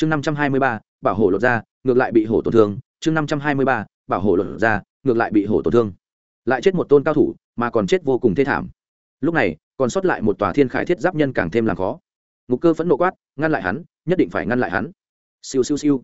chương năm trăm hai mươi ba, bảo hộ lột ra ngược lại bị hổ tổn thương. Chương năm trăm hai mươi ba, bảo hộ lột ra ngược lại bị hổ tổn thương. Lại chết một tôn cao thủ, mà còn chết vô cùng thê thảm. Lúc này, còn sót lại một tòa thiên khải thiết giáp nhân càng thêm làm khó. Ngục cơ phẫn nộ quát, ngăn lại hắn, nhất định phải ngăn lại hắn. Siêu siêu siêu.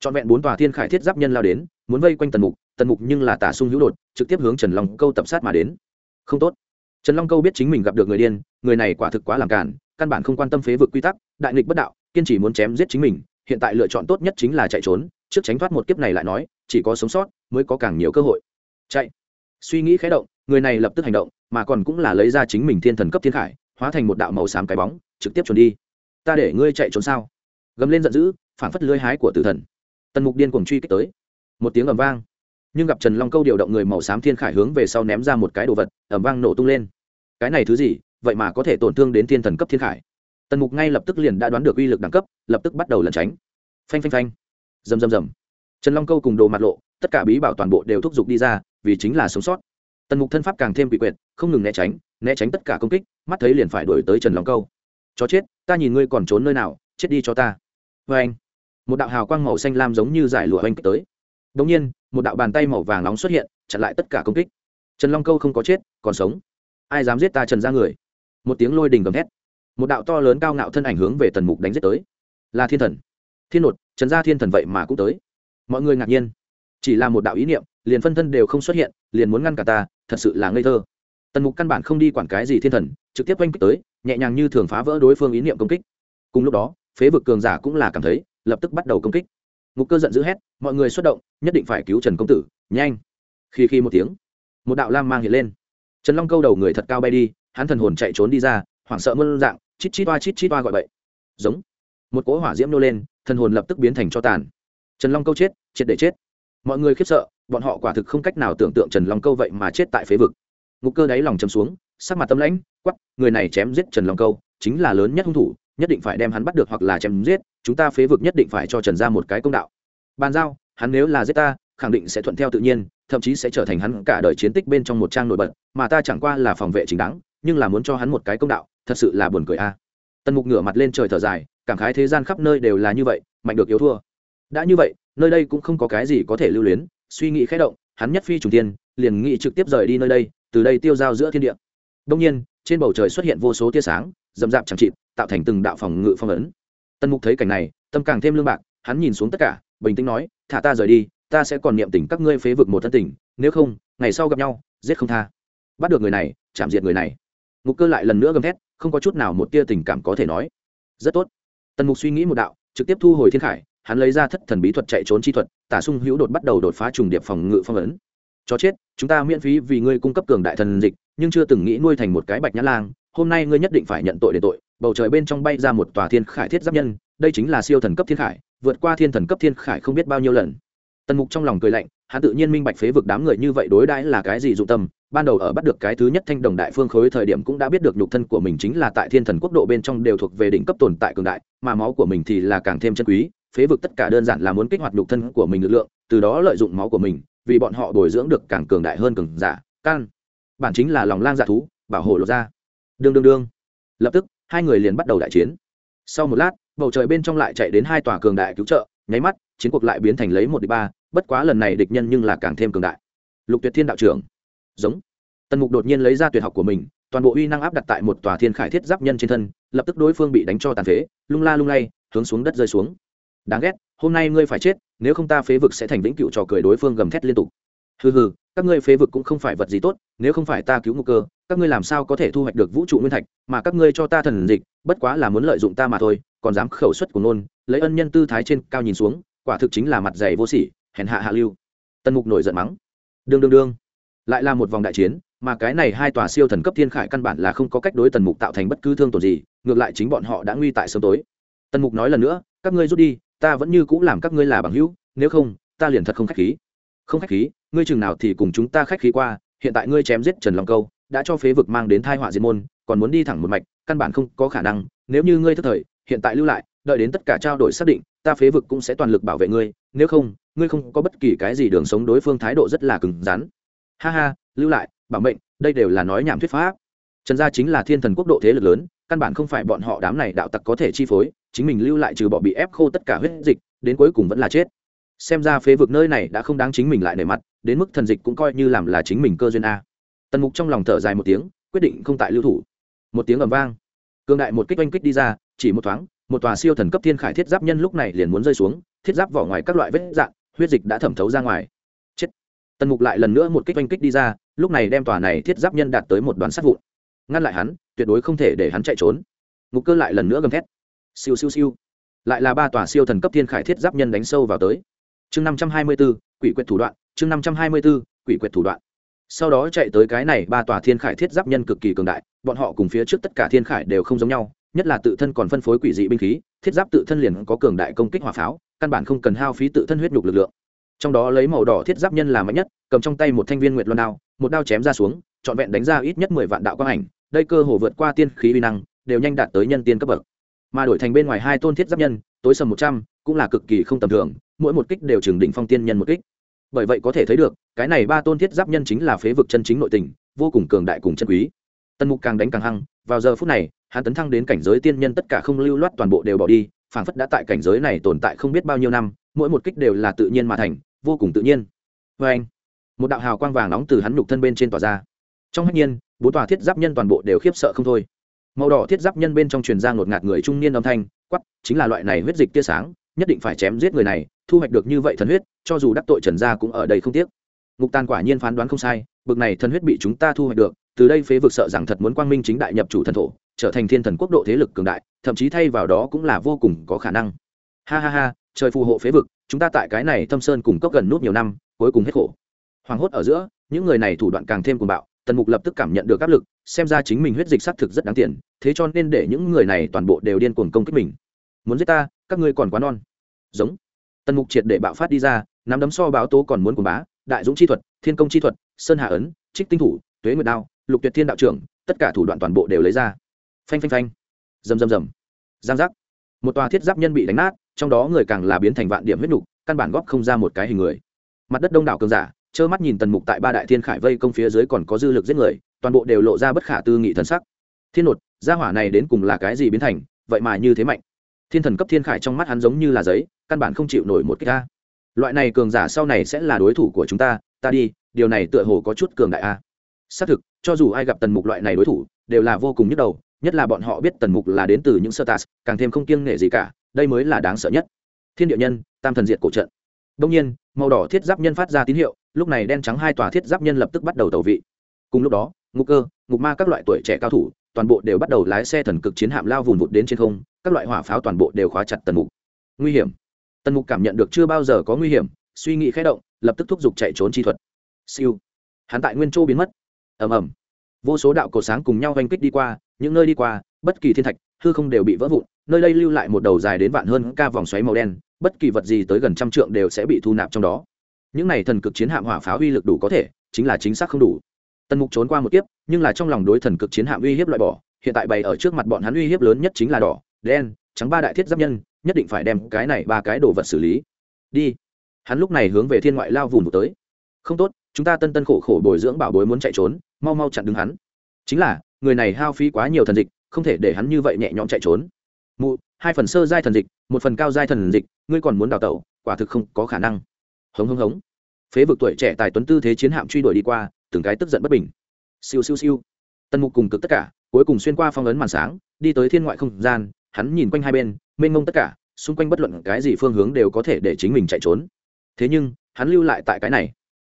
Trọn vẹn bốn tòa thiên khải thiết giáp nhân lao đến, muốn vây quanh tần mục tần mục nhưng là tả sung hữu đột, trực tiếp hướng trần long câu tập sát mà đến. Không tốt. Trần long câu biết chính mình gặp được người điên, người này quả thực quá làm cản căn bản không quan tâm phế vực quy tắc, đại nghịch bất đạo, kiên trì muốn chém giết chính mình hiện tại lựa chọn tốt nhất chính là chạy trốn, trước tránh thoát một kiếp này lại nói, chỉ có sống sót mới có càng nhiều cơ hội. Chạy. Suy nghĩ khé động, người này lập tức hành động, mà còn cũng là lấy ra chính mình thiên thần cấp thiên khải, hóa thành một đạo màu xám cái bóng, trực tiếp trốn đi. Ta để ngươi chạy trốn sao? Gầm lên giận dữ phản phất lưới hái của tử thần. Tần mục điên cuồng truy kích tới. Một tiếng ầm vang. Nhưng gặp trần long câu điều động người màu xám thiên khải hướng về sau ném ra một cái đồ vật, ầm vang nổ tung lên. Cái này thứ gì? Vậy mà có thể tổn thương đến thiên thần cấp thiên khải tần mục ngay lập tức liền đã đoán được uy lực đẳng cấp, lập tức bắt đầu lẩn tránh. Phanh phanh phanh. Rầm rầm rầm. Trần long câu cùng đồ mặt lộ, tất cả bí bảo toàn bộ đều thúc giục đi ra, vì chính là sống sót. Tần mục thân pháp càng thêm bị quyệt, không ngừng né tránh né tránh tất cả công kích, mắt thấy liền phải đổi tới trần long câu. Chó chết, ta nhìn ngươi còn trốn nơi nào, chết đi cho ta. Vê anh, một đạo hào quang màu xanh lam giống như giải lụa oanh kích tới. Đ ỗ n g nhiên, một đạo bàn tay màu vàng nóng xuất hiện, chặn lại tất cả công kích. Trần long câu không có chết, còn sống. Ai dám giết ta trần ra người? Một tiếng lôi đình gầm thét một đạo to lớn cao ngạo thân ảnh hướng về tần mục đánh giết tới. Là thiên thần. Thiên nột, trần gia thiên thần vậy mà cũng tới. Mọi người ngạc nhiên. Chỉ là một đạo ý niệm, liền phân thân đều không xuất hiện, liền muốn ngăn cả ta, thật sự là ngây thơ. Tần mục căn bản không đi quản cái gì thiên thần, trực tiếp oanh kích tới, nhẹ nhàng như thường phá vỡ đối phương ý niệm công kích. Cùng lúc đó, phế vực cường giả cũng là cảm thấy, lập tức bắt đầu công kích. Ngục cơ giận dữ hét, mọi người xuất động, nhất định phải cứu trần công tử, nhanh. Khi khi một tiếng, một đạo lam mang hiện lên. Trần long câu đầu người thật cao bay đi, hắn thần hồn chạy trốn đi ra, hoảng sợ mơn dạng chít chít toa chít chít toa gọi vậy giống. Một cỗ hỏa diễm nô lên, thần hồn lập tức biến thành cho tàn. Trần long câu chết, triệt để chết. Mọi người khiếp sợ, bọn họ quả thực không cách nào tưởng tượng trần long câu vậy mà chết tại phế vực. Ngục cơ đáy lòng chầm xuống, sắc mặt tâm lãnh quắp người này chém giết trần long câu, chính là lớn nhất hung thủ, nhất định phải đem hắn bắt được hoặc là chém giết, chúng ta phế vực nhất định phải cho trần ra một cái công đạo. Bàn giao, hắn nếu là giết ta, khẳng định sẽ thuận theo tự nhiên, thậm chí sẽ trở thành hắn cả đời chiến tích bên trong một trang nổi bật, mà ta chẳng qua là phòng vệ chính đáng, nhưng là muốn cho hắn một cái công đạo thật sự là buồn cười a. Tần mục ngửa mặt lên trời thở dài, cảm khái thế gian khắp nơi đều là như vậy, mạnh được yếu thua. Đã như vậy, nơi đây cũng không có cái gì có thể lưu luyến, suy nghĩ khẽ động, hắn nhất phi trùng tiên, liền nghĩ trực tiếp rời đi nơi đây, từ đây tiêu giao giữa thiên địa. Đông nhiên, trên bầu trời xuất hiện vô số tia sáng, rậm rạp chẳng chịt, tạo thành từng đạo phòng ngự phong ấn. Tân mục thấy cảnh này, tâm càng thêm lương bạc, hắn nhìn xuống tất cả, bình tĩnh nói, thả ta rời đi, ta sẽ còn niệm tình các ngươi phế vực một thân tình, nếu không, ngày sau gặp nhau, giết không tha. Bắt được người này, chạm diệt người này ngục cơ lại lần nữa gầm thét, không có chút nào một tia tình cảm có thể nói. Rất tốt. Tần mục suy nghĩ một đạo, trực tiếp thu hồi thiên khải, hắn lấy ra thất thần bí thuật chạy trốn chi thuật, tả sung hữu đột bắt đầu đột phá trùng điệp phòng ngự phong ấn. Cho chết, chúng ta miễn phí vì ngươi cung cấp cường đại thần dịch, nhưng chưa từng nghĩ nuôi thành một cái bạch nhã lang, hôm nay ngươi nhất định phải nhận tội để tội. Bầu trời bên trong bay ra một tòa thiên khải thiết giáp nhân, đây chính là siêu thần cấp thiên khải, vượt qua thiên thần cấp thiên khải không biết bao nhiêu lần. Tần mục trong lòng cười lạnh, hắn tự nhiên minh bạch phế vực đám người như vậy đối đãi là cái gì dụng tâm ban đầu ở bắt được cái thứ nhất thanh đồng đại phương khối thời điểm cũng đã biết được nhục thân của mình chính là tại thiên thần quốc độ bên trong đều thuộc về đỉnh cấp tồn tại cường đại, mà máu của mình thì là càng thêm chân quý, phế vực tất cả đơn giản là muốn kích hoạt nhục thân của mình lực lượng, từ đó lợi dụng máu của mình, vì bọn họ bồi dưỡng được càng cường đại hơn cường giả, can. Bản chính là lòng lang dạ thú, bảo hộ lột ra đương đương đương. Lập tức, hai người liền bắt đầu đại chiến. Sau một lát, bầu trời bên trong lại chạy đến hai tòa cường đại cứu trợ, nháy mắt, chiến cuộc lại biến thành lấy một địch ba, bất quá lần này địch nhân nhưng là càng thêm cường đại. Lục tuyệt thiên đạo trưởng giống. Tần mục đột nhiên lấy ra tuyệt học của mình, toàn bộ uy năng áp đặt tại một tòa thiên khải thiết giáp nhân trên thân, lập tức đối phương bị đánh cho tàn phế, lung la lung lay, hướng xuống đất rơi xuống. Đáng ghét, hôm nay ngươi phải chết, nếu không ta phế vực sẽ thành vĩnh cựu trò cười đối phương gầm thét liên tục. Hừ hừ, các ngươi phế vực cũng không phải vật gì tốt, nếu không phải ta cứu ngục cơ, các ngươi làm sao có thể thu hoạch được vũ trụ nguyên thạch, mà các ngươi cho ta thần dịch, bất quá là muốn lợi dụng ta mà thôi, còn dám khẩu suất của nôn, lấy ân nhân tư thái trên cao nhìn xuống, quả thực chính là mặt dày vô sỉ, hèn hạ hạ lưu. Tân mục nổi giận mắng. Đương đương đương lại là một vòng đại chiến, mà cái này hai tòa siêu thần cấp thiên khải căn bản là không có cách đối tần mục tạo thành bất cứ thương tổn gì, ngược lại chính bọn họ đã nguy tại sớm tối. Tần mục nói lần nữa, các ngươi rút đi, ta vẫn như cũng làm các ngươi là bằng hữu, nếu không, ta liền thật không khách khí. Không khách khí, ngươi chừng nào thì cùng chúng ta khách khí qua, hiện tại ngươi chém giết trần long câu, đã cho phế vực mang đến thai họa diệt môn, còn muốn đi thẳng một mạch, căn bản không có khả năng, nếu như ngươi thất thời, hiện tại lưu lại, đợi đến tất cả trao đổi xác định, ta phế vực cũng sẽ toàn lực bảo vệ ngươi, nếu không, ngươi không có bất kỳ cái gì đường sống đối phương thái độ rất là cứng rắn ha ha, lưu lại, bảo mệnh, đây đều là nói nhảm thuyết pháp. Trần gia chính là thiên thần quốc độ thế lực lớn, căn bản không phải bọn họ đám này đạo tặc có thể chi phối, chính mình lưu lại trừ bỏ bị ép khô tất cả huyết dịch, đến cuối cùng vẫn là chết. Xem ra phế vực nơi này đã không đáng chính mình lại nề mặt, đến mức thần dịch cũng coi như làm là chính mình cơ duyên a. Tần mục trong lòng thở dài một tiếng, quyết định không tại lưu thủ. Một tiếng ầm vang cương đại một kích oanh kích đi ra, chỉ một thoáng, một tòa siêu thần cấp thiên khải thiết giáp nhân lúc này liền muốn rơi xuống, thiết giáp vỏ ngoài các loại vết dạng, huyết dịch đã thẩm thấu ra ngoài tần mục lại lần nữa một kích oanh kích đi ra, lúc này đem tòa này thiết giáp nhân đạt tới một đoàn sát vụn. Ngăn lại hắn, tuyệt đối không thể để hắn chạy trốn. Ngục cơ lại lần nữa gầm thét. Siêu siêu siêu. Lại là ba tòa siêu thần cấp thiên khải thiết giáp nhân đánh sâu vào tới. Chương năm trăm hai mươi b ố quỷ quyệt thủ đoạn, chương năm trăm hai mươi b ố quỷ quyệt thủ đoạn. Sau đó chạy tới cái này ba tòa thiên khải thiết giáp nhân cực kỳ cường đại, bọn họ cùng phía trước tất cả thiên khải đều không giống nhau, nhất là tự thân còn phân phối quỷ dị binh khí, thiết giáp tự thân liền có cường đại công kích hỏa pháo, căn bản không cần hao phí tự thân huyết nhục lực lượng trong đó lấy màu đỏ thiết giáp nhân là mạnh nhất, cầm trong tay một thanh viên nguyệt loan đao, một đao chém ra xuống, trọn vẹn đánh ra ít nhất mười vạn đạo quang ảnh, đây cơ hồ vượt qua tiên khí uy năng, đều nhanh đạt tới nhân tiên cấp bậc. Mà đổi thành bên ngoài hai tôn thiết giáp nhân, tối sầm một trăm, cũng là cực kỳ không tầm thường, mỗi một kích đều trừng đỉnh phong tiên nhân một kích. Bởi vậy có thể thấy được, cái này ba tôn thiết giáp nhân chính là phế vực chân chính nội tình, vô cùng cường đại cùng chân quý. Tân mục càng đánh càng hăng, vào giờ phút này, hắn tấn thăng đến cảnh giới tiên nhân tất cả không lưu loát toàn bộ đều bỏ đi, phảng phất đã tại cảnh giới này tồn tại không biết bao nhiêu năm mỗi một kích đều là tự nhiên mà thành, vô cùng tự nhiên. Vê anh, một đạo hào quang vàng nóng từ hắn nhục thân bên trên tỏa ra. Trong hách nhiên, bốn tòa thiết giáp nhân toàn bộ đều khiếp sợ không thôi. Màu đỏ thiết giáp nhân bên trong truyền ra ngột ngạt người trung niên âm thanh quắp chính là loại này huyết dịch tia sáng, nhất định phải chém giết người này, thu hoạch được như vậy thần huyết, cho dù đắc tội trần gia cũng ở đây không tiếc. Ngục tàn quả nhiên phán đoán không sai, bực này thần huyết bị chúng ta thu hoạch được, từ đây phế vực sợ rằng thật muốn quang minh chính đại nhập chủ thần thổ, trở thành thiên thần quốc độ thế lực cường đại, thậm chí thay vào đó cũng là vô cùng có khả năng. Ha ha ha trời phù hộ phế vực, chúng ta tại cái này thâm sơn cùng cốc gần nút nhiều năm, cuối cùng hết khổ. Hoảng hốt ở giữa, những người này thủ đoạn càng thêm cuồng bạo, tần mục lập tức cảm nhận được áp lực, xem ra chính mình huyết dịch xác thực rất đáng tiền, thế cho nên để những người này toàn bộ đều điên cuồng công kích mình. Muốn giết ta, các ngươi còn quá non. Giống. Tần mục triệt để bạo phát đi ra, nắm đấm so báo tố còn muốn cuồng bá, đại dũng chi thuật, thiên công chi thuật, sơn hạ ấn, trích tinh thủ, tuế nguyệt đao, lục tuyệt thiên đạo trưởng, tất cả thủ đoạn toàn bộ đều lấy ra. Phanh phanh phanh. Rầm rầm rầm. Giang giác. Một tòa thiết giáp nhân bị đánh nát trong đó người càng là biến thành vạn điểm huyết nục, căn bản góp không ra một cái hình người. Mặt đất đông đảo cường giả, trơ mắt nhìn tần mục tại ba đại thiên khải vây công phía dưới còn có dư lực giết người, toàn bộ đều lộ ra bất khả tư nghị thần sắc. Thiên nột, gia hỏa này đến cùng là cái gì biến thành, vậy mà như thế mạnh. Thiên thần cấp thiên khải trong mắt hắn giống như là giấy, căn bản không chịu nổi một cái ta loại này cường giả sau này sẽ là đối thủ của chúng ta ta đi, điều này tựa hồ có chút cường đại a. Xác thực, cho dù ai gặp tần mục loại này đối thủ, đều là vô cùng nhức đầu, nhất là bọn họ biết tần mục là đến từ những sơ tas càng thêm không kiêng nể gì cả đây mới là đáng sợ nhất. Thiên địa nhân, tam thần diệt cổ trận. Đông nhiên, màu đỏ thiết giáp nhân phát ra tín hiệu, lúc này đen trắng hai tòa thiết giáp nhân lập tức bắt đầu tẩu vị. Cùng lúc đó, ngục cơ, ngục ma các loại tuổi trẻ cao thủ, toàn bộ đều bắt đầu lái xe thần cực chiến hạm lao vùng vụt đến trên không, các loại hỏa pháo toàn bộ đều khóa chặt tần mục. Nguy hiểm. Tần mục cảm nhận được chưa bao giờ có nguy hiểm, suy nghĩ khé động, lập tức thúc giục chạy trốn chi thuật. Siêu. Hắn tại nguyên châu biến mất. Ầm ầm. Vô số đạo cổ sáng cùng nhau oanh kích đi qua, những nơi đi qua, bất kỳ thiên thạch, hư không đều bị vỡ vụn nơi đây lưu lại một đầu dài đến vạn hơn ca vòng xoáy màu đen, bất kỳ vật gì tới gần trăm trượng đều sẽ bị thu nạp trong đó. Những này thần cực chiến hạm hỏa pháo uy lực đủ có thể, chính là chính xác không đủ. Tần mục trốn qua một kiếp, nhưng là trong lòng đối thần cực chiến hạm uy hiếp loại bỏ, hiện tại bày ở trước mặt bọn hắn uy hiếp lớn nhất chính là đỏ, đen, trắng ba đại thiết giáp nhân, nhất định phải đem cái này ba cái đồ vật xử lý. Đi. Hắn lúc này hướng về thiên ngoại lao vùng tới. Không tốt, chúng ta tân tân khổ khổ bồi dưỡng bảo bối muốn chạy trốn, mau mau chặn đứng hắn. Chính là, người này hao phí quá nhiều thần dịch, không thể để hắn như vậy nhẹ nhõm chạy trốn mụ, hai phần sơ giai thần dịch, một phần cao giai thần dịch, ngươi còn muốn đào tẩu, quả thực không có khả năng. Hống hống hống. Phế vực tuổi trẻ tài tuấn tư thế chiến hạm truy đuổi đi qua, từng cái tức giận bất bình. Siêu siêu siêu. Tân mục cùng cực tất cả, cuối cùng xuyên qua phong ấn màn sáng, đi tới thiên ngoại không gian, hắn nhìn quanh hai bên, mênh mông tất cả, xung quanh bất luận cái gì phương hướng đều có thể để chính mình chạy trốn. Thế nhưng, hắn lưu lại tại cái này.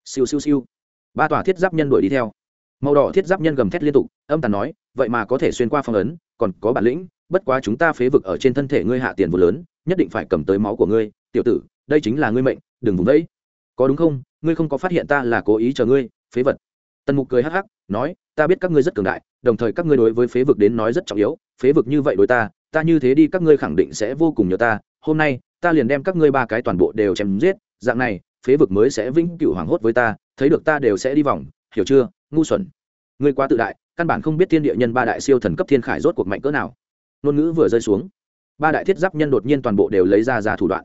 Siêu siêu siêu. Ba tòa thiết giáp nhân đuổi đi theo. Màu đỏ thiết giáp nhân gầm thét liên tục, âm tàn nói, vậy mà có thể xuyên qua phong ấn, còn có bản lĩnh bất quá chúng ta phế vực ở trên thân thể ngươi hạ tiền vô lớn nhất định phải cầm tới máu của ngươi. Tiểu tử đây chính là ngươi mệnh đừng vùng vẫy, có đúng không? Ngươi không có phát hiện ta là cố ý chờ ngươi phế vật. Tần mục cười hắc hắc nói ta biết các ngươi rất cường đại đồng thời các ngươi đối với phế vực đến nói rất trọng yếu. Phế vực như vậy đối ta ta như thế đi các ngươi khẳng định sẽ vô cùng nhớ ta. Hôm nay ta liền đem các ngươi ba cái toàn bộ đều chém giết. Dạng này phế vực mới sẽ vĩnh cửu hoảng hốt với ta thấy được ta đều sẽ đi vòng. Hiểu chưa? Ngu xuẩn. Ngươi quá tự đại căn bản không biết thiên địa nhân ba đại siêu thần cấp thiên khải rốt cuộc mạnh cỡ nào ngôn ngữ vừa rơi xuống. Ba đại thiết giáp nhân đột nhiên toàn bộ đều lấy ra ra thủ đoạn.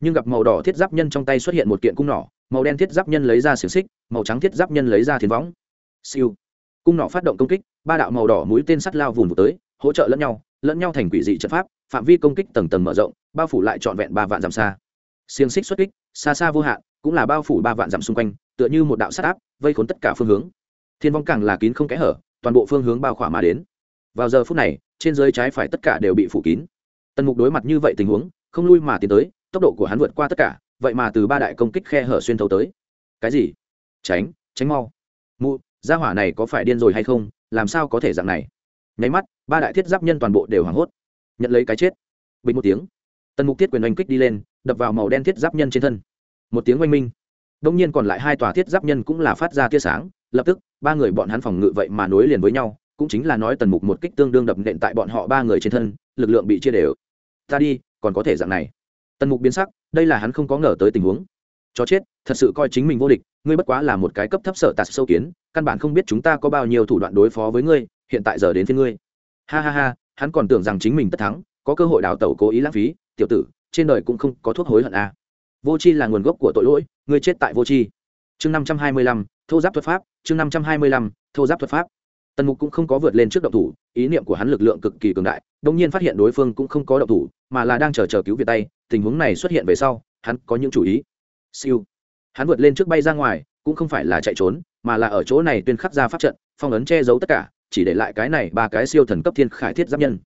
Nhưng gặp màu đỏ thiết giáp nhân trong tay xuất hiện một kiện cung nỏ, màu đen thiết giáp nhân lấy ra xiềng xích, màu trắng thiết giáp nhân lấy ra thiền võng. Siêu. Cung nỏ phát động công kích, ba đạo màu đỏ mũi tên sắt lao vùng vụt tới, hỗ trợ lẫn nhau lẫn nhau thành quỷ dị trận pháp, phạm vi công kích tầng tầng mở rộng, bao phủ lại trọn vẹn ba vạn dặm xa. Xiềng xích xuất kích, xa xa vô hạn, cũng là bao phủ ba vạn dặm xung quanh, tựa như một đạo sát áp, vây khốn tất cả phương hướng. Thiên vong càng là kín không kẽ hở, toàn bộ phương hướng bao khỏa mà đến. Vào giờ phút này trên dưới trái phải tất cả đều bị phủ kín. Tần mục đối mặt như vậy tình huống, không lui mà tiến tới, tốc độ của hắn vượt qua tất cả, vậy mà từ ba đại công kích khe hở xuyên thấu tới. Cái gì? Tránh tránh mau. Mụ, gia hỏa này có phải điên rồi hay không? Làm sao có thể dạng này? Nháy mắt, ba đại thiết giáp nhân toàn bộ đều hoảng hốt. Nhận lấy cái chết. Bình một tiếng. Tần mục thiết quyền oanh kích đi lên, đập vào màu đen thiết giáp nhân trên thân. Một tiếng oanh minh. Đông nhiên còn lại hai tòa thiết giáp nhân cũng là phát ra tia sáng, lập tức, ba người bọn hắn phòng ngự vậy mà nối liền với nhau cũng chính là nói tần mục một kích tương đương đập nện tại bọn họ ba người trên thân, lực lượng bị chia đều. Ta đi, còn có thể dạng này. Tần mục biến sắc, đây là hắn không có ngờ tới tình huống. Chó chết, thật sự coi chính mình vô địch, ngươi bất quá là một cái cấp thấp sở tạt sâu kiến, căn bản không biết chúng ta có bao nhiêu thủ đoạn đối phó với ngươi, hiện tại giờ đến phía ngươi. Ha ha ha, hắn còn tưởng rằng chính mình tất thắng, có cơ hội đào tẩu cố ý lãng phí, tiểu tử, trên đời cũng không có thuốc hối hận à. vô c h i là nguồn gốc của tội lỗi, ngươi chết tại vô c h i chương năm trăm hai mươi lăm, thô giáp thuật pháp, chương năm trăm hai mươi lăm, thô giáp thuật pháp tần mục cũng không có vượt lên trước động thủ, ý niệm của hắn lực lượng cực kỳ cường đại đông nhiên phát hiện đối phương cũng không có động thủ, mà là đang chờ chờ cứu việt tay, tình huống này xuất hiện về sau, hắn có những chủ ý. Siêu. Hắn vượt lên trước bay ra ngoài, cũng không phải là chạy trốn, mà là ở chỗ này tuyên khắc ra pháp trận, phong ấn che giấu tất cả, chỉ để lại cái này ba cái siêu thần cấp thiên khải thiết giáp nhân.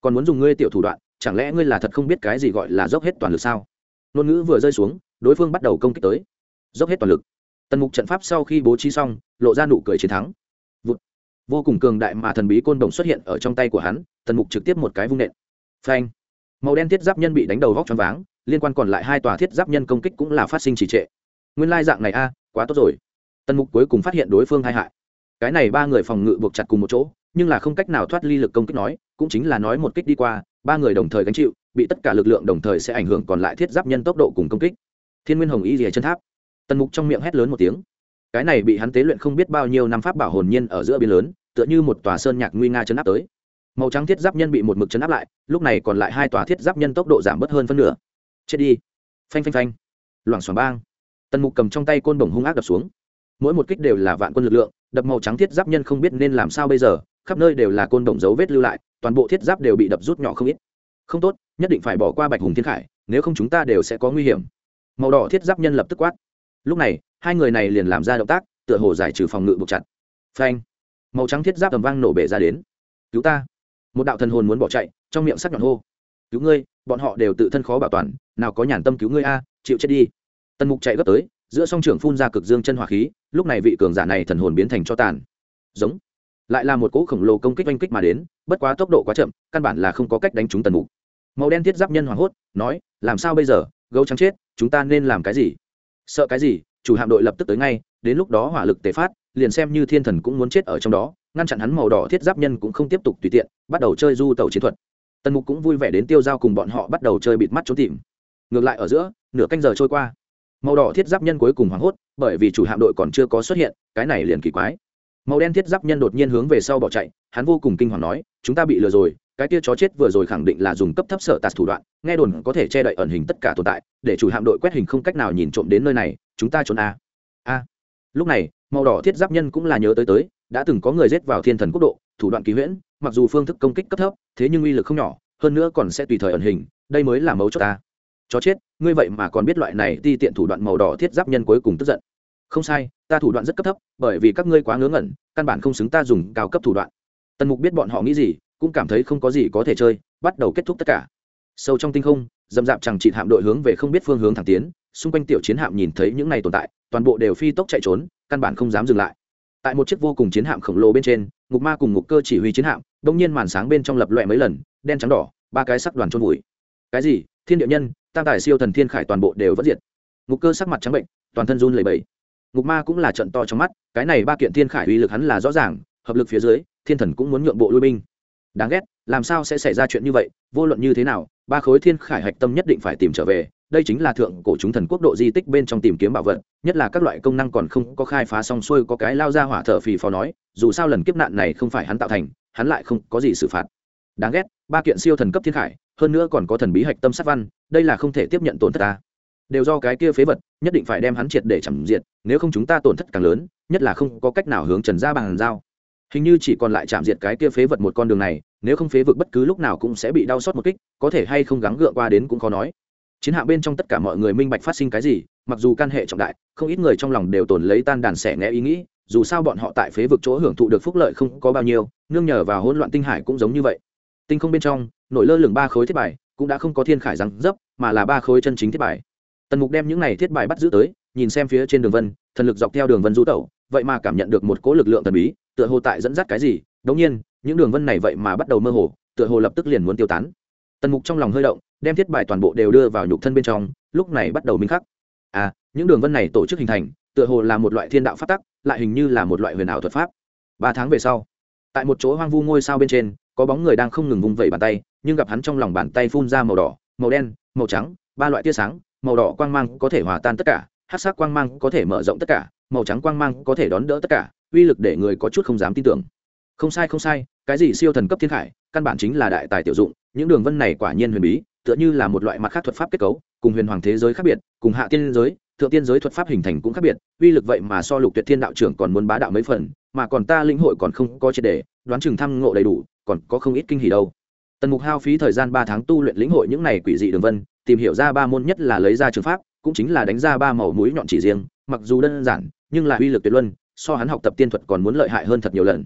Còn muốn dùng ngươi tiểu thủ đoạn, chẳng lẽ ngươi là thật không biết cái gì gọi là dốc hết toàn lực sao? Ngôn ngữ vừa rơi xuống, đối phương bắt đầu công kích tới. Dốc hết toàn lực. Tần mục trận pháp sau khi bố trí xong, lộ ra nụ cười chiến thắng vô cùng cường đại mà thần bí côn đồng xuất hiện ở trong tay của hắn tần mục trực tiếp một cái vung nện. Phanh. Màu đen thiết giáp nhân bị đánh đầu vóc t r váng, liên quan còn lại hai tòa thiết giáp nhân công kích cũng là phát sinh trì trệ. Nguyên lai dạng này a, quá tốt rồi. Tần mục cuối cùng phát hiện đối phương hai hại. Cái này ba người phòng ngự buộc chặt cùng một chỗ, nhưng là không cách nào thoát ly lực công kích nói, cũng chính là nói một kích đi qua, ba người đồng thời gánh chịu, bị tất cả lực lượng đồng thời sẽ ảnh hưởng còn lại thiết giáp nhân tốc độ cùng công kích. Thiên nguyên hồng y rìa chân tháp. Tần mục trong miệng hét lớn một tiếng cái này bị hắn tế luyện không biết bao nhiêu năm pháp bảo hồn nhiên ở giữa biên lớn, tựa như một tòa sơn nhạc nguy nga chấn áp tới. Màu trắng thiết giáp nhân bị một mực chấn áp lại, lúc này còn lại hai tòa thiết giáp nhân tốc độ giảm bớt hơn phân nửa. Chết đi. Phanh phanh phanh. Loảng xoảng bang. Tần mục cầm trong tay côn bổng hung ác đập xuống. Mỗi một kích đều là vạn quân lực lượng, đập màu trắng thiết giáp nhân không biết nên làm sao bây giờ, khắp nơi đều là côn bổng dấu vết lưu lại, toàn bộ thiết giáp đều bị đập rút nhỏ không ít. Không tốt, nhất định phải bỏ qua bạch hùng thiên khải, nếu không chúng ta đều sẽ có nguy hiểm. Màu đỏ thiết giáp nhân lập tức quát lúc này, hai người này liền làm ra động tác, tựa hồ giải trừ phòng ngự buộc chặt. Phanh! Màu trắng thiết giáp tầm vang nổ bể ra đến. Cứu ta! Một đạo thần hồn muốn bỏ chạy, trong miệng sắc nhọn hô. Cứu ngươi, bọn họ đều tự thân khó bảo toàn, nào có nhàn tâm cứu ngươi a, chịu chết đi. Tần mục chạy gấp tới, giữa song trưởng phun ra cực dương chân hỏa khí, lúc này vị cường giả này thần hồn biến thành cho tàn. Giống! Lại là một cỗ khổng lồ công kích oanh kích mà đến, bất quá tốc độ quá chậm, căn bản là không có cách đánh trúng tần mục. Màu đen thiết giáp nhân hoảng hốt, nói, làm sao bây giờ? Gấu trắng chết, chúng ta nên làm cái gì? Sợ cái gì, chủ hạm đội lập tức tới ngay, đến lúc đó hỏa lực tế phát, liền xem như thiên thần cũng muốn chết ở trong đó, ngăn chặn hắn màu đỏ thiết giáp nhân cũng không tiếp tục tùy tiện, bắt đầu chơi du tàu chiến thuật. Tần mục cũng vui vẻ đến tiêu giao cùng bọn họ bắt đầu chơi bịt mắt trốn tìm. Ngược lại ở giữa, nửa canh giờ trôi qua. Màu đỏ thiết giáp nhân cuối cùng hoảng hốt, bởi vì chủ hạm đội còn chưa có xuất hiện, cái này liền kỳ quái. Màu đen thiết giáp nhân đột nhiên hướng về sau bỏ chạy, hắn vô cùng kinh hoàng nói, chúng ta bị lừa rồi cái tia chó chết vừa rồi khẳng định là dùng cấp thấp sở tạt thủ đoạn, nghe đồn có thể che đậy ẩn hình tất cả tồn tại, để chủ hạm đội quét hình không cách nào nhìn trộm đến nơi này, chúng ta trốn a. A. Lúc này, màu đỏ thiết giáp nhân cũng là nhớ tới tới, đã từng có người giết vào thiên thần quốc độ, thủ đoạn kỳ huyễn, mặc dù phương thức công kích cấp thấp, thế nhưng uy lực không nhỏ, hơn nữa còn sẽ tùy thời ẩn hình, đây mới là mấu chốt ta. Chó chết, ngươi vậy mà còn biết loại này ti tiện thủ đoạn màu đỏ thiết giáp nhân cuối cùng tức giận. Không sai, ta thủ đoạn rất cấp thấp, bởi vì các ngươi quá ngớ ngẩn, căn bản không xứng ta dùng cao cấp thủ đoạn. Tần mục biết bọn họ nghĩ gì cũng cảm thấy không có gì có thể chơi, bắt đầu kết thúc tất cả. Sâu trong tinh không, dầm dạp chẳng chịt hạm đội hướng về không biết phương hướng thẳng tiến, xung quanh tiểu chiến hạm nhìn thấy những này tồn tại, toàn bộ đều phi tốc chạy trốn, căn bản không dám dừng lại. Tại một chiếc vô cùng chiến hạm khổng lồ bên trên, ngục ma cùng ngục cơ chỉ huy chiến hạm đông nhiên màn sáng bên trong lập loẹ mấy lần, đen trắng đỏ, ba cái sắc đoàn trôn vùi. Cái gì? Thiên địa nhân, tam tài siêu thần thiên khải toàn bộ đều vẫn diệt. Ngục cơ sắc mặt trắng bệnh, toàn thân run lẩy bẩy. Ngục ma cũng là trận to trong mắt, cái này ba kiện thiên khải uy lực hắn là rõ ràng, hợp lực phía dưới, thiên thần cũng muốn nhượng bộ lui binh đáng ghét, làm sao sẽ xảy ra chuyện như vậy, vô luận như thế nào, ba khối thiên khải hạch tâm nhất định phải tìm trở về, đây chính là thượng cổ chúng thần quốc độ di tích bên trong tìm kiếm bảo vật, nhất là các loại công năng còn không có khai phá xong xuôi có cái lao ra hỏa thở phì phò nói, dù sao lần kiếp nạn này không phải hắn tạo thành, hắn lại không có gì xử phạt. Đáng ghét, ba kiện siêu thần cấp thiên khải, hơn nữa còn có thần bí hạch tâm sát văn, đây là không thể tiếp nhận tổn thất ta. Đều do cái kia phế vật, nhất định phải đem hắn triệt để chẳng diệt, nếu không chúng ta tổn thất càng lớn, nhất là không có cách nào hướng trần gia bằng giao hình như chỉ còn lại chạm diệt cái kia phế vật một con đường này, nếu không phế vực bất cứ lúc nào cũng sẽ bị đau xót một kích, có thể hay không gắng gượng qua đến cũng khó nói. Chiến hạm bên trong tất cả mọi người minh bạch phát sinh cái gì, mặc dù căn hệ trọng đại, không ít người trong lòng đều tồn lấy tan đàn sẻ nghe ý nghĩ, dù sao bọn họ tại phế vực chỗ hưởng thụ được phúc lợi không có bao nhiêu, nương nhờ vào hỗn loạn tinh hải cũng giống như vậy. Tinh không bên trong, nổi lơ lửng ba khối thiết bài, cũng đã không có thiên khải răng dấp, mà là ba khối chân chính thiết bài. Tần mục đem những này thiết bài bắt giữ tới, nhìn xem phía trên đường vân, thần lực dọc theo đường vân du tẩu, vậy mà cảm nhận được một cỗ lực lượng thần bí tựa hồ tại dẫn dắt cái gì, đống nhiên, những đường vân này vậy mà bắt đầu mơ hồ, tựa hồ lập tức liền muốn tiêu tán. Tần mục trong lòng hơi động, đem thiết bài toàn bộ đều đưa vào nhục thân bên trong, lúc này bắt đầu minh khắc. À những đường vân này tổ chức hình thành, tựa hồ là một loại thiên đạo phát tắc, lại hình như là một loại huyền ảo thuật pháp. Ba tháng về sau, tại một chỗ hoang vu ngôi sao bên trên, có bóng người đang không ngừng vung vẩy bàn tay, nhưng gặp hắn trong lòng bàn tay phun ra màu đỏ, màu đen, màu trắng, ba loại tia sáng, màu đỏ quang mang có thể hòa tan tất cả hát sắc quang mang có thể mở rộng tất cả, màu trắng quang mang có thể đón đỡ tất cả uy lực để người có chút không dám tin tưởng. Không sai không sai, cái gì siêu thần cấp thiên khải, căn bản chính là đại tài tiểu dụng, những đường vân này quả nhiên huyền bí, tựa như là một loại mặt khác thuật pháp kết cấu, cùng huyền hoàng thế giới khác biệt, cùng hạ tiên giới, thượng tiên giới thuật pháp hình thành cũng khác biệt, uy lực vậy mà so lục tuyệt thiên đạo trưởng còn muốn bá đạo mấy phần, mà còn ta lĩnh hội còn không có triệt đề đoán chừng thăm ngộ đầy đủ, còn có không ít kinh hỉ đâu. Tần mục hao phí thời gian ba tháng tu luyện lĩnh hội những này quỷ dị đường vân, tìm hiểu ra ba môn nhất là lấy ra trường pháp, cũng chính là đánh ra ba màu mũi nhọn chỉ riêng, mặc dù đơn giản, nhưng là uy lực tuyệt luân so hắn học tập tiên thuật còn muốn lợi hại hơn thật nhiều lần.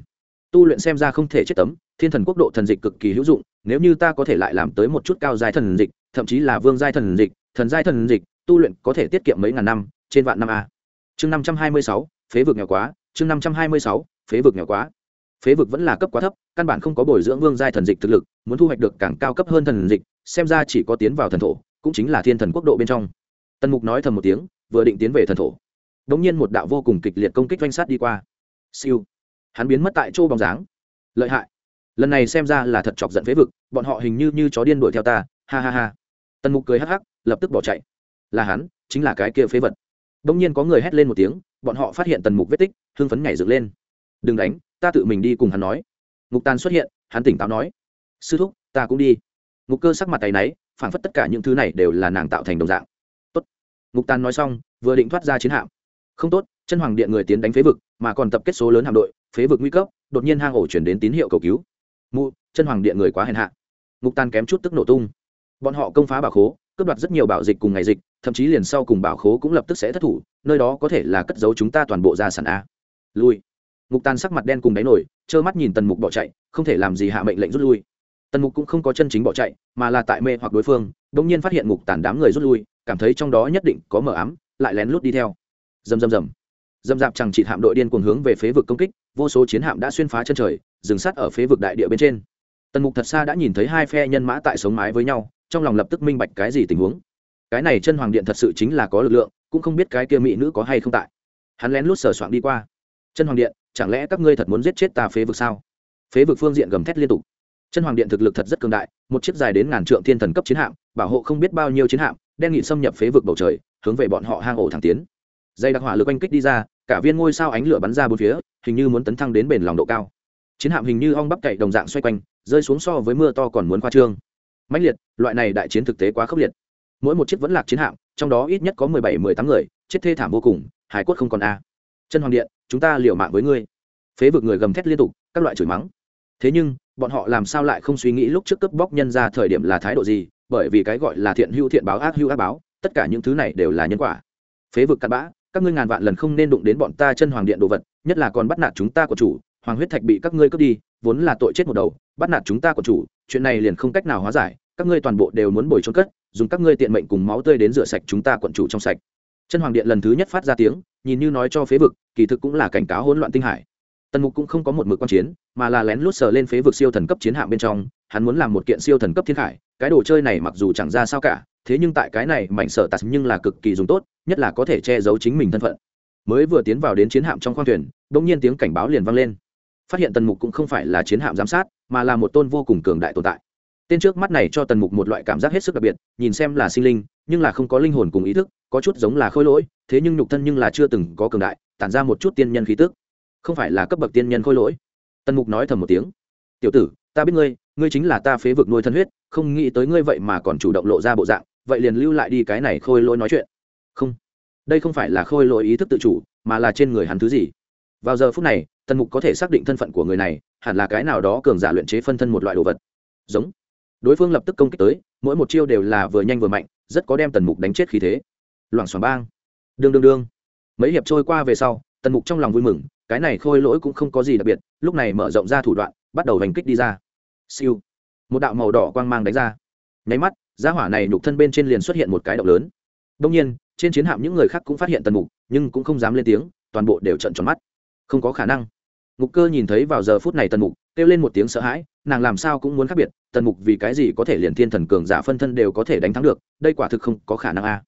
Tu luyện xem ra không thể chết tấm, thiên thần quốc độ thần dịch cực kỳ hữu dụng, nếu như ta có thể lại làm tới một chút cao giai thần dịch, thậm chí là vương giai thần dịch, thần giai thần dịch, tu luyện có thể tiết kiệm mấy ngàn năm, trên vạn năm a. Chương năm trăm hai mươi sáu, phế vực nghèo quá, chương năm trăm hai mươi sáu, phế vực nghèo quá. Phế vực vẫn là cấp quá thấp, căn bản không có bồi dưỡng vương giai thần dịch thực lực, muốn thu hoạch được càng cao cấp hơn thần dịch, xem ra chỉ có tiến vào thần thổ, cũng chính là thiên thần quốc độ bên trong. Tần mục nói thầm một tiếng, vừa định tiến về thần thổ đ nhiên một đạo vô cùng kịch liệt công kích doanh sát đi qua. Siêu. Hắn biến mất tại chỗ bóng dáng. Lợi hại. Lần này xem ra là thật chọc giận phế vực, bọn họ hình như như chó điên đuổi theo ta. Ha ha ha. Tần mục cười hắc hắc, lập tức bỏ chạy. Là hắn, chính là cái kia phế vật. Đ nhiên có người hét lên một tiếng, bọn họ phát hiện tần mục vết tích, hưng phấn nhảy dựng lên. Đừng đánh, ta tự mình đi cùng hắn nói. Ngục tàn xuất hiện, hắn tỉnh táo nói. Sư thúc, ta cũng đi. Ngục cơ sắc mặt tay náy, phảng phất tất cả những thứ này đều là nàng tạo thành đồng dạng. Tốt. Ngục tàn nói xong, vừa định thoát ra chiến hạm không tốt, chân hoàng điện người tiến đánh phế vực, mà còn tập kết số lớn hạm đội, phế vực nguy cấp, đột nhiên hang ổ chuyển đến tín hiệu cầu cứu. Mụ, chân hoàng điện người quá hèn hạ. Ngục tàn kém chút tức nổ tung. Bọn họ công phá bảo khố, cướp đoạt rất nhiều bảo dịch cùng ngày dịch, thậm chí liền sau cùng bảo khố cũng lập tức sẽ thất thủ, nơi đó có thể là cất giấu chúng ta toàn bộ gia sản a. Lui. Ngục tàn sắc mặt đen cùng đáy nổi, trơ mắt nhìn tần mục bỏ chạy, không thể làm gì hạ mệnh lệnh rút lui. Tần mục cũng không có chân chính bỏ chạy, mà là tại mê hoặc đối phương đ ỗ n g nhiên phát hiện ngục tàn đám người rút lui, cảm thấy trong đó nhất định có mờ ám, lại lén lút đi theo dầm dầm dầm dầm dạp chẳng chỉ hạm đội điên cuồng hướng về phế vực công kích, vô số chiến hạm đã xuyên phá chân trời, dừng sát ở phế vực đại địa bên trên. Tần mục thật xa đã nhìn thấy hai phe nhân mã tại sống mái với nhau, trong lòng lập tức minh bạch cái gì tình huống. Cái này chân hoàng điện thật sự chính là có lực lượng, cũng không biết cái kia mỹ nữ có hay không tại. Hắn lén lút sờ soạn đi qua. Chân hoàng điện, chẳng lẽ các ngươi thật muốn giết chết ta phế vực sao? Phế vực phương diện gầm thét liên tục. Chân hoàng điện thực lực thật rất cường đại, một chiếc dài đến ngàn trượng thiên thần cấp chiến hạm, bảo hộ không biết bao nhiêu chiến hạm, đen nghị xâm nhập phế vực bầu trời, hướng về bọn họ hang ổ thẳng tiến dây đặc hỏa lực oanh kích đi ra, cả viên ngôi sao ánh lửa bắn ra bốn phía, hình như muốn tấn thăng đến bền lòng độ cao. Chiến hạm hình như ong bắp cậy đồng dạng xoay quanh, rơi xuống so với mưa to còn muốn khoa trương. Mãnh liệt, loại này đại chiến thực tế quá khốc liệt. Mỗi một chiếc vẫn lạc chiến hạm, trong đó ít nhất có mười bảy, mười tám người, chết thê thảm vô cùng, hải quất không còn a. Chân hoàng điện, chúng ta liều mạng với ngươi. Phế vực người gầm thét liên tục, các loại chửi mắng. Thế nhưng, bọn họ làm sao lại không suy nghĩ lúc trước cướp bóc nhân ra thời điểm là thái độ gì, bởi vì cái gọi là thiện hữu thiện báo ác hữu ác báo, tất cả những thứ này đều là nhân quả. Phế vực cặn bã các ngươi ngàn vạn lần không nên đụng đến bọn ta chân hoàng điện đồ vật, nhất là còn bắt nạt chúng ta của chủ, hoàng huyết thạch bị các ngươi cướp đi, vốn là tội chết một đầu, bắt nạt chúng ta của chủ, chuyện này liền không cách nào hóa giải, các ngươi toàn bộ đều muốn bồi trốn cất, dùng các ngươi tiện mệnh cùng máu tươi đến rửa sạch chúng ta quận chủ trong sạch. Chân hoàng điện lần thứ nhất phát ra tiếng, nhìn như nói cho phế vực, kỳ thực cũng là cảnh cáo hỗn loạn tinh hải. Tần mục cũng không có một mực quan chiến, mà là lén lút sờ lên phế vực siêu thần cấp chiến hạm bên trong, hắn muốn làm một kiện siêu thần cấp thiên khải cái đồ chơi này mặc dù chẳng ra sao cả thế nhưng tại cái này mảnh sở tạt nhưng là cực kỳ dùng tốt, nhất là có thể che giấu chính mình thân phận. Mới vừa tiến vào đến chiến hạm trong khoang thuyền đ ỗ n g nhiên tiếng cảnh báo liền vang lên. Phát hiện tần mục cũng không phải là chiến hạm giám sát, mà là một tôn vô cùng cường đại tồn tại. Tên trước mắt này cho tần mục một loại cảm giác hết sức đặc biệt, nhìn xem là sinh linh, nhưng là không có linh hồn cùng ý thức, có chút giống là khôi lỗi, thế nhưng nhục thân nhưng là chưa từng có cường đại, tản ra một chút tiên nhân khí tức. Không phải là cấp bậc tiên nhân khôi lỗi. Tần mục nói thầm một tiếng. Tiểu tử, ta biết ngươi ngươi chính là ta phế vực nuôi thân huyết, không nghĩ tới ngươi vậy mà còn chủ động lộ ra bộ dạng vậy liền lưu lại đi cái này khôi lỗi nói chuyện. Không, đây không phải là khôi lỗi ý thức tự chủ, mà là trên người hắn thứ gì. Vào giờ phút này, tần mục có thể xác định thân phận của người này, hẳn là cái nào đó cường giả luyện chế phân thân một loại đồ vật. Giống. Đối phương lập tức công kích tới, mỗi một chiêu đều là vừa nhanh vừa mạnh, rất có đem tần mục đánh chết khí thế. Loảng xoảng bang. Đương đương đương. Mấy hiệp trôi qua về sau, tần mục trong lòng vui mừng, cái này khôi lỗi cũng không có gì đặc biệt, lúc này mở rộng ra thủ đoạn, bắt đầu hành kích đi ra. Siêu. Một đạo màu đỏ quang mang đánh ra. Nháy mắt giá hỏa này nhục thân bên trên liền xuất hiện một cái động lớn. Đông nhiên, trên chiến hạm những người khác cũng phát hiện tần mục, nhưng cũng không dám lên tiếng, toàn bộ đều trận tròn mắt. Không có khả năng. Ngục cơ nhìn thấy vào giờ phút này tần mục, kêu lên một tiếng sợ hãi, nàng làm sao cũng muốn khác biệt, tần mục vì cái gì có thể liền thiên thần cường giả phân thân đều có thể đánh thắng được, đây quả thực không có khả năng a.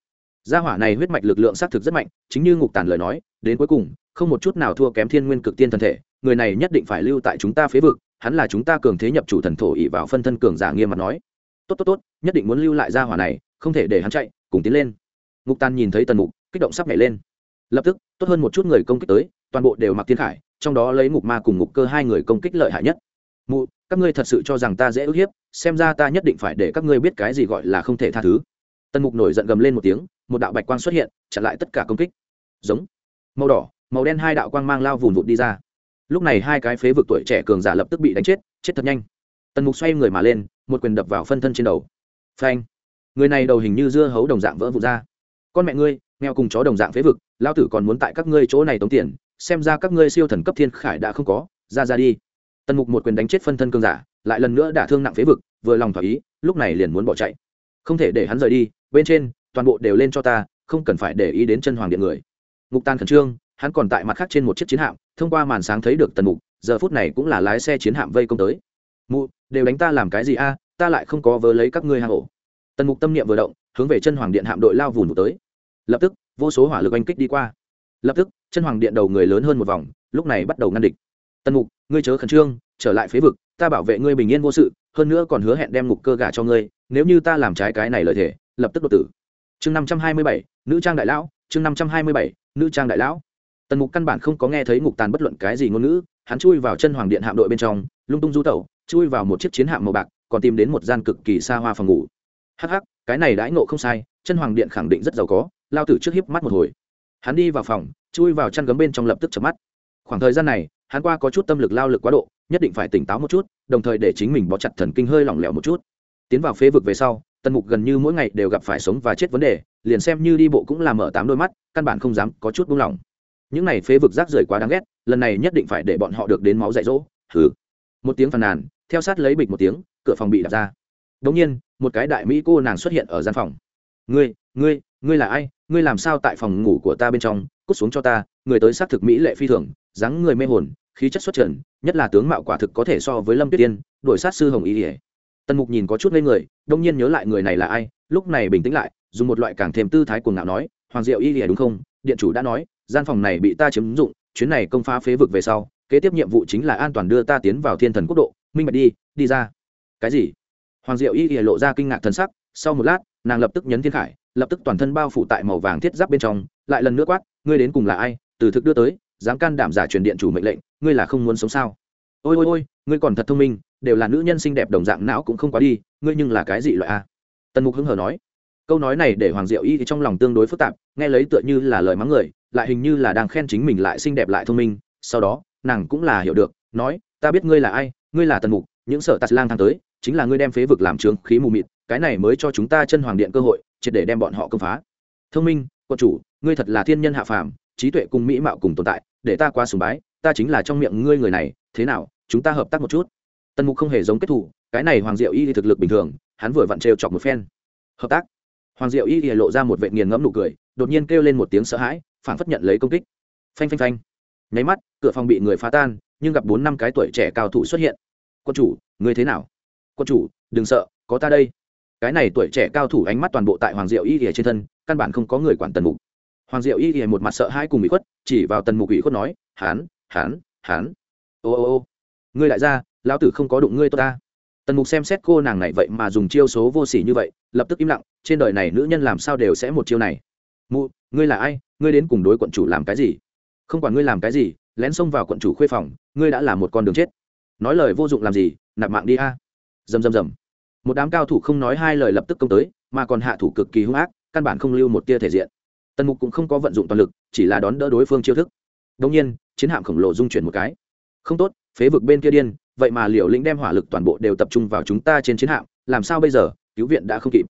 Gia hỏa này huyết mạch lực lượng xác thực rất mạnh, chính như ngục tàn lời nói, đến cuối cùng, không một chút nào thua kém thiên nguyên cực tiên thân thể, người này nhất định phải lưu tại chúng ta phế vực, hắn là chúng ta cường thế nhập chủ thần thổ ỵ vào phân thân cường giả nghiêm mặt nói tốt tốt tốt, nhất định muốn lưu lại gia hỏa này, không thể để hắn chạy, cùng tiến lên. Ngục tàn nhìn thấy tần mục, kích động sắp nhảy lên. Lập tức, tốt hơn một chút người công kích tới, toàn bộ đều mặc thiên khải, trong đó lấy ngục ma cùng ngục cơ hai người công kích lợi hại nhất. Mụ, các ngươi thật sự cho rằng ta dễ ức hiếp, xem ra ta nhất định phải để các ngươi biết cái gì gọi là không thể tha thứ. Tần mục nổi giận gầm lên một tiếng, một đạo bạch quang xuất hiện, chặn lại tất cả công kích. Giống. Màu đỏ, màu đen hai đạo quang mang lao vùn vụt đi ra. Lúc này hai cái phế vực tuổi trẻ cường giả lập tức bị đánh chết chết thật nhanh. Tần mục xoay người mà lên một quyền đập vào phân thân trên đầu. Phanh. Người này đầu hình như dưa hấu đồng dạng vỡ vụt ra. Con mẹ ngươi, nghèo cùng chó đồng dạng phế vực lao tử còn muốn tại các ngươi chỗ này tống tiền, xem ra các ngươi siêu thần cấp thiên khải đã không có, ra ra đi. Tần mục một quyền đánh chết phân thân cương giả, lại lần nữa đả thương nặng phế vực, vừa lòng thỏa ý, lúc này liền muốn bỏ chạy. Không thể để hắn rời đi, bên trên, toàn bộ đều lên cho ta, không cần phải để ý đến chân hoàng điện người. Ngục tan khẩn trương, hắn còn tại mặt khác trên một chiếc chiến hạm, thông qua màn sáng thấy được tần mục, giờ phút này cũng là lái xe chiến hạm vây công tới. Mụ đều đánh ta làm cái gì a, ta lại không có vớ lấy các ngươi hang ổ. Tần mục tâm niệm vừa động, hướng về chân hoàng điện hạm đội lao vùn vụt tới. Lập tức, vô số hỏa lực oanh kích đi qua. Lập tức, chân hoàng điện đầu người lớn hơn một vòng, lúc này bắt đầu ngăn địch. Tần mục, ngươi chớ khẩn trương, trở lại phế vực, ta bảo vệ ngươi bình yên vô sự, hơn nữa còn hứa hẹn đem ngục cơ gà cho ngươi, nếu như ta làm trái cái này lời thể lập tức đột tử. Chương năm trăm hai mươi bảy, nữ trang đại lão, chương năm trăm hai mươi bảy, nữ trang đại lão. Tần mục căn bản không có nghe thấy ngục tàn bất luận cái gì ngôn ngữ, hắn chui vào chân hoàng điện hạm đội bên trong, lung tung du tẩu chui vào một chiếc chiến hạm màu bạc, còn tìm đến một gian cực kỳ xa hoa phòng ngủ. Hắc hắc, cái này đãi ngộ không sai, chân hoàng điện khẳng định rất giàu có, lao tử trước hiếp mắt một hồi. Hắn đi vào phòng, chui vào chăn gấm bên trong lập tức chập mắt. Khoảng thời gian này, hắn qua có chút tâm lực lao lực quá độ, nhất định phải tỉnh táo một chút, đồng thời để chính mình bó chặt thần kinh hơi lỏng lẻo một chút. Tiến vào phế vực về sau, tần mục gần như mỗi ngày đều gặp phải sống và chết vấn đề, liền xem như đi bộ cũng làm mở tám đôi mắt, căn bản không dám có chút buông lỏng. Những này phế vực rác rưởi quá đáng ghét, lần này nhất định phải để bọn họ được đến máu dạy dỗ. Thử một tiếng phàn nàn theo sát lấy bịch một tiếng, cửa phòng bị đập ra. Đống nhiên, một cái đại mỹ cô nàng xuất hiện ở gian phòng. Ngươi ngươi ngươi là ai? Ngươi làm sao tại phòng ngủ của ta bên trong, cút xuống cho ta, người tới xác thực mỹ lệ phi thường, dáng người mê hồn, khí chất xuất trần, nhất là tướng mạo quả thực có thể so với lâm tuyết tiên, đổi sát sư hồng ý ỉa tần mục nhìn có chút ngây người đông nhiên nhớ lại người này là ai, lúc này bình tĩnh lại, dùng một loại càng thêm tư thái cuồng ngạo nói, hoàng diệu y ỉa đúng không? Điện chủ đã nói, gian phòng này bị ta chiếm dụng, chuyến này công phá phế vực về sau, kế tiếp nhiệm vụ chính là an toàn đưa ta tiến vào thiên thần quốc độ minh bạch đi đi ra. Cái gì? Hoàng diệu y lộ ra kinh ngạc thần sắc, sau một lát, nàng lập tức nhấn thiên khải, lập tức toàn thân bao phủ tại màu vàng thiết giáp bên trong, lại lần nữa quát, ngươi đến cùng là ai? Từ thực đưa tới, dám can đảm giả truyền điện chủ mệnh lệnh, ngươi là không muốn sống sao? Ôi ôi ôi, ngươi còn thật thông minh, đều là nữ nhân xinh đẹp đồng dạng não cũng không quá đi, ngươi nhưng là cái gì loại a? Tần mục hưng hờ nói. Câu nói này để hoàng diệu y thì trong lòng tương đối phức tạp, nghe lấy tựa như là lời mắng người, lại hình như là đang khen chính mình lại xinh đẹp lại thông minh, sau đó, nàng cũng là hiểu được, nói, ta biết ngươi là ai ngươi là tần mục, những sở tạt lang thang tới, chính là ngươi đem phế vực làm trướng khí mù mịt, cái này mới cho chúng ta chân hoàng điện cơ hội, triệt để đem bọn họ công phá. Thông minh, quân chủ, ngươi thật là thiên nhân hạ phàm, trí tuệ cùng mỹ mạo cùng tồn tại, để ta qua sùng bái, ta chính là trong miệng ngươi người này, thế nào, chúng ta hợp tác một chút. Tần mục không hề giống kết thủ cái này hoàng diệu y thực lực bình thường, hắn vừa vặn trêu chọc một phen. Hợp tác. Hoàng diệu y thì lộ ra một vệ nghiền ngẫm nụ cười, đột nhiên kêu lên một tiếng sợ hãi phản phất nhận lấy công kích. Phanh phanh phanh. Nháy mắt, cửa phòng bị người phá tan nhưng gặp bốn năm cái tuổi trẻ cao thủ xuất hiện. Quân chủ, ngươi thế nào? Quân chủ, đừng sợ, có ta đây. Cái này tuổi trẻ cao thủ ánh mắt toàn bộ tại hoàng diệu y ỉa trên thân, căn bản không có người quản tần mục. Hoàng diệu y ỉa một mặt sợ hai cùng bị khuất, chỉ vào tần mục ủy khuất nói, hán hán hán. Ô ô ô, ngươi đại gia, lão tử không có đụng ngươi tốt ta. Tần mục xem xét cô nàng này vậy mà dùng chiêu số vô s ỉ như vậy, lập tức im lặng, trên đời này nữ nhân làm sao đều sẽ một chiêu này. Mụ, ngươi là ai? Ngươi đến cùng đối quận chủ làm cái gì? Không quản ngươi làm cái gì lén xông vào quận chủ khuê phòng, ngươi đã là một con đường chết. Nói lời vô dụng làm gì, nạp mạng đi a. Dầm dầm dầm. Một đám cao thủ không nói hai lời lập tức công tới, mà còn hạ thủ cực kỳ hung ác, căn bản không lưu một tia thể diện. Tần mục cũng không có vận dụng toàn lực, chỉ là đón đỡ đối phương chiêu thức. Đông nhiên, chiến hạm khổng lồ dung chuyển một cái. Không tốt, phế vực bên kia điên, vậy mà liệu lĩnh đem hỏa lực toàn bộ đều tập trung vào chúng ta trên chiến hạm, làm sao bây giờ, cứu viện đã không kịp.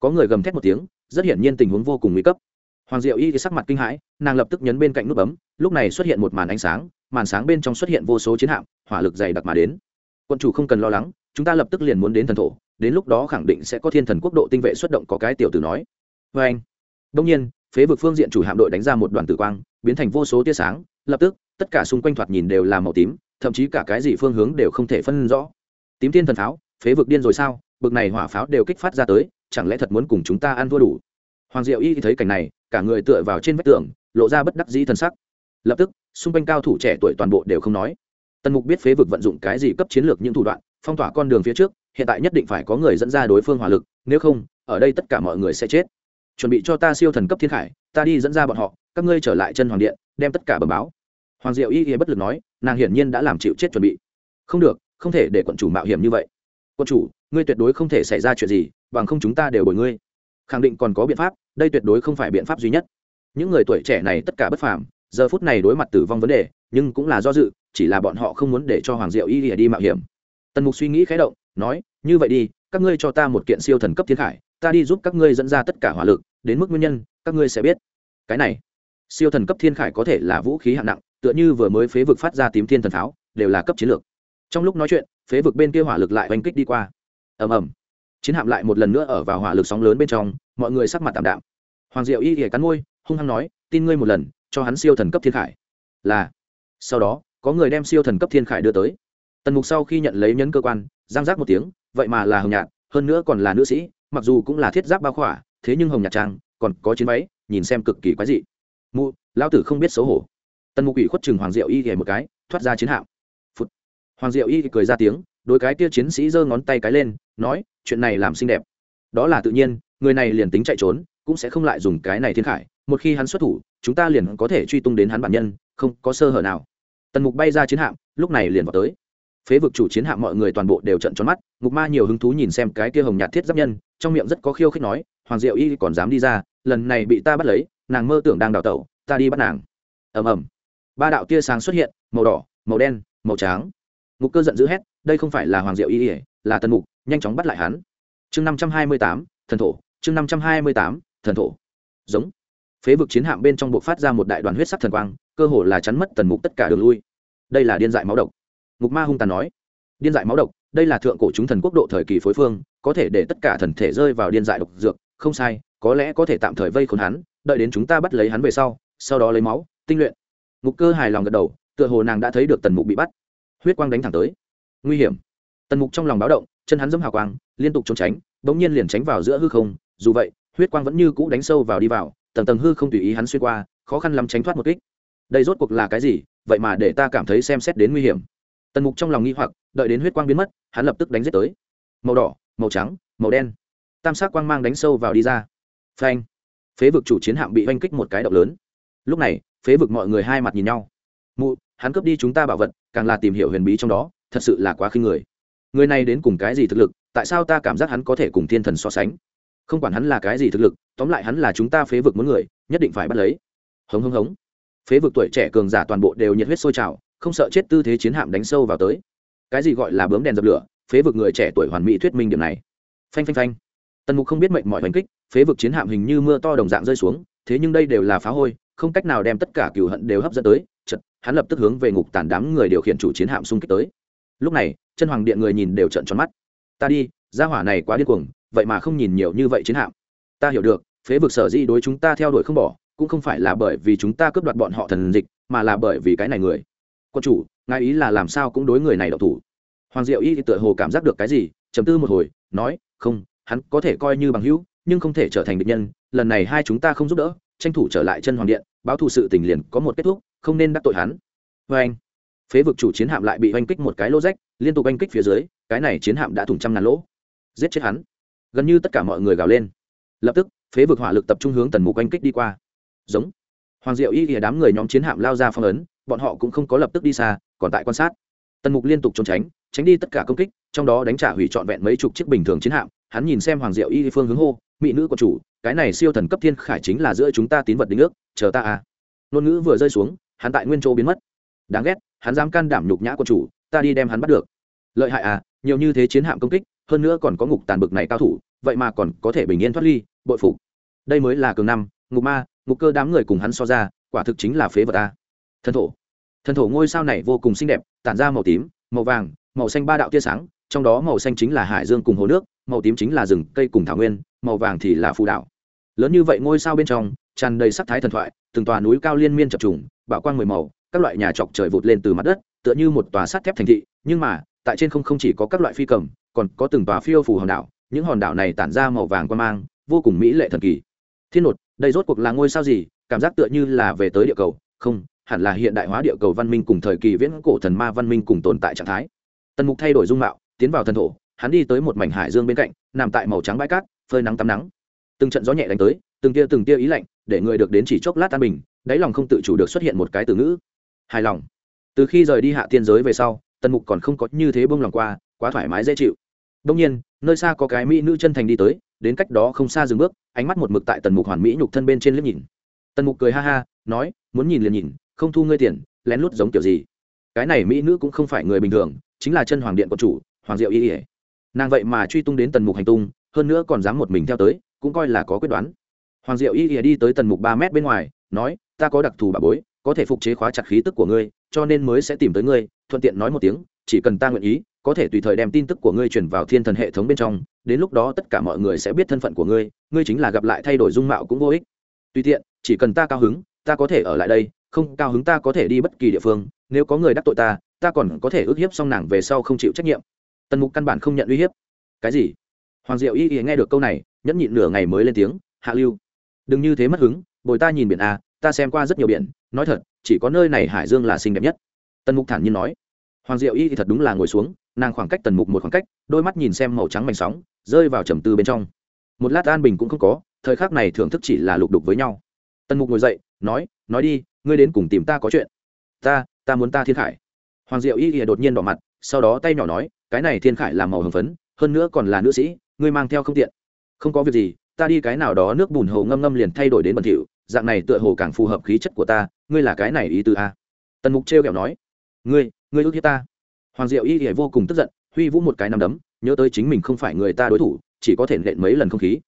Có người gầm thét một tiếng, rất hiển nhiên tình huống vô cùng nguy cấp hoàng diệu y sắc mặt kinh hãi, nàng lập tức nhấn bên cạnh nút bấm, lúc này xuất hiện một màn ánh sáng, màn sáng bên trong xuất hiện vô số chiến hạm, hỏa lực dày đặc mà đến. Quân chủ không cần lo lắng, chúng ta lập tức liền muốn đến thần thổ, đến lúc đó khẳng định sẽ có thiên thần quốc độ tinh vệ xuất động có cái tiểu tử nói. Vê anh đông nhiên, phế vực phương diện chủ hạm đội đánh ra một đoàn tử quang, biến thành vô số tia sáng, lập tức, tất cả xung quanh thoạt nhìn đều là màu tím, thậm chí cả cái gì phương hướng đều không thể phân rõ. Tím thiên thần pháo, phế vực điên rồi sao? Bực này hỏa pháo đều kích phát ra tới, chẳng lẽ thật muốn cùng chúng ta ăn thua đủ? Hoàng diệu y thấy cảnh này cả người tựa vào trên vách tường, lộ ra bất đắc dĩ thần sắc. Lập tức, xung quanh cao thủ trẻ tuổi toàn bộ đều không nói. Tần mục biết phế vực vận dụng cái gì cấp chiến lược những thủ đoạn, phong tỏa con đường phía trước, hiện tại nhất định phải có người dẫn ra đối phương hỏa lực, nếu không, ở đây tất cả mọi người sẽ chết. Chuẩn bị cho ta siêu thần cấp thiên khải, ta đi dẫn ra bọn họ, các ngươi trở lại chân hoàng điện, đem tất cả bờ báo. Hoàng diệu y y bất lực nói, nàng hiển nhiên đã làm chịu chết chuẩn bị. Không được, không thể để quận chủ mạo hiểm như vậy. Quận chủ, ngươi tuyệt đối không thể xảy ra chuyện gì, bằng không chúng ta đều bồi ngươi. Khẳng định còn có biện pháp đây tuyệt đối không phải biện pháp duy nhất. Những người tuổi trẻ này tất cả bất phàm, giờ phút này đối mặt tử vong vấn đề, nhưng cũng là do dự, chỉ là bọn họ không muốn để cho hoàng diệu y đi mạo hiểm. Tần mục suy nghĩ khé động, nói, như vậy đi, các ngươi cho ta một kiện siêu thần cấp thiên khải, ta đi giúp các ngươi dẫn ra tất cả hỏa lực, đến mức nguyên nhân, các ngươi sẽ biết. Cái này, siêu thần cấp thiên khải có thể là vũ khí hạng nặng, tựa như vừa mới phế vực phát ra tím thiên thần pháo, đều là cấp chiến lược. Trong lúc nói chuyện, phế vực bên kia hỏa lực lại oanh kích đi qua. Ầm ầm chiến hạm lại một lần nữa ở vào hỏa lực sóng lớn bên trong, mọi người sắc mặt tạm đạm. Hoàng diệu y ỉa cắn môi, hung hăng nói, tin ngươi một lần, cho hắn siêu thần cấp thiên khải. Là. Sau đó, có người đem siêu thần cấp thiên khải đưa tới. Tần mục sau khi nhận lấy nhấn cơ quan, giang giác một tiếng, vậy mà là hồng nhạt, hơn nữa còn là nữ sĩ, mặc dù cũng là thiết giáp bao khỏa, thế nhưng hồng nhạt trang, còn có chiến váy, nhìn xem cực kỳ quái dị. Mụ, lão tử không biết xấu hổ. Tần mục ủy khuất chừng hoàng diệu y ỉa một cái, thoát ra chiến hạm. Phụt. hoàng diệu y cười ra tiếng đôi cái kia chiến sĩ giơ ngón tay cái lên, nói, chuyện này làm xinh đẹp. Đó là tự nhiên, người này liền tính chạy trốn, cũng sẽ không lại dùng cái này thiên khải, một khi hắn xuất thủ, chúng ta liền có thể truy tung đến hắn bản nhân, không có sơ hở nào. Tần mục bay ra chiến hạm, lúc này liền vào tới. Phế vực chủ chiến hạm mọi người toàn bộ đều trận tròn mắt ngục ma nhiều hứng thú nhìn xem cái kia hồng nhạt thiết giáp nhân, trong miệng rất có khiêu khích nói, hoàng diệu y còn dám đi ra, lần này bị ta bắt lấy, nàng mơ tưởng đang đào tẩu, ta đi bắt nàng. Ầm ầm. Ba đạo tia sáng xuất hiện, màu đỏ, màu đen, màu trắng. Ngục cơ giận dữ hét đây không phải là hoàng diệu y ỉa là tần mục, nhanh chóng bắt lại hắn. Chương năm trăm hai mươi tám, thần thổ, chương năm trăm hai mươi tám, thần thổ. Giống. Phế vực chiến hạm bên trong buộc phát ra một đại đoàn huyết sắc thần quang, cơ hồ là chắn mất tần mục tất cả đường lui. Đây là điên dại máu độc. Ngục ma hung tàn nói. Điên dại máu độc, đây là thượng cổ chúng thần quốc độ thời kỳ phối phương, có thể để tất cả thần thể rơi vào điên dại độc dược, không sai, có lẽ có thể tạm thời vây khốn hắn, đợi đến chúng ta bắt lấy hắn về sau sau đó lấy máu, tinh luyện. Ngục cơ hài lòng gật đầu, tựa hồ nàng đã thấy được tần mục bị bắt. Huyết quang đánh thẳng tới nguy hiểm. Tần mục trong lòng báo động, chân hắn dẫm hào quang, liên tục trốn tránh, bỗng nhiên liền tránh vào giữa hư không, dù vậy, huyết quang vẫn như cũ đánh sâu vào đi vào, tầng tầng hư không tùy ý hắn xuyên qua, khó khăn lắm tránh thoát một kích. Đây rốt cuộc là cái gì? Vậy mà để ta cảm thấy xem xét đến nguy hiểm. Tần mục trong lòng nghi hoặc, đợi đến huyết quang biến mất, hắn lập tức đánh giết tới. Màu đỏ, màu trắng, màu đen. Tam sắc quang mang đánh sâu vào đi ra. Phanh. Phế vực chủ chiến hạm bị oanh kích một cái động lớn. Lúc này, phế vực mọi người hai mặt nhìn nhau. Mụ, hắn cướp đi chúng ta bảo vật, càng là tìm hiểu huyền bí trong đó thật sự là quá khinh người. Người này đến cùng cái gì thực lực, tại sao ta cảm giác hắn có thể cùng thiên thần so sánh? Không quản hắn là cái gì thực lực, tóm lại hắn là chúng ta phế vực muốn người, nhất định phải bắt lấy. Hống hống hống. Phế vực tuổi trẻ cường giả toàn bộ đều nhiệt huyết sôi trào, không sợ chết tư thế chiến hạm đánh sâu vào tới. Cái gì gọi là bướm đèn dập lửa, phế vực người trẻ tuổi hoàn mỹ thuyết minh điểm này. Phanh phanh phanh. Tần mục không biết mệnh mọi hành kích, phế vực chiến hạm hình như mưa to đồng dạng rơi xuống, thế nhưng đây đều là phá hôi, không cách nào đem tất cả cừu hận đều hấp dẫn tới. Chật hắn lập tức hướng về ngục tàn đám người điều khiển chủ chiến hạm xung kích tới lúc này, chân hoàng điện người nhìn đều trận tròn mắt. Ta đi, gia hỏa này quá điên cuồng, vậy mà không nhìn nhiều như vậy chiến hạm. Ta hiểu được, phế vực sở di đối chúng ta theo đuổi không bỏ, cũng không phải là bởi vì chúng ta cướp đoạt bọn họ thần dịch, mà là bởi vì cái này người. Quân chủ, ngài ý là làm sao cũng đối người này độc thủ? Hoàng diệu y tựa hồ cảm giác được cái gì chấm tư một hồi, nói, không, hắn có thể coi như bằng hữu, nhưng không thể trở thành địch nhân, lần này hai chúng ta không giúp đỡ, tranh thủ trở lại chân hoàng điện, báo thù sự tình liền có một kết thúc, không nên đắc tội hắn. Vê anh phế vực chủ chiến hạm lại bị oanh kích một cái lô rách, liên tục oanh kích phía dưới, cái này chiến hạm đã thủng trăm ngàn lỗ. Giết chết hắn. Gần như tất cả mọi người gào lên. Lập tức, phế vực hỏa lực tập trung hướng tần mục oanh kích đi qua. Giống. Hoàng diệu y ỉa đám người nhóm chiến hạm lao ra phong ấn, bọn họ cũng không có lập tức đi xa, còn tại quan sát. Tần mục liên tục trốn tránh tránh đi tất cả công kích, trong đó đánh trả hủy trọn vẹn mấy chục chiếc bình thường chiến hạm. Hắn nhìn xem hoàng diệu y phương hướng hô, mỹ nữ của chủ, cái này siêu thần cấp thiên khải chính là giữa chúng ta tín vật đính ước, chờ ta à. Ngôn ngữ vừa rơi xuống, hắn tại nguyên chỗ biến mất. Đáng ghét hắn dám can đảm nhục nhã quân chủ, ta đi đem hắn bắt được. Lợi hại à nhiều như thế chiến hạm công kích, hơn nữa còn có ngục tàn bực này cao thủ, vậy mà còn có thể bình yên thoát ly, bội phục. Đây mới là cường năm, ngục ma, ngục cơ đám người cùng hắn so ra, quả thực chính là phế vật ta Thần thổ. Thần thổ ngôi sao này vô cùng xinh đẹp, tản ra màu tím, màu vàng, màu xanh ba đạo tia sáng, trong đó màu xanh chính là hải dương cùng hồ nước, màu tím chính là rừng, cây cùng thảo nguyên, màu vàng thì là phù đảo lớn như vậy ngôi sao bên trong, tràn đầy sắc thái thần thoại, từng tòa núi cao liên miên chập trùng, bảo quang mười màu các loại nhà chọc trời vụt lên từ mặt đất, tựa như một tòa sắt thép thành thị, nhưng mà, tại trên không không chỉ có các loại phi cầm, còn có từng tòa phiêu phù hòn đảo, những hòn đảo này tản ra màu vàng quan mang, vô cùng mỹ lệ thần kỳ. Thiên nột, đây rốt cuộc là ngôi sao gì? Cảm giác tựa như là về tới địa cầu. Không, hẳn là hiện đại hóa địa cầu văn minh cùng thời kỳ viễn cổ thần ma văn minh cùng tồn tại trạng thái. Tần mục thay đổi dung mạo, tiến vào thần thổ, hắn đi tới một mảnh hải dương bên cạnh, nằm tại màu trắng bãi cát, phơi nắng tắm nắng. Từng trận gió nhẹ đánh tới, từng tia từng tia ý lạnh, để người được đến chỉ chốc lát tan bình, đáy lòng không tự chủ được xuất hiện một cái từ ngữ hài lòng. Từ khi rời đi hạ tiên giới về sau, tần mục còn không có như thế bông lòng qua, quá thoải mái dễ chịu. Đông nhiên, nơi xa có cái mỹ nữ chân thành đi tới, đến cách đó không xa dừng bước, ánh mắt một mực tại tần mục hoàn mỹ nhục thân bên trên liếc nhìn. Tần mục cười ha ha, nói, muốn nhìn liền nhìn, không thu ngươi tiền, lén lút giống kiểu gì? Cái này mỹ nữ cũng không phải người bình thường, chính là chân hoàng điện của chủ, hoàng diệu y ỉa nàng vậy mà truy tung đến tần mục hành tung, hơn nữa còn dám một mình theo tới, cũng coi là có quyết đoán. Hoàng diệu y ỉa đi tới tần mục ba mét bên ngoài, nói, ta có đặc thù bà bối có thể phục chế khóa chặt khí tức của ngươi, cho nên mới sẽ tìm tới ngươi, thuận tiện nói một tiếng, chỉ cần ta nguyện ý, có thể tùy thời đem tin tức của ngươi truyền vào thiên thần hệ thống bên trong, đến lúc đó tất cả mọi người sẽ biết thân phận của ngươi ngươi chính là gặp lại thay đổi dung mạo cũng vô ích. Tùy tiện, chỉ cần ta cao hứng, ta có thể ở lại đây, không cao hứng ta có thể đi bất kỳ địa phương, nếu có người đắc tội ta ta còn có thể ức hiếp xong nàng về sau không chịu trách nhiệm. Tần mục căn bản không nhận uy hiếp. Cái gì? Hoàng diệu y y nghe được câu này, nhẫn nhịn nửa ngày mới lên tiếng, hạ lưu, đừng như thế mất hứng, bồi ta nhìn biển a ta xem qua rất nhiều biển, nói thật, chỉ có nơi này hải dương là xinh đẹp nhất. Tần mục thản nhiên nói. Hoàng diệu y thì thật đúng là ngồi xuống, nàng khoảng cách tần mục một khoảng cách, đôi mắt nhìn xem màu trắng mảnh sóng, rơi vào trầm tư bên trong. Một lát an bình cũng không có, thời khắc này thưởng thức chỉ là lục đục với nhau. Tần mục ngồi dậy, nói nói đi, ngươi đến cùng tìm ta có chuyện. Ta ta muốn ta thiên khải. Hoàng diệu y thì đột nhiên đỏ mặt, sau đó tay nhỏ nói, cái này thiên khải làm màu hồng phấn, hơn nữa còn là nữ sĩ, ngươi mang theo không tiện. Không có việc gì, ta đi cái nào đó nước bùn hồ ngâm ngâm liền thay đổi đến bẩn thỉu dạng này tựa hồ càng phù hợp khí chất của ta, ngươi là cái này ý từ a? Tần mục trêu kẹo nói. Ngươi ngươi ước hiếp ta. Hoàng diệu y thì vô cùng tức giận, huy vũ một cái nằm đấm, nhớ tới chính mình không phải người ta đối thủ, chỉ có thể nện mấy lần không khí.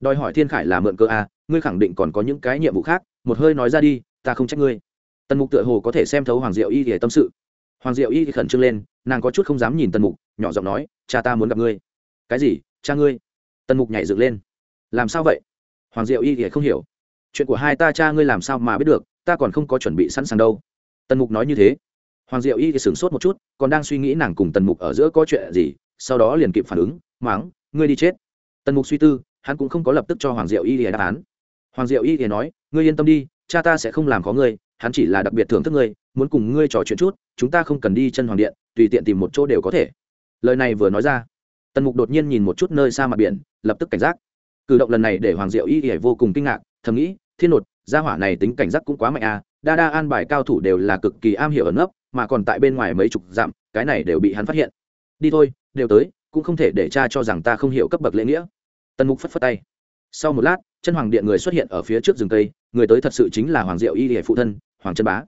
Đòi hỏi thiên khải là mượn cơ a, ngươi khẳng định còn có những cái nhiệm vụ khác, một hơi nói ra đi, ta không trách ngươi. Tần mục tựa hồ có thể xem thấu hoàng diệu y thì tâm sự. Hoàng diệu y khẩn trương lên, nàng có chút không dám nhìn tần mục, nhỏ giọng nói, cha ta muốn gặp ngươi. Cái gì? Cha ngươi? Tần mục nhảy dựng lên. Làm sao vậy? Hoàng diệu y thì không hiểu chuyện của hai ta cha ngươi làm sao mà biết được, ta còn không có chuẩn bị sẵn sàng đâu. Tần mục nói như thế. Hoàng diệu y thì sửng sốt một chút, còn đang suy nghĩ nàng cùng tần mục ở giữa có chuyện gì, sau đó liền kịp phản ứng, máng, ngươi đi chết. Tần mục suy tư, hắn cũng không có lập tức cho hoàng diệu y thì đáp án. Hoàng diệu y thì nói, ngươi yên tâm đi, cha ta sẽ không làm có ngươi, hắn chỉ là đặc biệt thưởng thức ngươi, muốn cùng ngươi trò chuyện chút, chúng ta không cần đi chân hoàng điện, tùy tiện tìm một chỗ đều có thể. Lời này vừa nói ra, tần mục đột nhiên nhìn một chút nơi xa mặt biển, lập tức cảnh giác. Cử động lần này để hoàng diệu y thì vô cùng kinh ngạc, thầm nghĩ thiên nột, gia hỏa này tính cảnh giác cũng quá mạnh à đa đa an bài cao thủ đều là cực kỳ am hiểu ẩn nấp, mà còn tại bên ngoài mấy chục dặm, cái này đều bị hắn phát hiện. Đi thôi, đều tới, cũng không thể để cha cho rằng ta không hiểu cấp bậc lễ nghĩa. Tần mục phất phất tay. Sau một lát, chân hoàng điện người xuất hiện ở phía trước rừng cây, người tới thật sự chính là hoàng diệu y hệ phụ thân, hoàng Trân bá.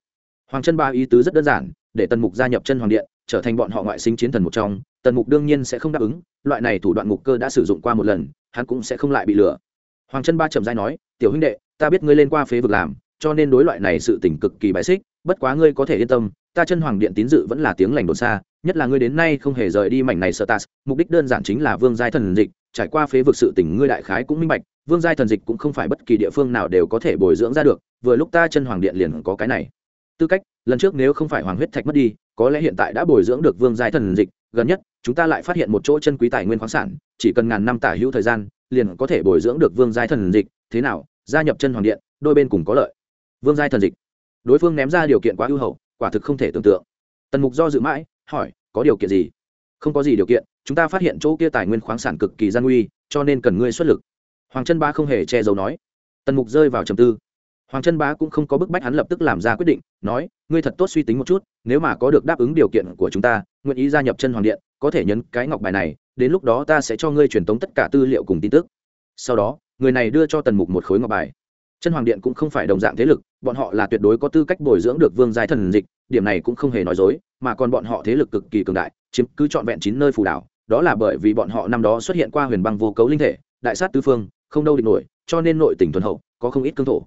Hoàng Trân bá ý tứ rất đơn giản, để tần mục gia nhập chân hoàng điện, trở thành bọn họ ngoại sinh chiến thần một trong, tần mục đương nhiên sẽ không đáp ứng, loại này thủ đoạn ngục cơ đã sử dụng qua một lần, hắn cũng sẽ không lại bị lừa. Hoàng Trân ba trầm dai nói, tiểu huynh đệ ta biết ngươi lên qua phế vực làm, cho nên đối loại này sự tỉnh cực kỳ bài xích, bất quá ngươi có thể yên tâm, ta chân hoàng điện tín dự vẫn là tiếng lành đồn xa, nhất là ngươi đến nay không hề rời đi mảnh này sợ tạt, mục đích đơn giản chính là vương giai thần dịch, trải qua phế vực sự tỉnh ngươi đại khái cũng minh bạch, vương giai thần dịch cũng không phải bất kỳ địa phương nào đều có thể bồi dưỡng ra được, vừa lúc ta chân hoàng điện liền có cái này. Tư cách, lần trước nếu không phải hoàng huyết thạch mất đi, có lẽ hiện tại đã bồi dưỡng được vương giai thần dịch, gần nhất, chúng ta lại phát hiện một chỗ chân quý tài nguyên khoáng sản, chỉ cần ngàn năm tả hữu thời gian, liền có thể bồi dưỡng được vương giai thần dịch, thế nào gia nhập chân hoàng điện, đôi bên cùng có lợi. Vương giai thần dịch. Đối phương ném ra điều kiện quá ưu hậu, quả thực không thể tưởng tượng. Tần mục do dự mãi, hỏi, có điều kiện gì? Không có gì điều kiện, chúng ta phát hiện chỗ kia tài nguyên khoáng sản cực kỳ gian nguy, cho nên cần ngươi xuất lực. Hoàng chân ba không hề che giấu nói. Tần mục rơi vào trầm tư. Hoàng chân bá cũng không có bức bách hắn lập tức làm ra quyết định, nói, ngươi thật tốt suy tính một chút, nếu mà có được đáp ứng điều kiện của chúng ta, nguyện ý gia nhập chân hoàng điện, có thể nhấn cái ngọc bài này, đến lúc đó ta sẽ cho ngươi truyền tống tất cả tư liệu cùng tin tức sau đó, người này đưa cho tần mục một khối ngọc bài. Chân hoàng điện cũng không phải đồng dạng thế lực, bọn họ là tuyệt đối có tư cách bồi dưỡng được vương giai thần dịch, điểm này cũng không hề nói dối, mà còn bọn họ thế lực cực kỳ cường đại, chiếm cứ trọn vẹn chín nơi phù đảo, đó là bởi vì bọn họ năm đó xuất hiện qua huyền băng vô cấu linh thể, đại sát tứ phương, không đâu địch nổi, cho nên nội tỉnh thuần hậu, có không ít cương thổ.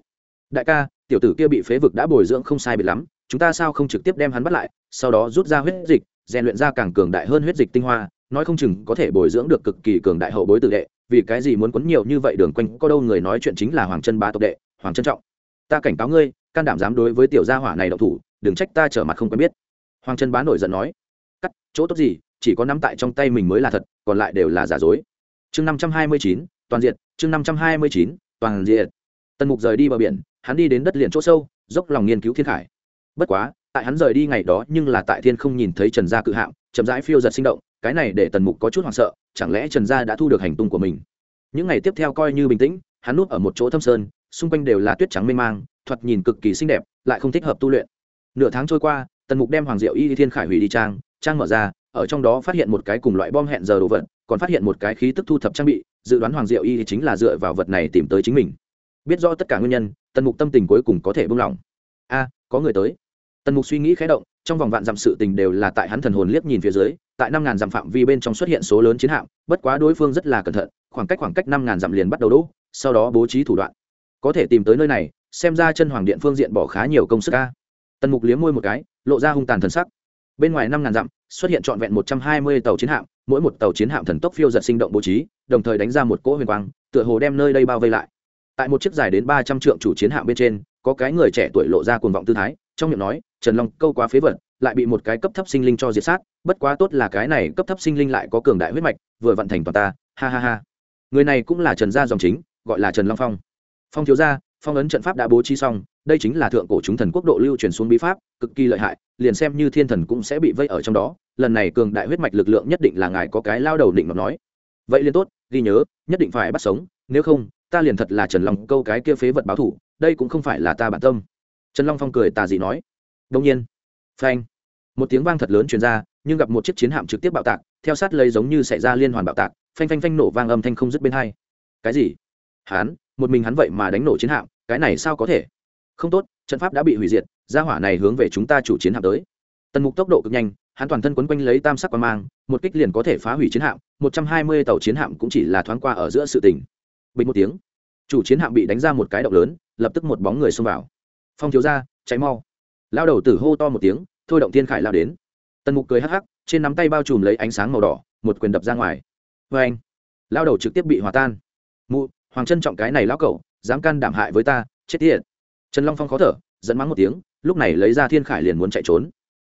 Đại ca, tiểu tử kia bị phế vực đã bồi dưỡng không sai biệt lắm, chúng ta sao không trực tiếp đem hắn bắt lại, sau đó rút ra huyết dịch, rèn luyện ra càng cường đại hơn huyết dịch tinh hoa, nói không chừng có thể bồi dưỡng được cực kỳ cường đại hậu bối tự đệ vì cái gì muốn quấn nhiều như vậy đường quanh, có đâu người nói chuyện chính là hoàng chân bá tộc đệ, hoàng trân trọng. Ta cảnh cáo ngươi, can đảm dám đối với tiểu gia hỏa này độc thủ, đừng trách ta trở mặt không quen biết. Hoàng chân bá nổi giận nói. Cắt, chỗ tốt gì, chỉ có nắm tại trong tay mình mới là thật, còn lại đều là giả dối. Chương năm trăm hai mươi chín, toàn diện chương năm trăm hai mươi chín, toàn diện tần mục rời đi bờ biển, hắn đi đến đất liền chỗ sâu, dốc lòng nghiên cứu thiên khải. Bất quá, tại hắn rời đi ngày đó nhưng là tại thiên không nhìn thấy trần gia cự hạng chậm rãi phiêu giật sinh động, cái này để tần mục có chút hoảng sợ chẳng lẽ trần gia đã thu được hành tung của mình? Những ngày tiếp theo coi như bình tĩnh, hắn núp ở một chỗ thâm sơn, xung quanh đều là tuyết trắng mê mang, thoạt nhìn cực kỳ xinh đẹp, lại không thích hợp tu luyện. Nửa tháng trôi qua, tần mục đem hoàng diệu y thiên khải hủy đi trang trang mở ra, ở trong đó phát hiện một cái cùng loại bom hẹn giờ đồ vật, còn phát hiện một cái khí tức thu thập trang bị, dự đoán hoàng diệu y chính là dựa vào vật này tìm tới chính mình. Biết rõ tất cả nguyên nhân, tần mục tâm tình cuối cùng có thể buông lỏng. A, có người tới. Tần mục suy nghĩ khé động trong vòng vạn dặm sự tình đều là tại hắn thần hồn liếc nhìn phía dưới, tại năm ngàn dặm phạm vi bên trong xuất hiện số lớn chiến hạm, bất quá đối phương rất là cẩn thận, khoảng cách khoảng cách năm ngàn dặm liền bắt đầu đỗ sau đó bố trí thủ đoạn. Có thể tìm tới nơi này, xem ra chân hoàng điện phương diện bỏ khá nhiều công sức ca tần mục liếm môi một cái, lộ ra hung tàn thần sắc. Bên ngoài năm ngàn dặm, xuất hiện trọn vẹn một trăm hai mươi tàu chiến hạm, mỗi một tàu chiến hạm thần tốc phiêu giật sinh động bố trí, đồng thời đánh ra một cỗ huyền quang, tựa hồ đem nơi đây bao vây lại. Tại một chiếc dài đến ba trăm trượng chủ chiến hạm bên trên, có cái người trẻ tuổi lộ ra cuồng vọng tư thái trong miệng nói, trần long, câu quá phế vật, lại bị một cái cấp thấp sinh linh cho diệt sát, bất quá tốt là cái này cấp thấp sinh linh lại có cường đại huyết mạch, vừa vận thành toàn ta, ha ha ha. Người này cũng là trần gia dòng chính, gọi là trần long phong. Phong thiếu gia, phong ấn trận pháp đã bố trí xong, đây chính là thượng cổ chúng thần quốc độ lưu truyền xuống bí pháp, cực kỳ lợi hại, liền xem như thiên thần cũng sẽ bị vây ở trong đó, lần này cường đại huyết mạch lực lượng nhất định là ngài có cái lao đầu định nó nói. Vậy liền tốt, ghi nhớ, nhất định phải bắt sống, nếu không, ta liền thật là trần long câu cái kia phế vật báo thủ, đây cũng không phải là ta bản tâm trần long phong cười tà dị nói đông nhiên. Phanh. Một tiếng vang thật lớn truyền ra, nhưng gặp một chiếc chiến hạm trực tiếp bạo tạc, theo sát lấy giống như xảy ra liên hoàn bạo tạc, phanh phanh phanh nổ vang âm thanh không dứt bên hai. Cái gì? Hắn? Một mình hắn vậy mà đánh nổ chiến hạm, cái này sao có thể? Không tốt, trận pháp đã bị hủy diệt, gia hỏa này hướng về chúng ta chủ chiến hạm tới. Tần mục tốc độ cực nhanh, hắn toàn thân quấn quanh lấy tam sắc quan mang, một kích liền có thể phá hủy chiến hạm, một trăm hai mươi tàu chiến hạm cũng chỉ là thoáng qua ở giữa sự tỉnh bình một tiếng, chủ chiến hạm bị đánh ra một cái động lớn, lập tức một bóng người xông vào phong thiếu ra cháy mau. Lao đầu tử hô to một tiếng, thôi động thiên khải lao đến. Tần mục cười hắc hắc, trên nắm tay bao trùm lấy ánh sáng màu đỏ, một quyền đập ra ngoài. Vê anh, lao đầu trực tiếp bị hòa tan. Mụ, hoàng trân trọng cái này lão cậu dám can đảm hại với ta, chết tiệt. Trần long phong khó thở dẫn mắng một tiếng, lúc này lấy ra thiên khải liền muốn chạy trốn.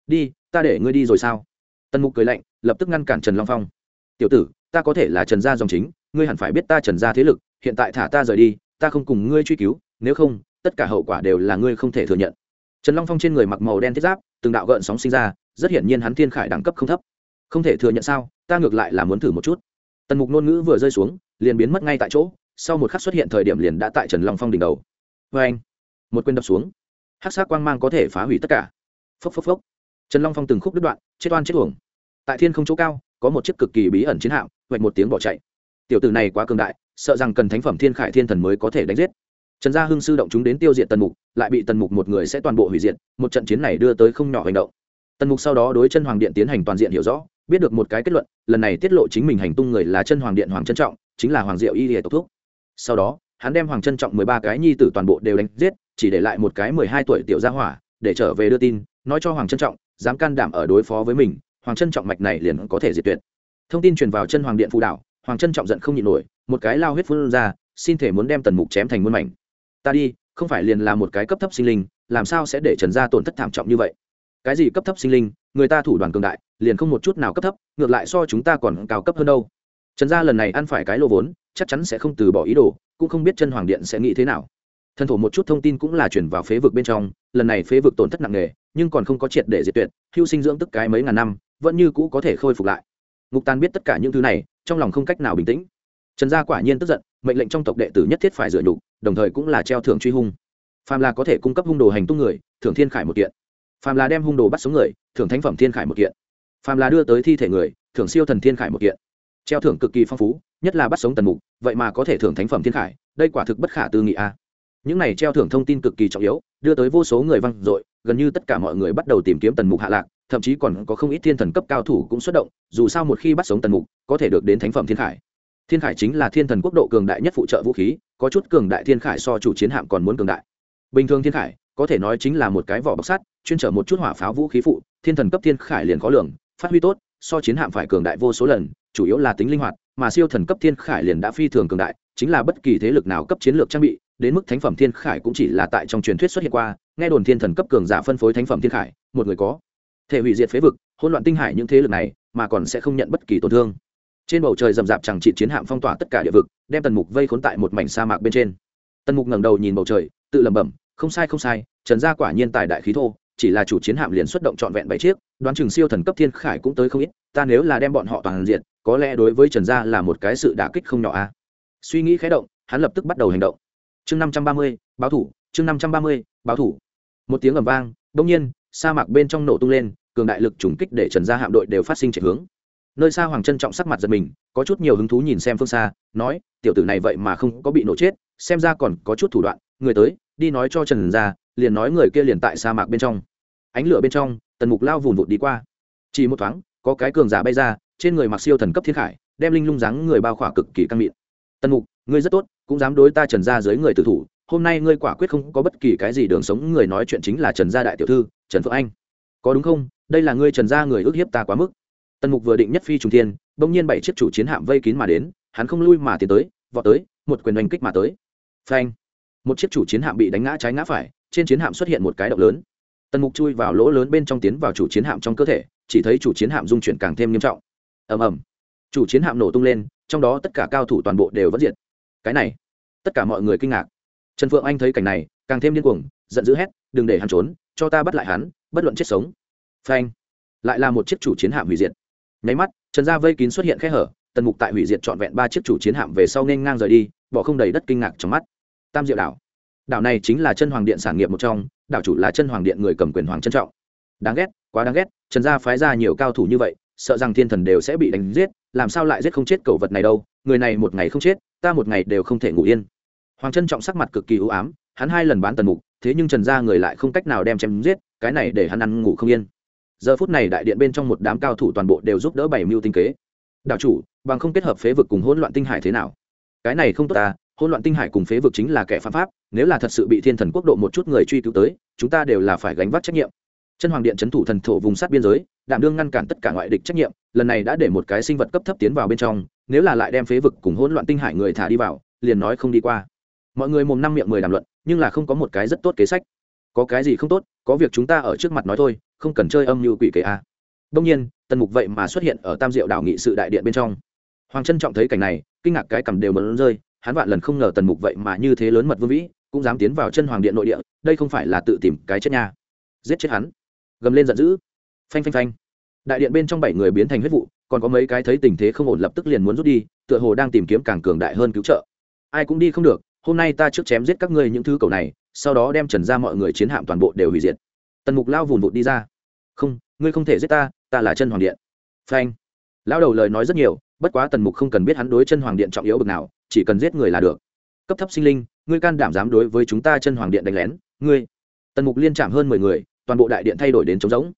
Đi, ta để ngươi đi rồi sao? Tần mục cười lạnh, lập tức ngăn cản trần long phong. Tiểu tử, ta có thể là trần gia dòng chính, ngươi hẳn phải biết ta trần gia thế lực, hiện tại thả ta rời đi, ta không cùng ngươi truy cứu, nếu không tất cả hậu quả đều là ngươi không thể thừa nhận. Trần long phong trên người mặc màu đen thiết giáp, từng đạo gợn sóng sinh ra, rất hiển nhiên hắn thiên khải đẳng cấp không thấp. Không thể thừa nhận sao, ta ngược lại là muốn thử một chút. Tần mục ngôn ngữ vừa rơi xuống, liền biến mất ngay tại chỗ, sau một khắc xuất hiện thời điểm liền đã tại trần long phong đỉnh đầu. Vê anh, một quyền đập xuống. Hát sát quang mang có thể phá hủy tất cả. Phốc phốc phốc. Trần long phong từng khúc đứt đoạn, chết oan chết uổng. Tại thiên không chỗ cao, có một chiếc cực kỳ bí ẩn chiến hạm vạch một tiếng bỏ chạy. Tiểu tử này quá cường đại, sợ rằng cần thánh phẩm thiên khải thiên thần mới có thể đánh giết trần gia hưng sư động chúng đến tiêu diệt tần mục, lại bị tần mục một người sẽ toàn bộ hủy diệt, một trận chiến này đưa tới không nhỏ hành động. Tần mục sau đó đối chân hoàng điện tiến hành toàn diện hiểu rõ, biết được một cái kết luận, lần này tiết lộ chính mình hành tung người là chân hoàng điện hoàng trân trọng, chính là hoàng diệu y hệ tộc thuốc sau đó, hắn đem hoàng trân trọng mười ba cái nhi tử toàn bộ đều đánh giết, chỉ để lại một cái mười hai tuổi tiểu gia hỏa, để trở về đưa tin, nói cho hoàng trân trọng, dám can đảm ở đối phó với mình, hoàng trân trọng mạch này liền có thể diệt tuyệt. Thông tin truyền vào chân hoàng điện phụ đảo hoàng trân trọng giận không nhịn nổi, một cái lao huyết phun ra, xin thể muốn đem tần mục chém thành muôn mảnh ta đi, không phải liền là một cái cấp thấp sinh linh, làm sao sẽ để trần gia tổn thất thảm trọng như vậy? Cái gì cấp thấp sinh linh? Người ta thủ đoàn cường đại, liền không một chút nào cấp thấp, ngược lại so chúng ta còn cao cấp hơn đâu. Trần gia lần này ăn phải cái lô vốn, chắc chắn sẽ không từ bỏ ý đồ, cũng không biết chân hoàng điện sẽ nghĩ thế nào. Thần thổ một chút thông tin cũng là chuyển vào phế vực bên trong, lần này phế vực tổn thất nặng nề, nhưng còn không có triệt để diệt tuyệt, hưu sinh dưỡng tức cái mấy ngàn năm, vẫn như cũ có thể khôi phục lại. Ngục tàn biết tất cả những thứ này, trong lòng không cách nào bình tĩnh trần gia quả nhiên tức giận, mệnh lệnh trong tộc đệ tử nhất thiết phải dựa nhục, đồng thời cũng là treo thưởng truy hung. Phàm là có thể cung cấp hung đồ hành tung người, thưởng thiên khải một kiện. Phàm là đem hung đồ bắt sống người, thưởng thánh phẩm thiên khải một kiện. Phàm là đưa tới thi thể người, thưởng siêu thần thiên khải một kiện. Treo thưởng cực kỳ phong phú, nhất là bắt sống tần mục, vậy mà có thể thưởng thánh phẩm thiên khải, đây quả thực bất khả tư nghị a. Những này treo thưởng thông tin cực kỳ trọng yếu, đưa tới vô số người văng dội, gần như tất cả mọi người bắt đầu tìm kiếm tần mục hạ lạc, thậm chí còn có không ít thiên thần cấp cao thủ cũng xuất động, dù sao một khi bắt sống tần mục, có thể được đến thánh phẩm thiên khải thiên khải chính là thiên thần quốc độ cường đại nhất phụ trợ vũ khí, có chút cường đại thiên khải so chủ chiến hạm còn muốn cường đại. Bình thường thiên khải, có thể nói chính là một cái vỏ bọc sắt, chuyên trở một chút hỏa pháo vũ khí phụ, thiên thần cấp thiên khải liền khó lường, phát huy tốt, so chiến hạm phải cường đại vô số lần, chủ yếu là tính linh hoạt, mà siêu thần cấp thiên khải liền đã phi thường cường đại, chính là bất kỳ thế lực nào cấp chiến lược trang bị, đến mức thánh phẩm thiên khải cũng chỉ là tại trong truyền thuyết xuất hiện qua, nghe đồn thiên thần cấp cường giả phân phối thánh phẩm thiên khải, một người có thể hủy diệt phế vực, hỗn loạn tinh hải những thế lực này, mà còn sẽ không nhận bất kỳ tổn thương trên bầu trời rầm rạp chẳng trị chiến hạm phong tỏa tất cả địa vực, đem tần mục vây khốn tại một mảnh sa mạc bên trên. Tần mục ngẩng đầu nhìn bầu trời, tự lẩm bẩm, không sai không sai, trần gia quả nhiên tài đại khí thô, chỉ là chủ chiến hạm liền xuất động trọn vẹn bảy chiếc, đoán chừng siêu thần cấp thiên khải cũng tới không ít, ta nếu là đem bọn họ toàn diện, có lẽ đối với trần gia là một cái sự đả kích không nhỏ a. Suy nghĩ khé động, hắn lập tức bắt đầu hành động. Chương năm trăm ba mươi, báo thủ, chương năm trăm ba mươi, báo thủ. Một tiếng ầm vang đông nhiên, sa mạc bên trong nổ tung lên, cường đại lực trùng kích để trần gia hạm đội đều phát sinh chạy hướng nơi xa hoàng trân trọng sắc mặt giật mình, có chút nhiều hứng thú nhìn xem phương xa, nói, tiểu tử này vậy mà không có bị nổ chết, xem ra còn có chút thủ đoạn, người tới, đi nói cho trần gia, liền nói người kia liền tại sa mạc bên trong. Ánh lửa bên trong, tần mục lao vùn vụt đi qua. Chỉ một thoáng, có cái cường giả bay ra, trên người mặc siêu thần cấp thiên khải, đem linh lung dáng người bao khỏa cực kỳ căng mịn. Tần mục, ngươi rất tốt, cũng dám đối ta trần gia dưới người tử thủ, hôm nay ngươi quả quyết không có bất kỳ cái gì đường sống, người nói chuyện chính là trần gia đại tiểu thư, trần phượng anh. Có đúng không? Đây là ngươi trần gia người ước hiếp ta quá mức tần mục vừa định nhất phi trùng thiên, bỗng nhiên bảy chiếc chủ chiến hạm vây kín mà đến, hắn không lui mà tiến tới, vọt tới, một quyền oanh kích mà tới. Phanh! Một chiếc chủ chiến hạm bị đánh ngã trái ngã phải, trên chiến hạm xuất hiện một cái động lớn. Tần mục chui vào lỗ lớn bên trong tiến vào chủ chiến hạm trong cơ thể, chỉ thấy chủ chiến hạm dung chuyển càng thêm nghiêm trọng. Ầm ầm! Chủ chiến hạm nổ tung lên, trong đó tất cả cao thủ toàn bộ đều vẫn diệt. Cái này, tất cả mọi người kinh ngạc. Trần phượng anh thấy cảnh này, càng thêm điên cuồng, giận dữ hét, đừng để hắn trốn, cho ta bắt lại hắn, bất luận chết sống. Phanh! Lại là một chiếc chủ chiến hạm hủy diệt nháy mắt, trần gia vây kín xuất hiện khe hở, tần mục tại hủy diệt trọn vẹn ba chiếc chủ chiến hạm về sau nên ngang rời đi, bỏ không đầy đất kinh ngạc trong mắt. Tam diệu đảo. Đảo này chính là chân hoàng điện sản nghiệp một trong, đảo chủ là chân hoàng điện người cầm quyền hoàng trân trọng. Đáng ghét, quá đáng ghét, trần gia phái ra nhiều cao thủ như vậy, sợ rằng thiên thần đều sẽ bị đánh giết, làm sao lại giết không chết cầu vật này đâu, người này một ngày không chết, ta một ngày đều không thể ngủ yên. Hoàng trân trọng sắc mặt cực kỳ ưu ám, hắn hai lần bán tần mục, thế nhưng trần gia người lại không cách nào đem chém giết, cái này để hắn ăn ngủ không yên giờ phút này đại điện bên trong một đám cao thủ toàn bộ đều giúp đỡ bảy mưu tinh kế. Đạo chủ, bằng không kết hợp phế vực cùng hỗn loạn tinh hải thế nào? Cái này không tốt ta, hỗn loạn tinh hải cùng phế vực chính là kẻ phạm pháp, nếu là thật sự bị thiên thần quốc độ một chút người truy cứu tới, chúng ta đều là phải gánh vác trách nhiệm. Chân hoàng điện c h ấ n thủ thần thổ vùng sát biên giới, đảm đương ngăn cản tất cả ngoại địch trách nhiệm, lần này đã để một cái sinh vật cấp thấp tiến vào bên trong, nếu là lại đem phế vực cùng hỗn loạn tinh hải người thả đi vào, liền nói không đi qua. Mọi người mồm năm miệng mười đàm luận, nhưng là không có một cái rất tốt kế sách. Có cái gì không tốt, có việc chúng ta ở trước mặt nói thôi không cần chơi âm như quỷ kế a. À. đông nhiên, tần mục vậy mà xuất hiện ở tam diệu đảo nghị sự đại điện bên trong. Hoàng trân trọng thấy cảnh này, kinh ngạc cái cầm đều mẫn rơi, hắn vạn lần không ngờ tần mục vậy mà như thế lớn mật vương vĩ, cũng dám tiến vào chân hoàng điện nội địa, đây không phải là tự tìm cái chết nha. Giết chết hắn. Gầm lên giận dữ. Phanh phanh phanh. Đại điện bên trong bảy người biến thành huyết vụ, còn có mấy cái thấy tình thế không ổn lập tức liền muốn rút đi, tựa hồ đang tìm kiếm càng cường đại hơn cứu trợ. Ai cũng đi không được, hôm nay ta trước chém giết các ngươi những thứ cầu này, sau đó đem trần ra mọi người chiến hạm toàn bộ đều hủy diệt tần mục lao vùn vụt đi ra. Không, ngươi không thể giết ta ta là chân hoàng điện. Phanh. Lao đầu lời nói rất nhiều, bất quá tần mục không cần biết hắn đối chân hoàng điện trọng yếu bực nào, chỉ cần giết người là được. Cấp thấp sinh linh, ngươi can đảm dám đối với chúng ta chân hoàng điện đánh lén, ngươi? Tần mục liên chạm hơn mười người, toàn bộ đại điện thay đổi đến trống rỗng.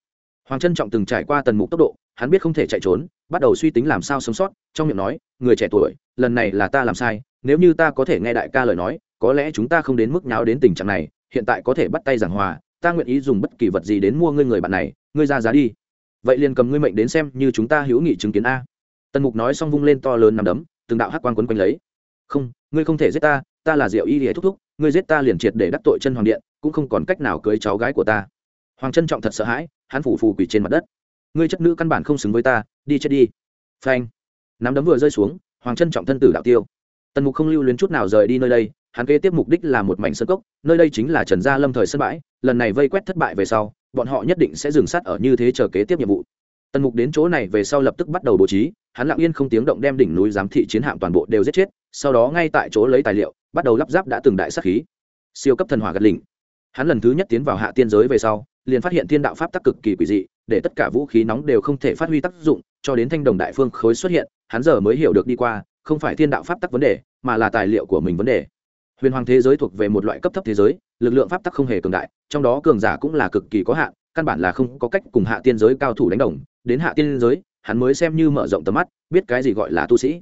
Hoàng trân trọng từng trải qua tần mục tốc độ, hắn biết không thể chạy trốn, bắt đầu suy tính làm sao sống sót, trong miệng nói, người trẻ tuổi, lần này là ta làm sai, nếu như ta có thể nghe đại ca lời nói, có lẽ chúng ta không đến mức nháo đến tình trạng này, hiện tại có thể bắt tay giảng hòa ta nguyện ý dùng bất kỳ vật gì đến mua ngươi người bạn này, ngươi ra giá đi. Vậy liền cầm ngươi mệnh đến xem như chúng ta hữu nghị chứng kiến a. Tần mục nói xong vung lên to lớn nằm đấm, từng đạo hắc quan quấn quanh lấy. Không, ngươi không thể giết ta ta là diệu y hệ thúc thúc, ngươi giết ta liền triệt để đắc tội chân hoàng điện, cũng không còn cách nào cưới cháu gái của ta. Hoàng trân trọng thật sợ hãi, hắn phủ phù quỳ trên mặt đất. Ngươi chất nữ căn bản không xứng với ta, đi chết đi. Phanh. Nắm đấm vừa rơi xuống, hoàng trân trọng thân tử đạo tiêu. Tần mục không lưu luyến chút nào rời đi nơi đây hắn kế tiếp mục đích là một mảnh sân cốc, nơi đây chính là trần gia lâm thời sân bãi, lần này vây quét thất bại về sau, bọn họ nhất định sẽ dừng sát ở như thế chờ kế tiếp nhiệm vụ. Tần mục đến chỗ này về sau lập tức bắt đầu bố trí, hắn lặng yên không tiếng động đem đỉnh núi giám thị chiến hạm toàn bộ đều giết chết, sau đó ngay tại chỗ lấy tài liệu, bắt đầu lắp ráp đã từng đại sắc khí. Siêu cấp thần hỏa gật lỉnh. Hắn lần thứ nhất tiến vào hạ tiên giới về sau, liền phát hiện thiên đạo pháp tắc cực kỳ quỷ dị, để tất cả vũ khí nóng đều không thể phát huy tác dụng, cho đến thanh đồng đại phương khối xuất hiện, hắn giờ mới hiểu được đi qua, không phải thiên đạo pháp tắc vấn đề, mà là tài liệu của mình vấn đề huyền hoàng thế giới thuộc về một loại cấp thấp thế giới, lực lượng pháp tắc không hề cường đại, trong đó cường giả cũng là cực kỳ có hạn, căn bản là không có cách cùng hạ tiên giới cao thủ đánh đồng. Đến hạ tiên giới, hắn mới xem như mở rộng tầm mắt, biết cái gì gọi là tu sĩ.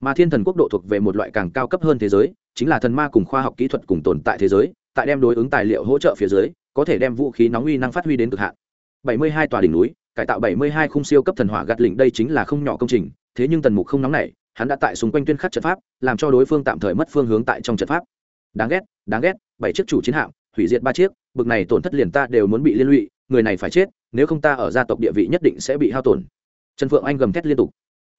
Mà thiên thần quốc độ thuộc về một loại càng cao cấp hơn thế giới, chính là thần ma cùng khoa học kỹ thuật cùng tồn tại thế giới, tại đem đối ứng tài liệu hỗ trợ phía dưới, có thể đem vũ khí nóng uy năng phát huy đến cực hạn. 72 tòa đỉnh núi, cải tạo 72 khung siêu cấp thần hỏa gạt lĩnh đây chính là không nhỏ công trình, thế nhưng tần mục không nóng nảy, hắn đã tại xung quanh tuyên khắc trận pháp, làm cho đối phương tạm thời mất phương hướng tại trong trận pháp đáng ghét đáng ghét, bảy chiếc chủ chiến hạm, hủy diệt ba chiếc, bực này tổn thất liền ta đều muốn bị liên lụy, người này phải chết, nếu không ta ở gia tộc địa vị nhất định sẽ bị hao tổn. Trần phượng anh gầm thét liên tục.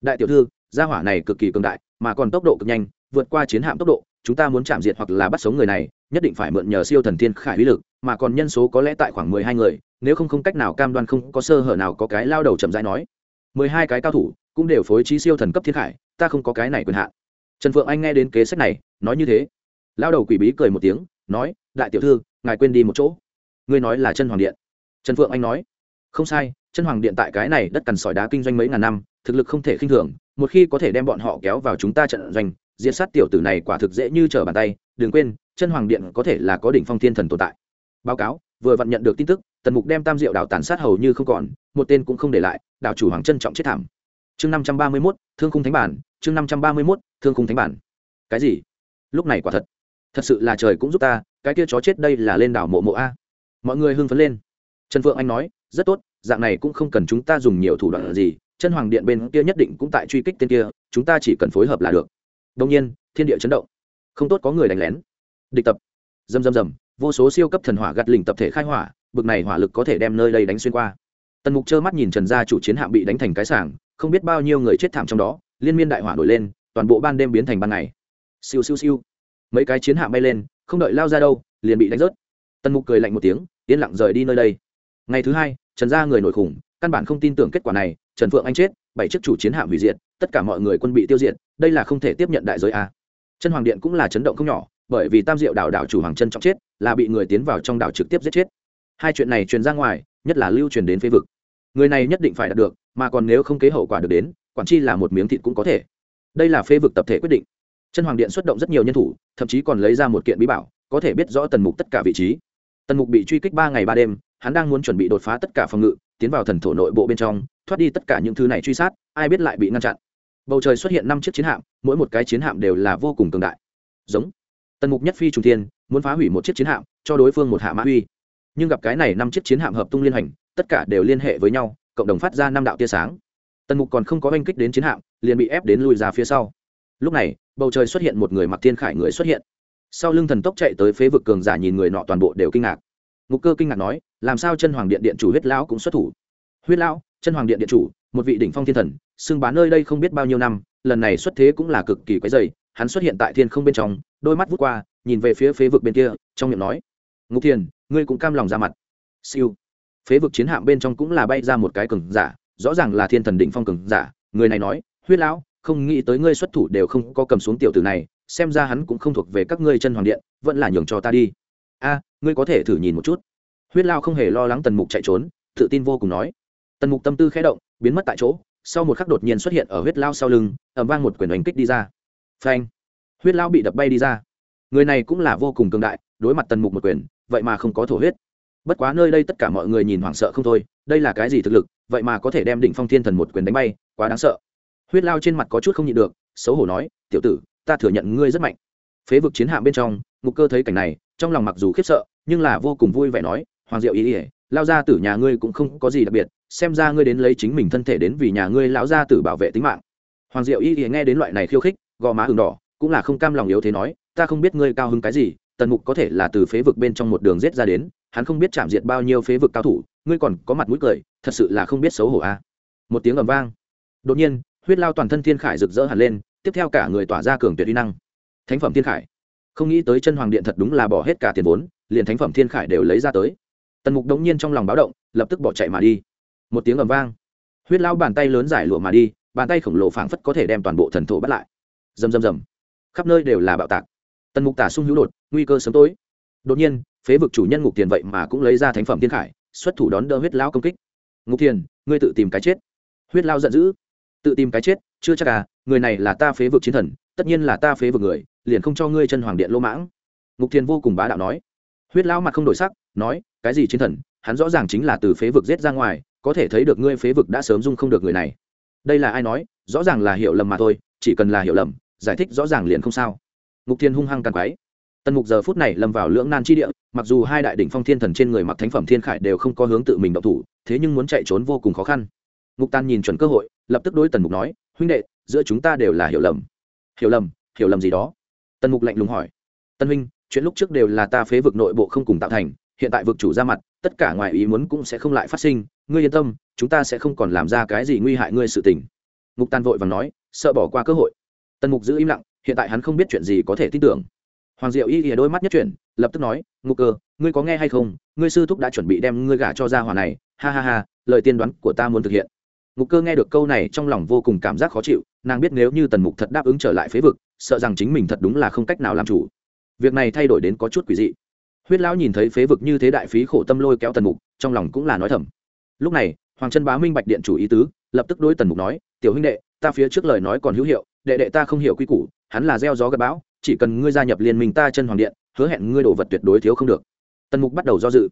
Đại tiểu thư, gia hỏa này cực kỳ cường đại, mà còn tốc độ cực nhanh, vượt qua chiến hạm tốc độ, chúng ta muốn chạm diệt hoặc là bắt sống người này, nhất định phải mượn nhờ siêu thần thiên khải uy lực, mà còn nhân số có lẽ tại khoảng mười hai người, nếu không không cách nào cam đoan không có sơ hở nào có cái lao đầu chậm rãi nói. Mười hai cái cao thủ, cũng đều phối trí siêu thần cấp thiên khải, ta không có cái này quyền hạn. Trần phượng anh nghe đến kế sách này, nói như thế lao đầu quỷ bí cười một tiếng, nói, đại tiểu thư, ngài quên đi một chỗ. Ngươi nói là chân hoàng điện. Trần phượng anh nói, không sai, chân hoàng điện tại cái này đất cằn sỏi đá kinh doanh mấy ngàn năm, thực lực không thể khinh thường. Một khi có thể đem bọn họ kéo vào chúng ta trận doanh, diệt sát tiểu tử này quả thực dễ như trở bàn tay. Đừng quên, chân hoàng điện có thể là có đỉnh phong thiên thần tồn tại. Báo cáo, vừa vặn nhận được tin tức, tần mục đem tam diệu đảo tàn sát hầu như không còn, một tên cũng không để lại, đảo chủ hoàng trân trọng chết thảm. Chương năm trăm ba mươi mốt, thương khung thánh bản, chương năm trăm ba mươi mốt, thương khung thánh bản. Cái gì? Lúc này quả thật thật sự là trời cũng giúp ta, cái kia chó chết đây là lên đảo mộ mộ a. Mọi người hưng phấn lên. Trần phượng anh nói, rất tốt, dạng này cũng không cần chúng ta dùng nhiều thủ đoạn gì, chân hoàng điện bên kia nhất định cũng tại truy kích tên kia, chúng ta chỉ cần phối hợp là được. Đông nhiên, thiên địa chấn động. Không tốt có người đánh lén. Địch tập. Dầm dầm dầm, vô số siêu cấp thần hỏa gạt lình tập thể khai hỏa, bực này hỏa lực có thể đem nơi đây đánh xuyên qua. Tần mục trơ mắt nhìn trần gia chủ chiến hạm bị đánh thành cái sảng, không biết bao nhiêu người chết thảm trong đó, liên miên đại hỏa nổi lên, toàn bộ ban đêm biến thành ban ngày. Siêu siêu siêu mấy cái chiến hạm bay lên, không đợi lao ra đâu, liền bị đánh rớt. Tần mục cười lạnh một tiếng, yên lặng rời đi nơi đây. Ngày thứ hai, trần gia người nổi khủng, căn bản không tin tưởng kết quả này, trần phượng anh chết, bảy chiếc chủ chiến hạm hủy diệt, tất cả mọi người quân bị tiêu diệt, đây là không thể tiếp nhận đại giới a. Chân hoàng điện cũng là chấn động không nhỏ, bởi vì tam diệu đảo đảo chủ hoàng chân trọng chết, là bị người tiến vào trong đảo trực tiếp giết chết. Hai chuyện này truyền ra ngoài, nhất là lưu truyền đến phế vực. Người này nhất định phải đạt được, mà còn nếu không kế hậu quả được đến, quản chi là một miếng thịt cũng có thể. Đây là phế vực tập thể quyết định chân hoàng điện xuất động rất nhiều nhân thủ, thậm chí còn lấy ra một kiện bí bảo, có thể biết rõ tần mục tất cả vị trí. Tần mục bị truy kích ba ngày ba đêm, hắn đang muốn chuẩn bị đột phá tất cả phòng ngự, tiến vào thần thổ nội bộ bên trong, thoát đi tất cả những thứ này truy sát, ai biết lại bị ngăn chặn. Bầu trời xuất hiện năm chiếc chiến hạm, mỗi một cái chiến hạm đều là vô cùng cường đại. Giống. Tần mục nhất phi Trung thiên, muốn phá hủy một chiếc chiến hạm, cho đối phương một hạ mã uy. Nhưng gặp cái này năm chiếc chiến hạm hợp tung liên hành, tất cả đều liên hệ với nhau, cộng đồng phát ra năm đạo tia sáng. Tần mục còn không có oanh kích đến chiến hạm, liền bị ép đến lùi ra phía sau. Lúc này bầu trời xuất hiện một người mặc thiên khải người xuất hiện. Sau lưng thần tốc chạy tới phế vực cường giả nhìn người nọ toàn bộ đều kinh ngạc. Ngục cơ kinh ngạc nói, làm sao chân hoàng điện điện chủ huyết lão cũng xuất thủ? Huyết lão, chân hoàng điện điện chủ, một vị đỉnh phong thiên thần, xưng bán nơi đây không biết bao nhiêu năm, lần này xuất thế cũng là cực kỳ quái dày, hắn xuất hiện tại thiên không bên trong, đôi mắt vút qua, nhìn về phía phế vực bên kia, trong miệng nói, ngục thiền, ngươi cũng cam lòng ra mặt. Siêu. Phế vực chiến hạm bên trong cũng là bay ra một cái cường giả, rõ ràng là thiên thần đỉnh phong cường giả, người này nói, huyết lão không nghĩ tới ngươi xuất thủ đều không có cầm xuống tiểu tử này, xem ra hắn cũng không thuộc về các ngươi chân hoàng điện, vẫn là nhường cho ta đi. A, ngươi có thể thử nhìn một chút. Huyết lao không hề lo lắng tần mục chạy trốn, tự tin vô cùng nói. Tần mục tâm tư khẽ động, biến mất tại chỗ, sau một khắc đột nhiên xuất hiện ở huyết lao sau lưng ẩm vang một quyển đánh kích đi ra. Phanh! Huyết lao bị đập bay đi ra. Người này cũng là vô cùng cường đại, đối mặt tần mục một quyền, vậy mà không có thổ huyết. Bất quá nơi đây tất cả mọi người nhìn hoảng sợ không thôi, đây là cái gì thực lực, vậy mà có thể đem định phong thiên thần một quyền đánh bay, quá đáng sợ huyết lao trên mặt có chút không nhịn được, xấu hổ nói, tiểu tử, ta thừa nhận ngươi rất mạnh. Phế vực chiến hạm bên trong, ngục cơ thấy cảnh này, trong lòng mặc dù khiếp sợ, nhưng là vô cùng vui vẻ nói, hoàng diệu ý ỉa lao ra tử nhà ngươi cũng không có gì đặc biệt, xem ra ngươi đến lấy chính mình thân thể đến vì nhà ngươi lão gia tử bảo vệ tính mạng. Hoàng diệu y ỉa nghe đến loại này khiêu khích, gò má ừng đỏ, cũng là không cam lòng yếu thế nói, ta không biết ngươi cao hứng cái gì, tần mục có thể là từ phế vực bên trong một đường rết ra đến, hắn không biết chạm diệt bao nhiêu phế vực cao thủ, ngươi còn có mặt mũi cười, thật sự là không biết xấu hổ a à. một tiếng ầm vang. Đột nhiên huyết lao toàn thân thiên khải rực rỡ hẳn lên, tiếp theo cả người tỏa ra cường tuyệt uy năng. Thánh phẩm thiên khải. Không nghĩ tới chân hoàng điện thật đúng là bỏ hết cả tiền vốn, liền thánh phẩm thiên khải đều lấy ra tới. Tần mục đống nhiên trong lòng báo động, lập tức bỏ chạy mà đi. Một tiếng ầm vang. Huyết lao bàn tay lớn giải lụa mà đi, bàn tay khổng lồ phảng phất có thể đem toàn bộ thần thổ bắt lại. Rầm rầm rầm. Khắp nơi đều là bạo tạc. Tần mục tả sung hữu đột, nguy cơ sớm tối. Đột nhiên, phế vực chủ nhân ngục tiền vậy mà cũng lấy ra thánh phẩm thiên khải, xuất thủ đón đỡ huyết lao công kích. Ngục tiền, ngươi tự tìm cái chết. Huyết lao giận dữ tự tìm cái chết, chưa chắc à người này là ta phế vực chiến thần, tất nhiên là ta phế vực người, liền không cho ngươi chân hoàng điện lô mãng. Ngục thiên vô cùng bá đạo nói. Huyết lão mặt không đổi sắc, nói, cái gì chiến thần? Hắn rõ ràng chính là từ phế vực giết ra ngoài, có thể thấy được ngươi phế vực đã sớm dung không được người này. Đây là ai nói? Rõ ràng là hiểu lầm mà thôi, chỉ cần là hiểu lầm, giải thích rõ ràng liền không sao. Ngục thiên hung hăng càng quái tần mục giờ phút này lâm vào lưỡng nan chi địa, mặc dù hai đại đỉnh phong thiên thần trên người mặc thánh phẩm thiên khải đều không có hướng tự mình động thủ, thế nhưng muốn chạy trốn vô cùng khó khăn ngục tan nhìn chuẩn cơ hội, lập tức đối tần mục nói, huynh đệ, giữa chúng ta đều là hiểu lầm. Hiểu lầm? Hiểu lầm gì đó? Tần mục lạnh lùng hỏi. Tân huynh, chuyện lúc trước đều là ta phế vực nội bộ không cùng tạo thành, hiện tại vực chủ ra mặt, tất cả ngoài ý muốn cũng sẽ không lại phát sinh. Ngươi yên tâm, chúng ta sẽ không còn làm ra cái gì nguy hại ngươi sự tình. Ngục tan vội và nói, sợ bỏ qua cơ hội. Tần mục giữ im lặng, hiện tại hắn không biết chuyện gì có thể tin tưởng. Hoàng diệu y ỉa đôi mắt nhất chuyển, lập tức nói, ngục cơ, ngươi có nghe hay không? Ngươi sư thúc đã chuẩn bị đem ngươi gả cho gia hòa này. Ha ha ha, lời tiên đoán của ta muốn thực hiện ngục cơ nghe được câu này trong lòng vô cùng cảm giác khó chịu, nàng biết nếu như tần mục thật đáp ứng trở lại phế vực, sợ rằng chính mình thật đúng là không cách nào làm chủ. Việc này thay đổi đến có chút quỷ dị. Huyết lão nhìn thấy phế vực như thế đại phí khổ tâm lôi kéo tần mục, trong lòng cũng là nói thầm. Lúc này, hoàng chân bá minh bạch điện chủ ý tứ, lập tức đối tần mục nói, tiểu huynh đệ, ta phía trước lời nói còn hữu hiệu, đệ đệ ta không hiểu quy củ, hắn là gieo gió gặp bão, chỉ cần ngươi gia nhập liên minh ta chân hoàng điện, hứa hẹn ngươi đồ vật tuyệt đối thiếu không được. Tần mục bắt đầu do dự.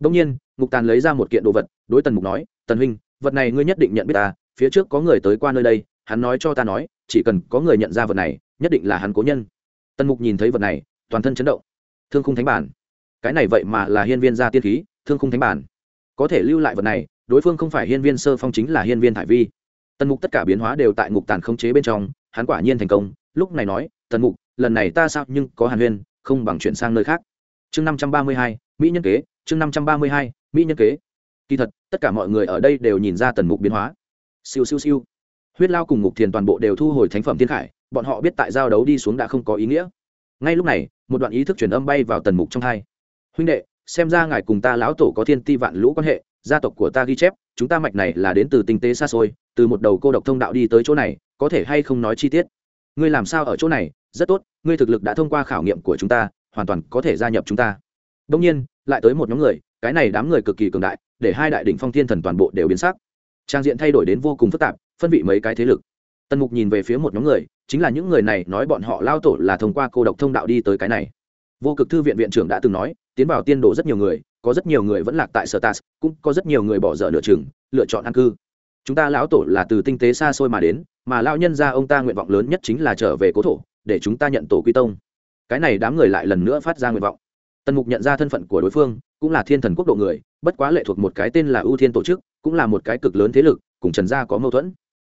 Đông nhiên mục tàn lấy ra một kiện đồ vật, đối tần mục nói, tần huynh vật này ngươi nhất định nhận biết ta, phía trước có người tới qua nơi đây, hắn nói cho ta nói, chỉ cần có người nhận ra vật này, nhất định là hắn cố nhân. Tần mục nhìn thấy vật này, toàn thân chấn động. Thương khung thánh bản. Cái này vậy mà là hiên viên gia tiên khí, thương khung thánh bản. Có thể lưu lại vật này, đối phương không phải hiên viên sơ phong chính là hiên viên thải vi. Tần mục tất cả biến hóa đều tại ngục tàn không chế bên trong, hắn quả nhiên thành công. Lúc này nói, tần mục, lần này ta sao nhưng có hàn huyên, không bằng chuyển sang nơi khác. Chương năm trăm ba mươi hai, mỹ nhân kế, chương năm trăm ba mươi hai, mỹ nhân kế kỳ thật, tất cả mọi người ở đây đều nhìn ra tần mục biến hóa. Siêu siêu siêu. Huyết lao cùng ngục thiền toàn bộ đều thu hồi thánh phẩm thiên khải, bọn họ biết tại giao đấu đi xuống đã không có ý nghĩa. Ngay lúc này, một đoạn ý thức truyền âm bay vào tần mục trong hai. Huynh đệ, xem ra ngài cùng ta lão tổ có thiên ti vạn lũ quan hệ, gia tộc của ta ghi chép, chúng ta mạch này là đến từ tinh tế xa xôi, từ một đầu cô độc thông đạo đi tới chỗ này, có thể hay không nói chi tiết? Ngươi làm sao ở chỗ này? Rất tốt, ngươi thực lực đã thông qua khảo nghiệm của chúng ta, hoàn toàn có thể gia nhập chúng ta. Đông nhiên, lại tới một nhóm người, cái này đám người cực kỳ cường đại để hai đại đ ỉ n h phong thiên thần toàn bộ đều biến sắc. Trang diện thay đổi đến vô cùng phức tạp, phân vị mấy cái thế lực. Tần mục nhìn về phía một nhóm người, chính là những người này nói bọn họ lao tổ là thông qua cô độc thông đạo đi tới cái này. Vô cực thư viện viện trưởng đã từng nói, tiến vào tiên đồ rất nhiều người, có rất nhiều người vẫn lạc tại sở tas cũng có rất nhiều người bỏ dở nửa chừng, lựa chọn an cư. Chúng ta lão tổ là từ tinh tế xa xôi mà đến, mà lão nhân ra ông ta nguyện vọng lớn nhất chính là trở về cố thổ, để chúng ta nhận tổ quy tông. Cái này đám người lại lần nữa phát ra nguyện vọng. Tần mục nhận ra thân phận của đối phương cũng là thiên thần quốc độ người, bất quá lệ thuộc một cái tên là ưu thiên tổ chức, cũng là một cái cực lớn thế lực, cùng trần gia có mâu thuẫn.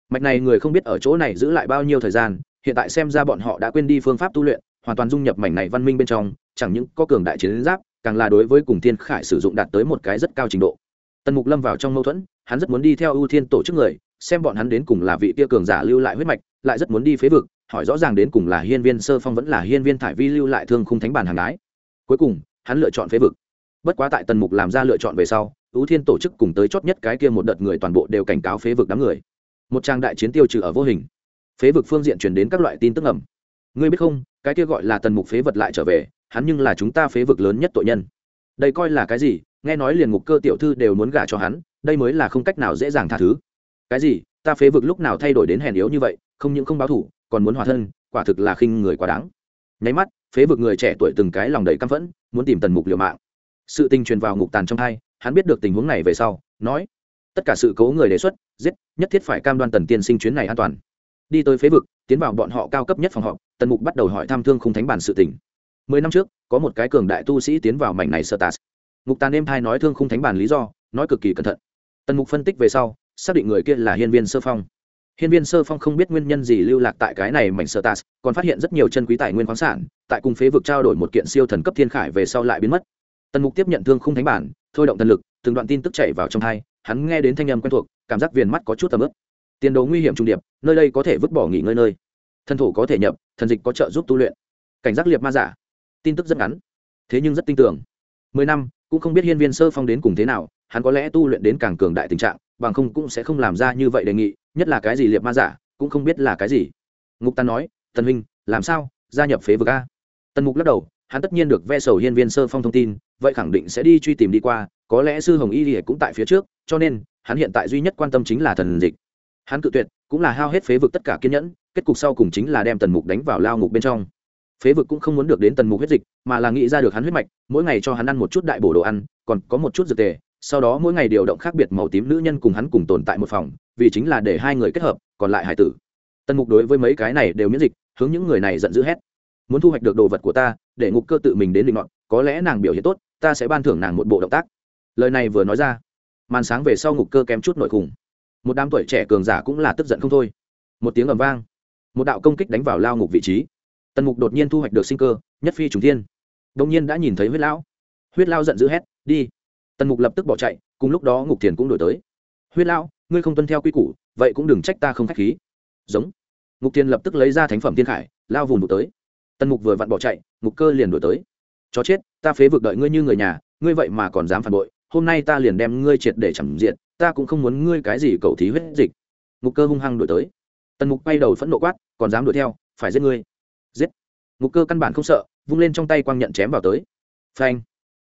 Mạch này người không biết ở chỗ này giữ lại bao nhiêu thời gian, hiện tại xem ra bọn họ đã quên đi phương pháp tu luyện, hoàn toàn dung nhập mảnh này văn minh bên trong, chẳng những có cường đại chiến giáp, càng là đối với cùng thiên khải sử dụng đạt tới một cái rất cao trình độ. Tần mục lâm vào trong mâu thuẫn, hắn rất muốn đi theo ưu thiên tổ chức người, xem bọn hắn đến cùng là vị tia cường giả lưu lại huyết mạch, lại rất muốn đi phế vực, hỏi rõ ràng đến cùng là hiên viên sơ phong vẫn là hiên viên thải vi lưu lại thương khung thánh bản hàng ái cuối cùng, hắn lựa chọn phế vực bất quá tại tần mục làm ra lựa chọn về sau ưu thiên tổ chức cùng tới chót nhất cái kia một đợt người toàn bộ đều cảnh cáo phế vực đám người. Một trang đại chiến tiêu trừ ở vô hình. Phế vực phương diện chuyển đến các loại tin tức ẩm ngươi biết không, cái kia gọi là tần mục phế vật lại trở về, hắn nhưng là chúng ta phế vực lớn nhất tội nhân. Đây coi là cái gì? Nghe nói liền ngục cơ tiểu thư đều muốn gả cho hắn, đây mới là không cách nào dễ dàng tha thứ. Cái gì? Ta phế vực lúc nào thay đổi đến hèn yếu như vậy, không những không báo thủ còn muốn hòa thân, quả thực là khinh người quá đáng. Nháy mắt, phế vực người trẻ tuổi từng cái lòng đầy căm phẫn, muốn tìm tần mục liều mạng sự tình truyền vào ngục tàn trong hai hắn biết được tình huống này về sau, nói, tất cả sự cố người đề xuất, giết, nhất thiết phải cam đoan tần tiên sinh chuyến này an toàn. Đi tới phế vực, tiến vào bọn họ cao cấp nhất phòng họp, tần mục bắt đầu hỏi tham thương không thánh bản sự tình. Mười năm trước, có một cái cường đại tu sĩ tiến vào mảnh này sơ tà. Ngục tàn đêm hai nói thương không thánh bản lý do, nói cực kỳ cẩn thận. Tần mục phân tích về sau, xác định người kia là hiên viên sơ phong. Hiên viên sơ phong không biết nguyên nhân gì lưu lạc tại cái này mảnh sơ tà, còn phát hiện rất nhiều chân quý tài nguyên khoáng sản, tại cùng phế vực trao đổi một kiện siêu thần cấp thiên khải về sau lại biến mất tần mục tiếp nhận thương không thánh bản, thôi động thần lực, từng đoạn tin tức chạy vào trong thai, hắn nghe đến thanh âm quen thuộc, cảm giác viền mắt có chút tầm ướp tiền đồ nguy hiểm trung điệp, nơi đây có thể vứt bỏ nghỉ ngơi nơi. Thân thủ có thể nhập, thần dịch có trợ giúp tu luyện. Cảnh giác liệt ma giả. Tin tức rất ngắn, thế nhưng rất tin tưởng. Mười năm, cũng không biết hiên viên sơ phong đến cùng thế nào, hắn có lẽ tu luyện đến càng cường đại tình trạng, bằng không cũng sẽ không làm ra như vậy đề nghị, nhất là cái gì liệt ma giả, cũng không biết là cái gì. Ngục tàn nói, tần huynh, làm sao? Gia nhập phế vực a? Tần mục lắc đầu hắn tất nhiên được ve sầu hiên viên sơ phong thông tin, vậy khẳng định sẽ đi truy tìm đi qua, có lẽ sư hồng y lìa cũng tại phía trước, cho nên, hắn hiện tại duy nhất quan tâm chính là thần dịch. Hắn cự tuyệt, cũng là hao hết phế vực tất cả kiên nhẫn, kết cục sau cùng chính là đem tần mục đánh vào lao ngục bên trong. Phế vực cũng không muốn được đến tần mục huyết dịch, mà là nghĩ ra được hắn huyết mạch, mỗi ngày cho hắn ăn một chút đại bổ đồ ăn, còn có một chút dược tề, sau đó mỗi ngày điều động khác biệt màu tím nữ nhân cùng hắn cùng tồn tại một phòng, vì chính là để hai người kết hợp, còn lại hải tử. Tần mục đối với mấy cái này đều miễn dịch, hướng những người này giận dữ hét muốn thu hoạch được đồ vật của ta, để ngục cơ tự mình đến định ngọn có lẽ nàng biểu hiện tốt, ta sẽ ban thưởng nàng một bộ động tác. Lời này vừa nói ra, màn sáng về sau ngục cơ kém chút nội khủng. Một đám tuổi trẻ cường giả cũng là tức giận không thôi. Một tiếng ầm vang, một đạo công kích đánh vào lao ngục vị trí. Tần mục đột nhiên thu hoạch được sinh cơ, nhất phi trùng thiên. Đông nhiên đã nhìn thấy huyết lão. Huyết lao giận dữ hét, đi! Tần mục lập tức bỏ chạy, cùng lúc đó ngục thiền cũng đổi tới. Huyết lão, ngươi không tuân theo quy củ, vậy cũng đừng trách ta không k h á c h khí. Giống. Ngục thiền lập tức lấy ra thánh phẩm thiên khải, lao vùng đục tới tần mục vừa vặn bỏ chạy ngục cơ liền đổi tới. Chó chết, ta phế vực đợi ngươi như người nhà, ngươi vậy mà còn dám phản bội, hôm nay ta liền đem ngươi triệt để chẳng diện ta cũng không muốn ngươi cái gì cầu thí huyết dịch. Ngục cơ hung hăng đổi tới. Tần mục bay đầu phẫn nộ quát, còn dám đuổi theo, phải giết ngươi. Giết. Ngục cơ căn bản không sợ, vung lên trong tay quang nhận chém vào tới. Phanh.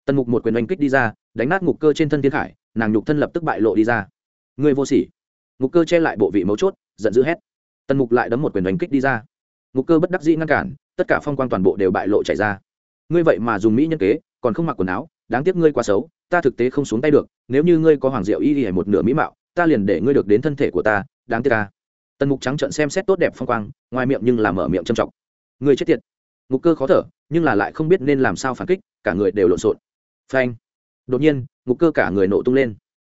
Tần mục một quyền oanh kích đi ra, đánh nát ngục cơ trên thân thiên khải, nàng nhục thân lập tức bại lộ đi ra. Ngươi vô sỉ. Ngục cơ che lại bộ vị mấu chốt, giận dữ hét. Tần mục lại đấm một quyền oanh kích đi ra. Ngục cơ bất đắc dĩ ngăn cản tất cả phong quang toàn bộ đều bại lộ chảy ra. Ngươi vậy mà dùng mỹ nhân kế, còn không mặc quần áo, đáng tiếc ngươi quá xấu, ta thực tế không xuống tay được, nếu như ngươi có hoàng diệu y hay một nửa mỹ mạo, ta liền để ngươi được đến thân thể của ta, đáng tiếc ta. Tần mục trắng trợn xem xét tốt đẹp phong quang, ngoài miệng nhưng làm mở miệng trầm trọng. Ngươi chết tiệt. Ngục cơ khó thở, nhưng là lại không biết nên làm sao phản kích, cả người đều lộn xộn. Phanh. Đột nhiên ngục cơ cả người nổ tung lên.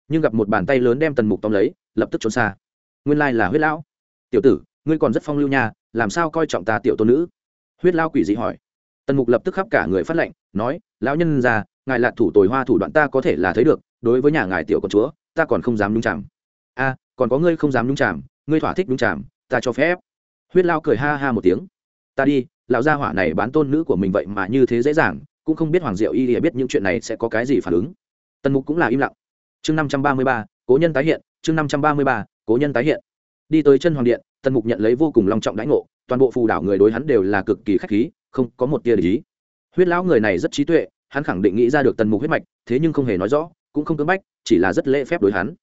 Nhưng gặp một bàn tay lớn đem tần mục tóm lấy, lập tức trốn xa. Nguyên lai là huyết lão. Tiểu tử, ngươi còn rất phong lưu nha, làm sao coi trọng ta tiểu tôn nữ? Huyết lao quỷ dị hỏi. Tần mục lập tức khắp cả người phát lệnh, nói, lão nhân già, ngài lạc thủ tồi hoa thủ đoạn ta có thể là thấy được, đối với nhà ngài tiểu con chúa, ta còn không dám nhúng chạm a, còn có ngươi không dám nhúng chạm ngươi thỏa thích nhúng chạm ta cho phép. Huyết lao cười ha ha một tiếng. Ta đi, lão gia hỏa này bán tôn nữ của mình vậy mà như thế dễ dàng, cũng không biết hoàng diệu y biết những chuyện này sẽ có cái gì phản ứng. Tần mục cũng là im lặng. Chương năm trăm ba mươi ba, cố nhân tái hiện, chương năm trăm ba mươi ba, cố nhân tái hiện. Đi tới chân hoàng điện, tần mục nhận lấy vô cùng long trọng đãi ngộ toàn bộ phù đảo người đối hắn đều là cực kỳ khách khí, không có một tia lý huyết lão người này rất trí tuệ, hắn khẳng định nghĩ ra được tần mục huyết mạch, thế nhưng không hề nói rõ, cũng không cưỡng bách, chỉ là rất lễ phép đối hắn.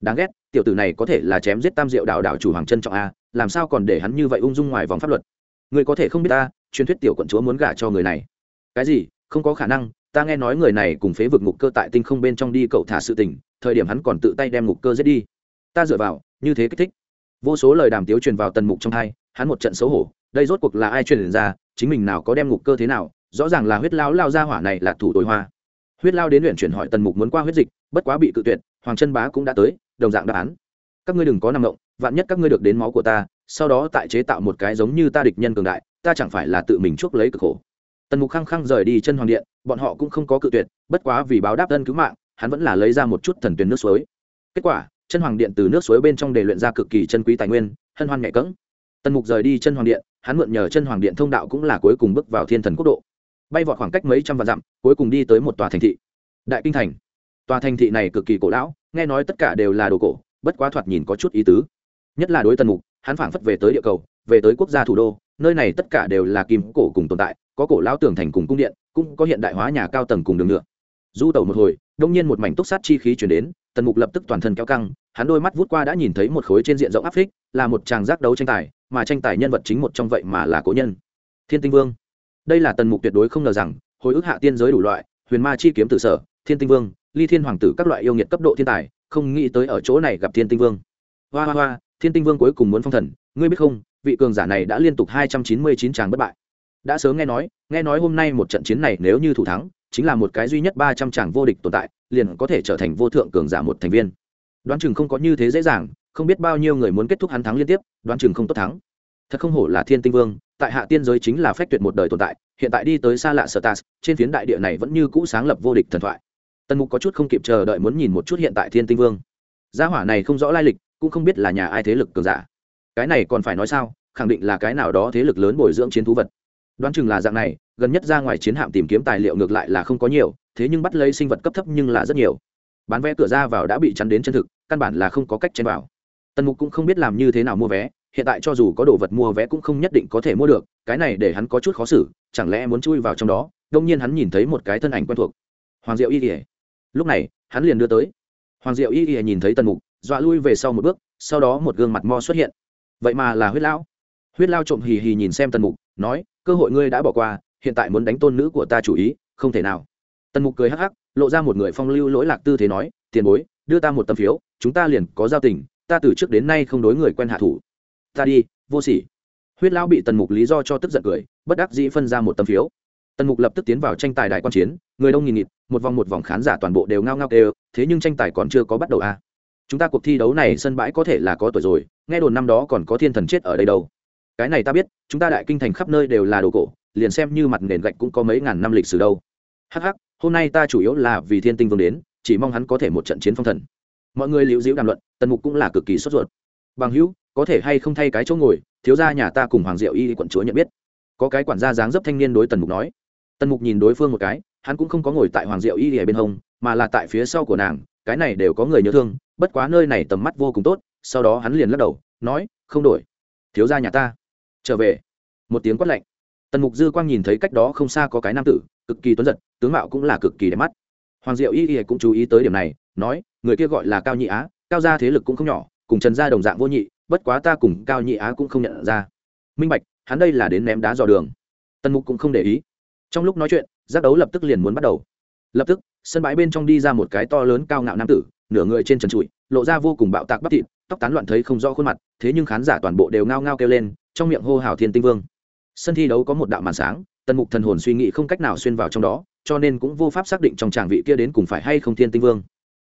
Đáng ghét, tiểu tử này có thể là chém giết tam diệu đạo đạo chủ hoàng chân trọng a, làm sao còn để hắn như vậy ung dung ngoài vòng pháp luật? Người có thể không biết ta, truyền thuyết tiểu quận chúa muốn gả cho người này. Cái gì? Không có khả năng, ta nghe nói người này cùng phế vực ngục cơ tại tinh không bên trong đi cậu thả sự tình, thời điểm hắn còn tự tay đem ngục cơ giết đi. Ta dựa vào, như thế kích thích. Vô số lời đàm tiếu truyền vào tần mục trong hai hắn một trận xấu hổ, đây rốt cuộc là ai truyền ra, chính mình nào có đem ngục cơ thế nào, rõ ràng là huyết lao lao ra hỏa này là thủ tối hoa. Huyết lao đến luyện chuyển hỏi tần mục muốn qua huyết dịch, bất quá bị cự tuyệt, hoàng chân bá cũng đã tới, đồng dạng đáp án. Các ngươi đừng có nằm động, vạn nhất các ngươi được đến máu của ta, sau đó tại chế tạo một cái giống như ta địch nhân cường đại, ta chẳng phải là tự mình chuốc lấy cực khổ. Tần mục khăng khăng rời đi chân hoàng điện, bọn họ cũng không có cự tuyệt, bất quá vì báo đáp ân cứu mạng, hắn vẫn là lấy ra một chút thần tuyền nước suối. Kết quả, chân hoàng điện từ nước suối bên trong để luyện ra cực kỳ chân quý tài nguyên, hân hoan nhẹ cỡng tần mục rời đi chân hoàng điện, hắn mượn nhờ chân hoàng điện thông đạo cũng là cuối cùng bước vào thiên thần quốc độ. Bay vọt khoảng cách mấy trăm vạn dặm, cuối cùng đi tới một tòa thành thị. Đại kinh thành. Tòa thành thị này cực kỳ cổ lão, nghe nói tất cả đều là đồ cổ, bất quá thoạt nhìn có chút ý tứ. Nhất là đối tần mục, hắn phảng phất về tới địa cầu, về tới quốc gia thủ đô, nơi này tất cả đều là kim cổ cùng tồn tại, có cổ lão tường thành cùng cung điện, cũng có hiện đại hóa nhà cao tầng cùng đường nhựa. Du tẩu một hồi, đông nhiên một mảnh túc sát chi khí chuyển đến, tần mục lập tức toàn thân kéo căng, hắn đôi mắt vút qua đã nhìn thấy một khối trên diện rộng áp phích, là một tràng giác đấu tranh tài mà tranh tài nhân vật chính một trong vậy mà là cố nhân. Thiên tinh vương. Đây là tần mục tuyệt đối không ngờ rằng, hồi ức hạ tiên giới đủ loại, huyền ma chi kiếm tử sở, thiên tinh vương, ly thiên hoàng tử các loại yêu nghiệt cấp độ thiên tài, không nghĩ tới ở chỗ này gặp thiên tinh vương. Hoa hoa hoa, thiên tinh vương cuối cùng muốn phong thần, ngươi biết không, vị cường giả này đã liên tục hai trăm chín mươi chín tràng bất bại. Đã sớm nghe nói nghe nói hôm nay một trận chiến này nếu như thủ thắng, chính là một cái duy nhất ba trăm tràng vô địch tồn tại, liền có thể trở thành vô thượng cường giả một thành viên. Đoán chừng không có như thế dễ dàng không biết bao nhiêu người muốn kết thúc hắn thắng liên tiếp, đoán chừng không tốt thắng. Thật không hổ là thiên tinh vương, tại hạ tiên giới chính là phách tuyệt một đời tồn tại, hiện tại đi tới xa lạ sở tas trên phiến đại địa này vẫn như cũ sáng lập vô địch thần thoại. Tần mục có chút không kịp chờ đợi muốn nhìn một chút hiện tại thiên tinh vương. Gia hỏa này không rõ lai lịch, cũng không biết là nhà ai thế lực cường giả. Cái này còn phải nói sao, khẳng định là cái nào đó thế lực lớn bồi dưỡng chiến thú vật. Đoán chừng là dạng này, gần nhất ra ngoài chiến hạm tìm kiếm tài liệu ngược lại là không có nhiều, thế nhưng bắt lấy sinh vật cấp thấp nhưng là rất nhiều. Bán vé cửa ra vào đã bị chắn đến chân thực, căn bản là không có cách chen vào tần mục cũng không biết làm như thế nào mua vé, hiện tại cho dù có đồ vật mua vé cũng không nhất định có thể mua được, cái này để hắn có chút khó xử, chẳng lẽ muốn chui vào trong đó? Đông nhiên hắn nhìn thấy một cái thân ảnh quen thuộc. Hoàng diệu y ỉa lúc này, hắn liền đưa tới. Hoàng diệu y ỉa nhìn thấy tần mục, dọa lui về sau một bước, sau đó một gương mặt mo xuất hiện. Vậy mà là huyết lão. Huyết lao trộm hì hì nhìn xem tần mục, nói, cơ hội ngươi đã bỏ qua, hiện tại muốn đánh tôn nữ của ta chủ ý, không thể nào. Tần mục cười hắc hắc, lộ ra một người phong lưu lỗi lạc tư thế nói, tiền bối, đưa ta một tấm phiếu, chúng ta liền có giao tình ta từ trước đến nay không đối người quen hạ thủ. Ta đi, vô sỉ. Huyết lão bị tần mục lý do cho tức giận cười, bất đắc dĩ phân ra một tấm phiếu. Tần mục lập tức tiến vào tranh tài đại quan chiến, người đông nghìn nghịt, một vòng một vòng khán giả toàn bộ đều ngao ngao kêu, thế nhưng tranh tài còn chưa có bắt đầu à. chúng ta cuộc thi đấu này sân bãi có thể là có tuổi rồi, nghe đồn năm đó còn có thiên thần chết ở đây đâu. Cái này ta biết, chúng ta đại kinh thành khắp nơi đều là đồ cổ, liền xem như mặt nền gạch cũng có mấy ngàn năm lịch sử đâu. Hắc hắc, hôm nay ta chủ yếu là vì thiên tinh vương đến, chỉ mong hắn có thể một trận chiến phong thần mọi người liễu diễu đàm luận, tần mục cũng là cực kỳ sốt ruột. Bằng hữu, có thể hay không thay cái chỗ ngồi, thiếu gia nhà ta cùng hoàng diệu y quận chúa nhận biết. Có cái quản gia dáng dấp thanh niên đối tần mục nói. Tần mục nhìn đối phương một cái, hắn cũng không có ngồi tại hoàng diệu y ở bên hông, mà là tại phía sau của nàng, cái này đều có người nhớ thương, bất quá nơi này tầm mắt vô cùng tốt, sau đó hắn liền lắc đầu, nói, không đổi. Thiếu gia nhà ta. Trở về. Một tiếng quát lạnh. Tần mục dư quang nhìn thấy cách đó không xa có cái nam tử, cực kỳ tuấn giật, tướng mạo cũng là cực kỳ đẹp mắt. Hoàng diệu y y cũng chú ý tới điểm này nói, người kia gọi là cao nhị á, cao gia thế lực cũng không nhỏ, cùng trần gia đồng dạng vô nhị, bất quá ta cùng cao nhị á cũng không nhận ra. Minh bạch, hắn đây là đến ném đá dò đường. Tần mục cũng không để ý. Trong lúc nói chuyện, giác đấu lập tức liền muốn bắt đầu. Lập tức, sân bãi bên trong đi ra một cái to lớn cao ngạo nam tử, nửa người trên trần trụi, lộ ra vô cùng bạo tạc bắp thịt, tóc tán loạn thấy không rõ khuôn mặt, thế nhưng khán giả toàn bộ đều ngao ngao kêu lên, trong miệng hô hào thiên tinh vương. Sân thi đấu có một đạo màn sáng, tần mục thần hồn suy nghĩ không cách nào xuyên vào trong đó, cho nên cũng vô pháp xác định trong tràng vị kia đến cùng phải hay không thiên tinh vương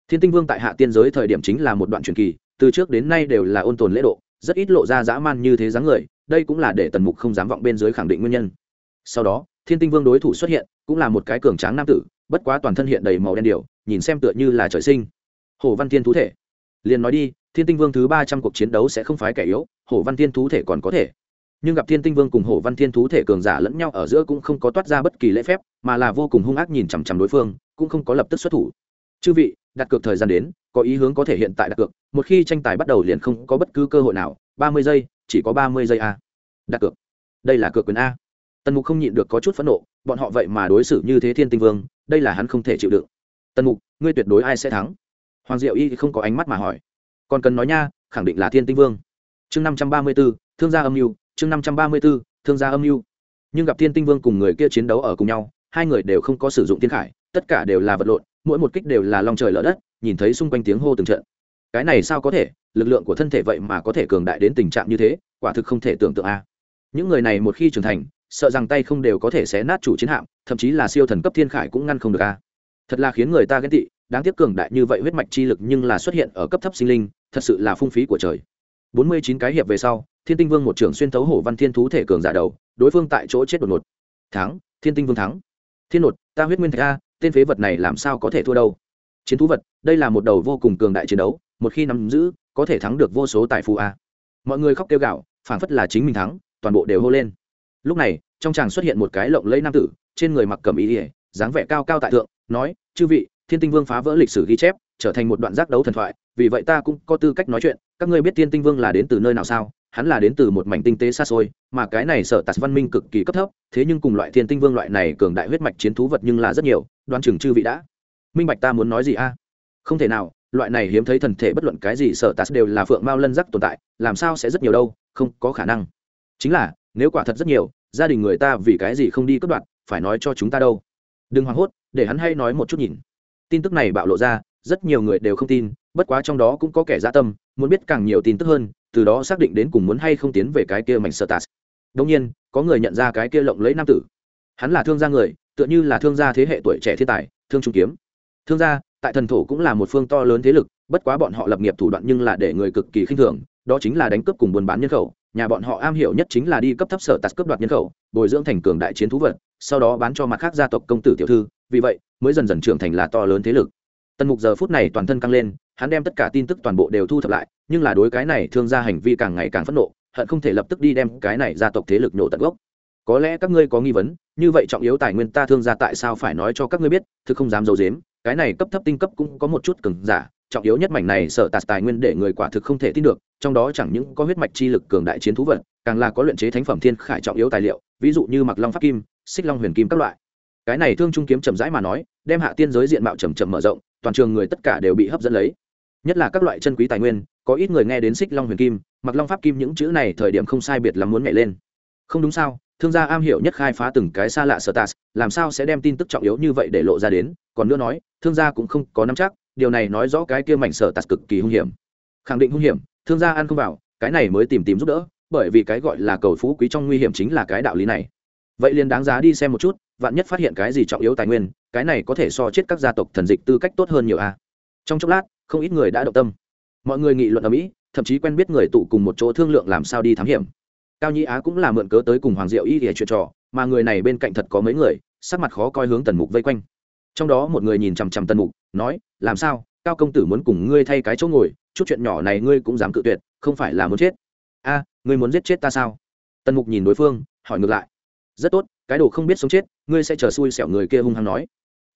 thiên tinh vương tại hạ tiên giới thời điểm chính là một đoạn truyền kỳ, từ trước đến nay đều là ôn tồn lễ độ, rất ít lộ ra dã man như thế dáng người, đây cũng là để tần mục không dám vọng bên dưới khẳng định nguyên nhân. Sau đó, thiên tinh vương đối thủ xuất hiện, cũng là một cái cường tráng nam tử, bất quá toàn thân hiện đầy màu đen điều nhìn xem tựa như là trời sinh. Hồ văn thiên thú thể. Liền nói đi, thiên tinh vương thứ ba trăm cuộc chiến đấu sẽ không phái kẻ yếu, hồ văn thiên thú thể còn có thể. Nhưng gặp thiên tinh vương cùng hồ văn thiên thú thể cường giả lẫn nhau ở giữa cũng không có toát ra bất kỳ lễ phép, mà là vô cùng hung ác nhìn chằm chằm đối phương, cũng không có lập tức xuất thủ. Chư vị đặt cược thời gian đến, có ý hướng có thể hiện tại đặt cược, một khi tranh tài bắt đầu liền không có bất cứ cơ hội nào, ba mươi giây, chỉ có ba mươi giây a. Đặt cược. Đây là cược quyền a. Tần mục không nhịn được có chút phẫn nộ, bọn họ vậy mà đối xử như thế thiên tinh vương, đây là hắn không thể chịu đựng. Tần mục, ngươi tuyệt đối ai sẽ thắng? Hoàng diệu y không có ánh mắt mà hỏi. Còn cần nói nha, khẳng định là thiên tinh vương. Chương năm trăm ba mươi b ố thương gia âm mưu, chương năm trăm ba mươi b ố thương gia âm mưu. Nhưng gặp thiên tinh vương cùng người kia chiến đấu ở cùng nhau, hai người đều không có sử dụng thiên khải, tất cả đều là vật lộn mỗi một kích đều là lòng trời lở đất, nhìn thấy xung quanh tiếng hô từng trận. Cái này sao có thể? Lực lượng của thân thể vậy mà có thể cường đại đến tình trạng như thế, quả thực không thể tưởng tượng a. Những người này một khi trưởng thành, sợ rằng tay không đều có thể xé nát chủ chiến hạm, thậm chí là siêu thần cấp thiên khải cũng ngăn không được a. Thật là khiến người ta ghen tị, đáng tiếc cường đại như vậy huyết mạch chi lực nhưng là xuất hiện ở cấp thấp sinh linh, thật sự là phung phí của trời. Bốn mươi chín cái hiệp về sau, thiên tinh vương một trưởng xuyên thấu hổ văn thiên thú thể cường giả đầu, đối phương tại chỗ chết đột ngột. Thắng, thiên tinh vương thắng. Thiên nột, ta huyết nguyên thạch a tên phế vật này làm sao có thể thua đâu? Chiến thú vật, đây là một đầu vô cùng cường đại chiến đấu, một khi nắm giữ, có thể thắng được vô số tài phú a. Mọi người khóc kêu gạo phảng phất là chính mình thắng, toàn bộ đều hô lên. Lúc này, trong chàng xuất hiện một cái lộng lẫy nam tử, trên người mặc cẩm ý ỉa dáng vẻ cao cao tại thượng, nói, chư vị, thiên tinh vương phá vỡ lịch sử ghi chép, trở thành một đoạn giác đấu thần thoại, vì vậy ta cũng có tư cách nói chuyện, các ngươi biết thiên tinh vương là đến từ nơi nào sao? Hắn là đến từ một mảnh tinh tế xa xôi, mà cái này sở tạt văn minh cực kỳ cấp thấp, thế nhưng cùng loại thiên tinh vương loại này cường đại huyết mạch chiến thú vật nhưng là rất nhiều đoan chừng chư vị đã. Minh bạch ta muốn nói gì a? Không thể nào, loại này hiếm thấy thần thể bất luận cái gì sở tạt đều là phượng mao lân giác tồn tại, làm sao sẽ rất nhiều đâu, không có khả năng. Chính là, nếu quả thật rất nhiều, gia đình người ta vì cái gì không đi cất đoạn phải nói cho chúng ta đâu. Đừng hoảng hốt, để hắn hay nói một chút nhìn. Tin tức này bạo lộ ra, rất nhiều người đều không tin, bất quá trong đó cũng có kẻ gia tâm, muốn biết càng nhiều tin tức hơn, từ đó xác định đến cùng muốn hay không tiến về cái kia mảnh sở tạt đông nhiên, có người nhận ra cái kia lộng lẫy nam tử. Hắn là thương gia người tựa như là thương gia thế hệ tuổi trẻ thiên tài, thương trung kiếm. Thương gia, tại thần thổ cũng là một phương to lớn thế lực, bất quá bọn họ lập nghiệp thủ đoạn nhưng là để người cực kỳ khinh thường, đó chính là đánh cướp cùng buôn bán nhân khẩu, nhà bọn họ am hiểu nhất chính là đi cấp thấp sở tạt cướp đoạt nhân khẩu, bồi dưỡng thành cường đại chiến thú vật, sau đó bán cho mặt khác gia tộc công tử tiểu thư, vì vậy, mới dần dần trưởng thành là to lớn thế lực. Tần mục giờ phút này toàn thân căng lên, hắn đem tất cả tin tức toàn bộ đều thu thập lại, nhưng là đối cái này thương gia hành vi càng ngày càng phẫn nộ, hận không thể lập tức đi đem cái này gia tộc thế lực nhổ tận gốc có lẽ các ngươi có nghi vấn, như vậy trọng yếu tài nguyên ta thương gia tại sao phải nói cho các ngươi biết thứ không dám d i ấ u dếm cái này cấp thấp tinh cấp cũng có một chút cường giả, trọng yếu nhất mảnh này sở tạt tài nguyên để người quả thực không thể tin được, trong đó chẳng những có huyết mạch chi lực cường đại chiến thú vật, càng là có luyện chế thánh phẩm thiên khải trọng yếu tài liệu, ví dụ như mặc long pháp kim, xích long huyền kim các loại. Cái này thương trung kiếm chậm rãi mà nói, đem hạ tiên giới diện mạo chầm chậm mở rộng, toàn trường người tất cả đều bị hấp dẫn lấy. Nhất là các loại chân quý tài nguyên, có ít người nghe đến xích long huyền kim, mặc long pháp kim những chữ này thời điểm không sai biệt lắm muốn nhảy lên. Không đúng sao? Thương gia am hiểu nhất khai phá từng cái xa lạ sở tas làm sao sẽ đem tin tức trọng yếu như vậy để lộ ra đến? Còn nữa nói, thương gia cũng không có nắm chắc, điều này nói rõ cái kia mảnh sở tas cực kỳ hung hiểm. Khẳng định hung hiểm, thương gia ăn không vào, cái này mới tìm tìm giúp đỡ, bởi vì cái gọi là cầu phú quý trong nguy hiểm chính là cái đạo lý này. Vậy liền đáng giá đi xem một chút, vạn nhất phát hiện cái gì trọng yếu tài nguyên, cái này có thể so chết các gia tộc thần dịch tư cách tốt hơn nhiều a. Trong chốc lát, không ít người đã động tâm. Mọi người nghị luận ở mỹ, thậm chí quen biết người tụ cùng một chỗ thương lượng làm sao đi thám hiểm cao Nhi á cũng là mượn cớ tới cùng hoàng diệu y để chuyện trò, mà người này bên cạnh thật có mấy người, sắc mặt khó coi hướng tần mục vây quanh. Trong đó một người nhìn chằm chằm tần mục, nói, làm sao? Cao công tử muốn cùng ngươi thay cái chỗ ngồi, chút chuyện nhỏ này ngươi cũng dám cự tuyệt, không phải là muốn chết? A, ngươi muốn giết chết ta sao? Tần mục nhìn đối phương, hỏi ngược lại. Rất tốt, cái đồ không biết sống chết, ngươi sẽ chờ xui xẻo người kia hung hăng nói.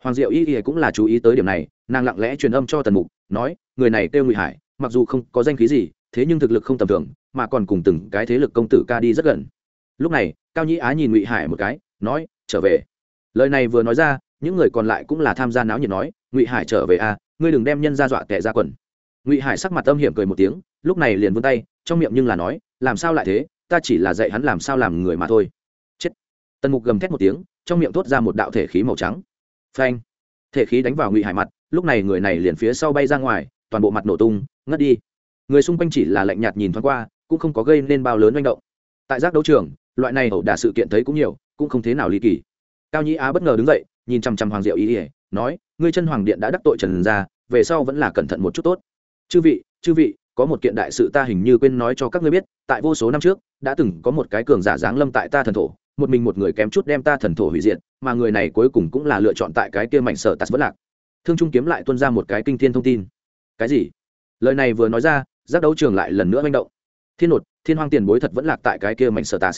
Hoàng diệu y y cũng là chú ý tới điểm này, nàng lặng lẽ truyền âm cho tần mục, nói, người này kêu ngụy hải, mặc dù không có danh khí gì thế nhưng thực lực không tầm thường, mà còn cùng từng cái thế lực công tử ca đi rất gần. Lúc này, cao nhĩ á nhìn ngụy hải một cái, nói, trở về. Lời này vừa nói ra, những người còn lại cũng là tham gia náo nhiệt nói, ngụy hải trở về à ngươi đừng đem nhân ra dọa tệ ra quần. Ngụy hải sắc mặt âm hiểm cười một tiếng, lúc này liền vươn tay, trong miệng nhưng là nói, làm sao lại thế, ta chỉ là dạy hắn làm sao làm người mà thôi. Chết. Tần mục gầm thét một tiếng, trong miệng thốt ra một đạo thể khí màu trắng. Phanh. Thể khí đánh vào ngụy hải mặt, lúc này người này liền phía sau bay ra ngoài, toàn bộ mặt nổ tung, ngất đi người xung quanh chỉ là lạnh nhạt nhìn thoáng qua, cũng không có gây nên bao lớn manh động. Tại giác đấu trường, loại này ẩu đả sự kiện thấy cũng nhiều, cũng không thế nào ly kỳ. Cao nhĩ á bất ngờ đứng dậy, nhìn chằm chằm hoàng diệu ý ỉa nói, ngươi chân hoàng điện đã đắc tội trần ra về sau vẫn là cẩn thận một chút tốt. Chư vị chư vị, có một kiện đại sự ta hình như quên nói cho các ngươi biết, tại vô số năm trước, đã từng có một cái cường giả giáng lâm tại ta thần thổ, một mình một người kém chút đem ta thần thổ hủy diệt, mà người này cuối cùng cũng là lựa chọn tại cái kia mảnh sở tạt vất lạc. Thương trung kiếm lại tuân ra một cái kinh thiên thông tin. Cái gì? Lời này vừa nói ra giác đấu trường lại lần nữa manh động. Thiên nột, thiên hoang tiền bối thật vẫn lạc tại cái kia mảnh sở tà.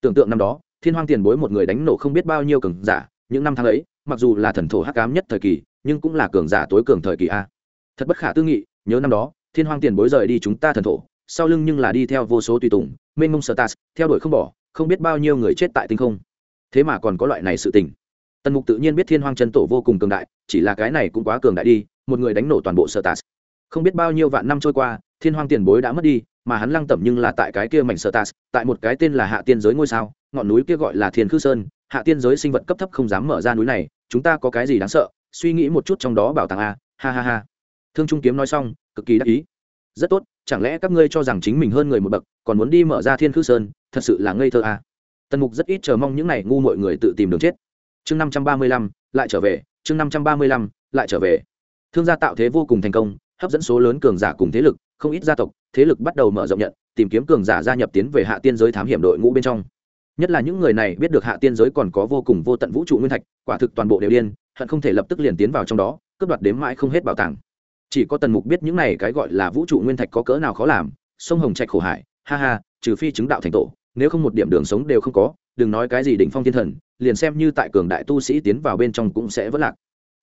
Tưởng tượng năm đó, thiên hoang tiền bối một người đánh nổ không biết bao nhiêu cường giả, những năm tháng ấy, mặc dù là thần thổ hắc cám nhất thời kỳ, nhưng cũng là cường giả tối cường thời kỳ a. Thật bất khả tư nghị, nhớ năm đó, thiên hoang tiền bối rời đi chúng ta thần thổ, sau lưng nhưng là đi theo vô số tùy tùng, mênh mông sở tà, theo đuổi không bỏ, không biết bao nhiêu người chết tại tinh không. Thế mà còn có loại này sự tình. Tần mục tự nhiên biết thiên hoang chân tổ vô cùng cường đại, chỉ là cái này cũng quá cường đại đi, một người đánh nổ toàn bộ sở tà. Không biết bao nhiêu vạn năm trôi qua thiên hoang tiền bối đã mất đi, mà hắn lăng tẩm nhưng là tại cái kia mảnh sơ tas tại một cái tên là hạ tiên giới ngôi sao, ngọn núi kia gọi là thiên khư sơn, hạ tiên giới sinh vật cấp thấp không dám mở ra núi này, chúng ta có cái gì đáng sợ, suy nghĩ một chút trong đó bảo tàng a, ha ha ha. Thương trung kiếm nói xong, cực kỳ đắc ý. Rất tốt, chẳng lẽ các ngươi cho rằng chính mình hơn người một bậc, còn muốn đi mở ra thiên khư sơn, thật sự là ngây thơ à. tần mục rất ít chờ mong những n à y ngu mọi người tự tìm đường chết. Chương năm trăm ba mươi lăm, lại trở về, chương năm trăm ba mươi lăm, lại trở về. Thương gia tạo thế vô cùng thành công, hấp dẫn số lớn cường giả cùng thế lực không ít gia tộc, thế lực bắt đầu mở rộng nhận, tìm kiếm cường giả gia nhập tiến về hạ tiên giới thám hiểm đội ngũ bên trong. Nhất là những người này biết được hạ tiên giới còn có vô cùng vô tận vũ trụ nguyên thạch, quả thực toàn bộ đều điên, hận không thể lập tức liền tiến vào trong đó, cướp đoạt đếm mãi không hết bảo tàng. Chỉ có tần mục biết những này cái gọi là vũ trụ nguyên thạch có cỡ nào khó làm, sông hồng trạch khổ hải, ha ha, trừ phi chứng đạo thành tổ, nếu không một điểm đường sống đều không có, đừng nói cái gì đỉnh phong thiên thần, liền xem như tại cường đại tu sĩ tiến vào bên trong cũng sẽ vất lạc.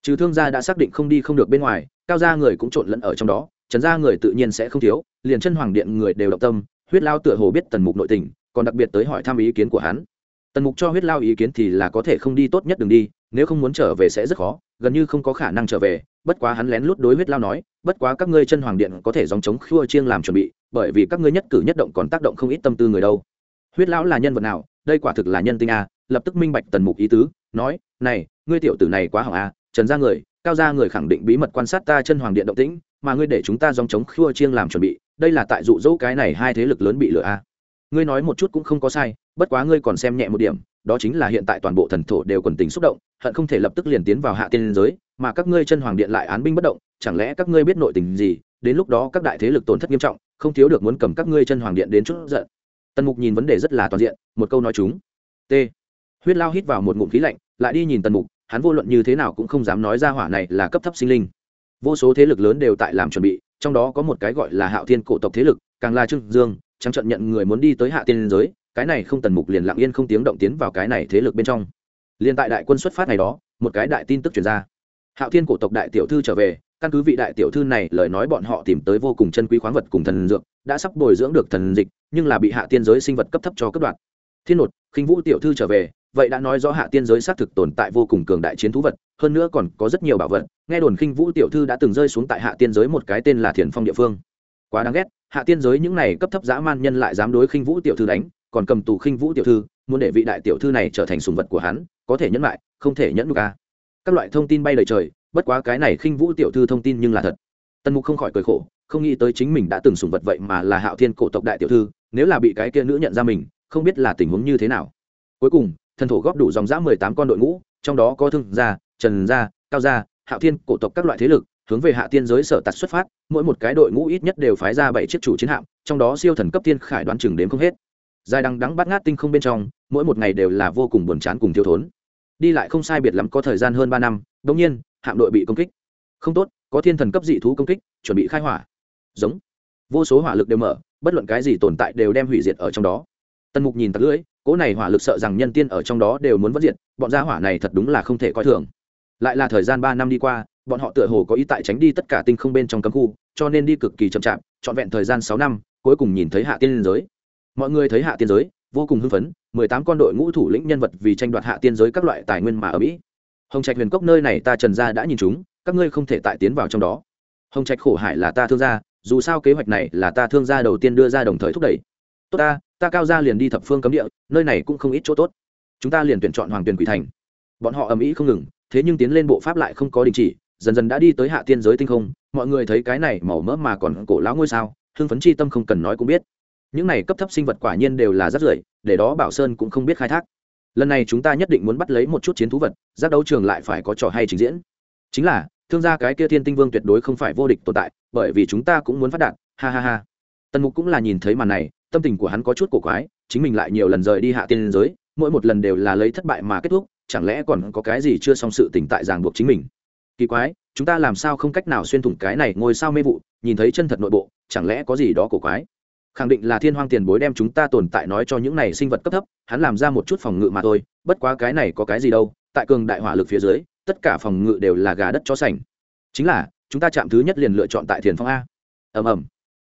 Trừ thương gia đã xác định không đi không được bên ngoài, cao gia người cũng trộn lẫn ở trong đó trần gia người tự nhiên sẽ không thiếu, liền chân hoàng điện người đều động tâm, huyết lao tựa hồ biết tần mục nội tình, còn đặc biệt tới hỏi thăm ý kiến của hắn. Tần mục cho huyết lao ý kiến thì là có thể không đi tốt nhất đừng đi, nếu không muốn trở về sẽ rất khó, gần như không có khả năng trở về, bất quá hắn lén lút đối huyết lao nói, bất quá các ngươi chân hoàng điện có thể dòng chống khua chiêng làm chuẩn bị, bởi vì các ngươi nhất cử nhất động còn tác động không ít tâm tư người đâu. Huyết lão là nhân vật nào? Đây quả thực là nhân tinh a, lập tức minh bạch tần mục ý tứ, nói, này, ngươi tiểu tử này quá hỏng a, trần ra người, cao ra người khẳng định bí mật quan sát ta chân hoàng điện động tĩnh mà ngươi để chúng ta dòng chống khua chiêng làm chuẩn bị, đây là tại dụ dỗ cái này hai thế lực lớn bị lừa a ngươi nói một chút cũng không có sai, bất quá ngươi còn xem nhẹ một điểm, đó chính là hiện tại toàn bộ thần thổ đều quần tình xúc động, hận không thể lập tức liền tiến vào hạ tiên giới, mà các ngươi chân hoàng điện lại án binh bất động, chẳng lẽ các ngươi biết nội tình gì, đến lúc đó các đại thế lực tổn thất nghiêm trọng, không thiếu được muốn cầm các ngươi chân hoàng điện đến chút giận. Tần mục nhìn vấn đề rất là toàn diện, một câu nói chúng. T. Huyết lao hít vào một ngụm khí lạnh, lại đi nhìn tần mục, hắn vô luận như thế nào cũng không dám nói ra hỏa này là cấp thấp sinh linh vô số thế lực lớn đều tại làm chuẩn bị, trong đó có một cái gọi là hạo thiên cổ tộc thế lực, càng là trương dương, trắng trận nhận người muốn đi tới hạ tiên giới, cái này không tần mục liền lặng yên không tiếng động tiến vào cái này thế lực bên trong. Liền tại đại quân xuất phát này đó, một cái đại tin tức chuyển ra. Hạo thiên cổ tộc đại tiểu thư trở về, căn cứ vị đại tiểu thư này lời nói bọn họ tìm tới vô cùng chân quý khoáng vật cùng thần dược, đã sắp bồi dưỡng được thần dịch, nhưng là bị hạ tiên giới sinh vật cấp thấp cho cấp đoạn thiên nột, khinh vũ tiểu thư trở về vậy đã nói rõ hạ tiên giới xác thực tồn tại vô cùng cường đại chiến thú vật, hơn nữa còn có rất nhiều bảo vật. Nghe đồn khinh vũ tiểu thư đã từng rơi xuống tại hạ tiên giới một cái tên là thiền phong địa phương. Quá đáng ghét, hạ tiên giới những này cấp thấp dã man nhân lại dám đối khinh vũ tiểu thư đánh, còn cầm tù khinh vũ tiểu thư, muốn để vị đại tiểu thư này trở thành sùng vật của hắn, có thể nhẫn lại, không thể nhẫn được a. Các loại thông tin bay lời trời, bất quá cái này khinh vũ tiểu thư thông tin nhưng là thật. Tần mục không khỏi cười khổ, không nghĩ tới chính mình đã từng sùng vật vậy mà là hạo thiên cổ tộc đại tiểu thư, nếu là bị cái kia nữ nhận ra mình, không biết là tình huống như thế nào. Cuối cùng thần thổ góp đủ dòng dã mười tám con đội ngũ, trong đó có thương gia, trần gia, cao gia, hạo thiên, cổ tộc các loại thế lực, hướng về hạ tiên giới sở tạt xuất phát, mỗi một cái đội ngũ ít nhất đều phái ra bảy chiếc chủ chiến hạm, trong đó siêu thần cấp tiên khải đoán chừng đến không hết. Dài đằng đắng bắt ngát tinh không bên trong, mỗi một ngày đều là vô cùng buồn chán cùng thiếu thốn. Đi lại không sai biệt lắm có thời gian hơn ba năm đ nhiên, hạm đội bị công kích. Không tốt, có thiên thần cấp dị thú công kích, chuẩn bị khai hỏa. Giống. Vô số hỏa lực đều mở, bất luận cái gì tồn tại đều đem hủy diệt ở trong đó. Tần mục nhìn tặc lưỡi cỗ này hỏa lực sợ rằng nhân tiên ở trong đó đều muốn vất diệt, bọn gia hỏa này thật đúng là không thể coi thường. Lại là thời gian ba năm đi qua, bọn họ tựa hồ có ý tại tránh đi tất cả tinh không bên trong cấm khu, cho nên đi cực kỳ chậm chạp, trọn vẹn thời gian sáu năm, cuối cùng nhìn thấy hạ tiên giới. Mọi người thấy hạ tiên giới, vô cùng hưng phấn, mười tám con đội ngũ thủ lĩnh nhân vật vì tranh đoạt hạ tiên giới các loại tài nguyên mà ở mỹ. Hồng trạch huyền cốc nơi này ta trần gia đã nhìn chúng, các ngươi không thể tại tiến vào trong đó. Hồng trạch khổ hải là ta thương gia, dù sao kế hoạch này là ta thương gia đầu tiên đưa ra đồng thời thúc đẩy. Tốt ta ta cao gia liền đi thập phương cấm địa, nơi này cũng không ít chỗ tốt. Chúng ta liền tuyển chọn hoàng tuyển quỷ thành. Bọn họ ầm ĩ không ngừng, thế nhưng tiến lên bộ pháp lại không có đình chỉ, dần dần đã đi tới hạ tiên giới tinh không. Mọi người thấy cái này màu mỡ mà còn cổ lão ngôi sao, hưng phấn chi tâm không cần nói cũng biết. Những này cấp thấp sinh vật quả nhiên đều là rất rưởi, để đó bảo sơn cũng không biết khai thác. Lần này chúng ta nhất định muốn bắt lấy một chút chiến thú vật, giác đấu trường lại phải có trò hay trình diễn. Chính là, thương gia cái kia thiên tinh vương tuyệt đối không phải vô địch tồn tại, bởi vì chúng ta cũng muốn phát đạt, ha ha ha. Tần mục cũng là nhìn thấy màn này tâm tình của hắn có chút cổ quái, chính mình lại nhiều lần rời đi hạ tiên giới, mỗi một lần đều là lấy thất bại mà kết thúc, chẳng lẽ còn có cái gì chưa xong sự tỉnh tại ràng buộc chính mình? Kỳ quái, chúng ta làm sao không cách nào xuyên thủng cái này ngôi sao mê vụ, nhìn thấy chân thật nội bộ, chẳng lẽ có gì đó cổ quái? Khẳng định là thiên hoang tiền bối đem chúng ta tồn tại nói cho những này sinh vật cấp thấp, hắn làm ra một chút phòng ngự mà thôi, bất quá cái này có cái gì đâu, tại cường đại hỏa lực phía dưới, tất cả phòng ngự đều là gà đất cho sành. Chính là, chúng ta chạm thứ nhất liền lựa chọn tại thiền phong a. Ầm ầm.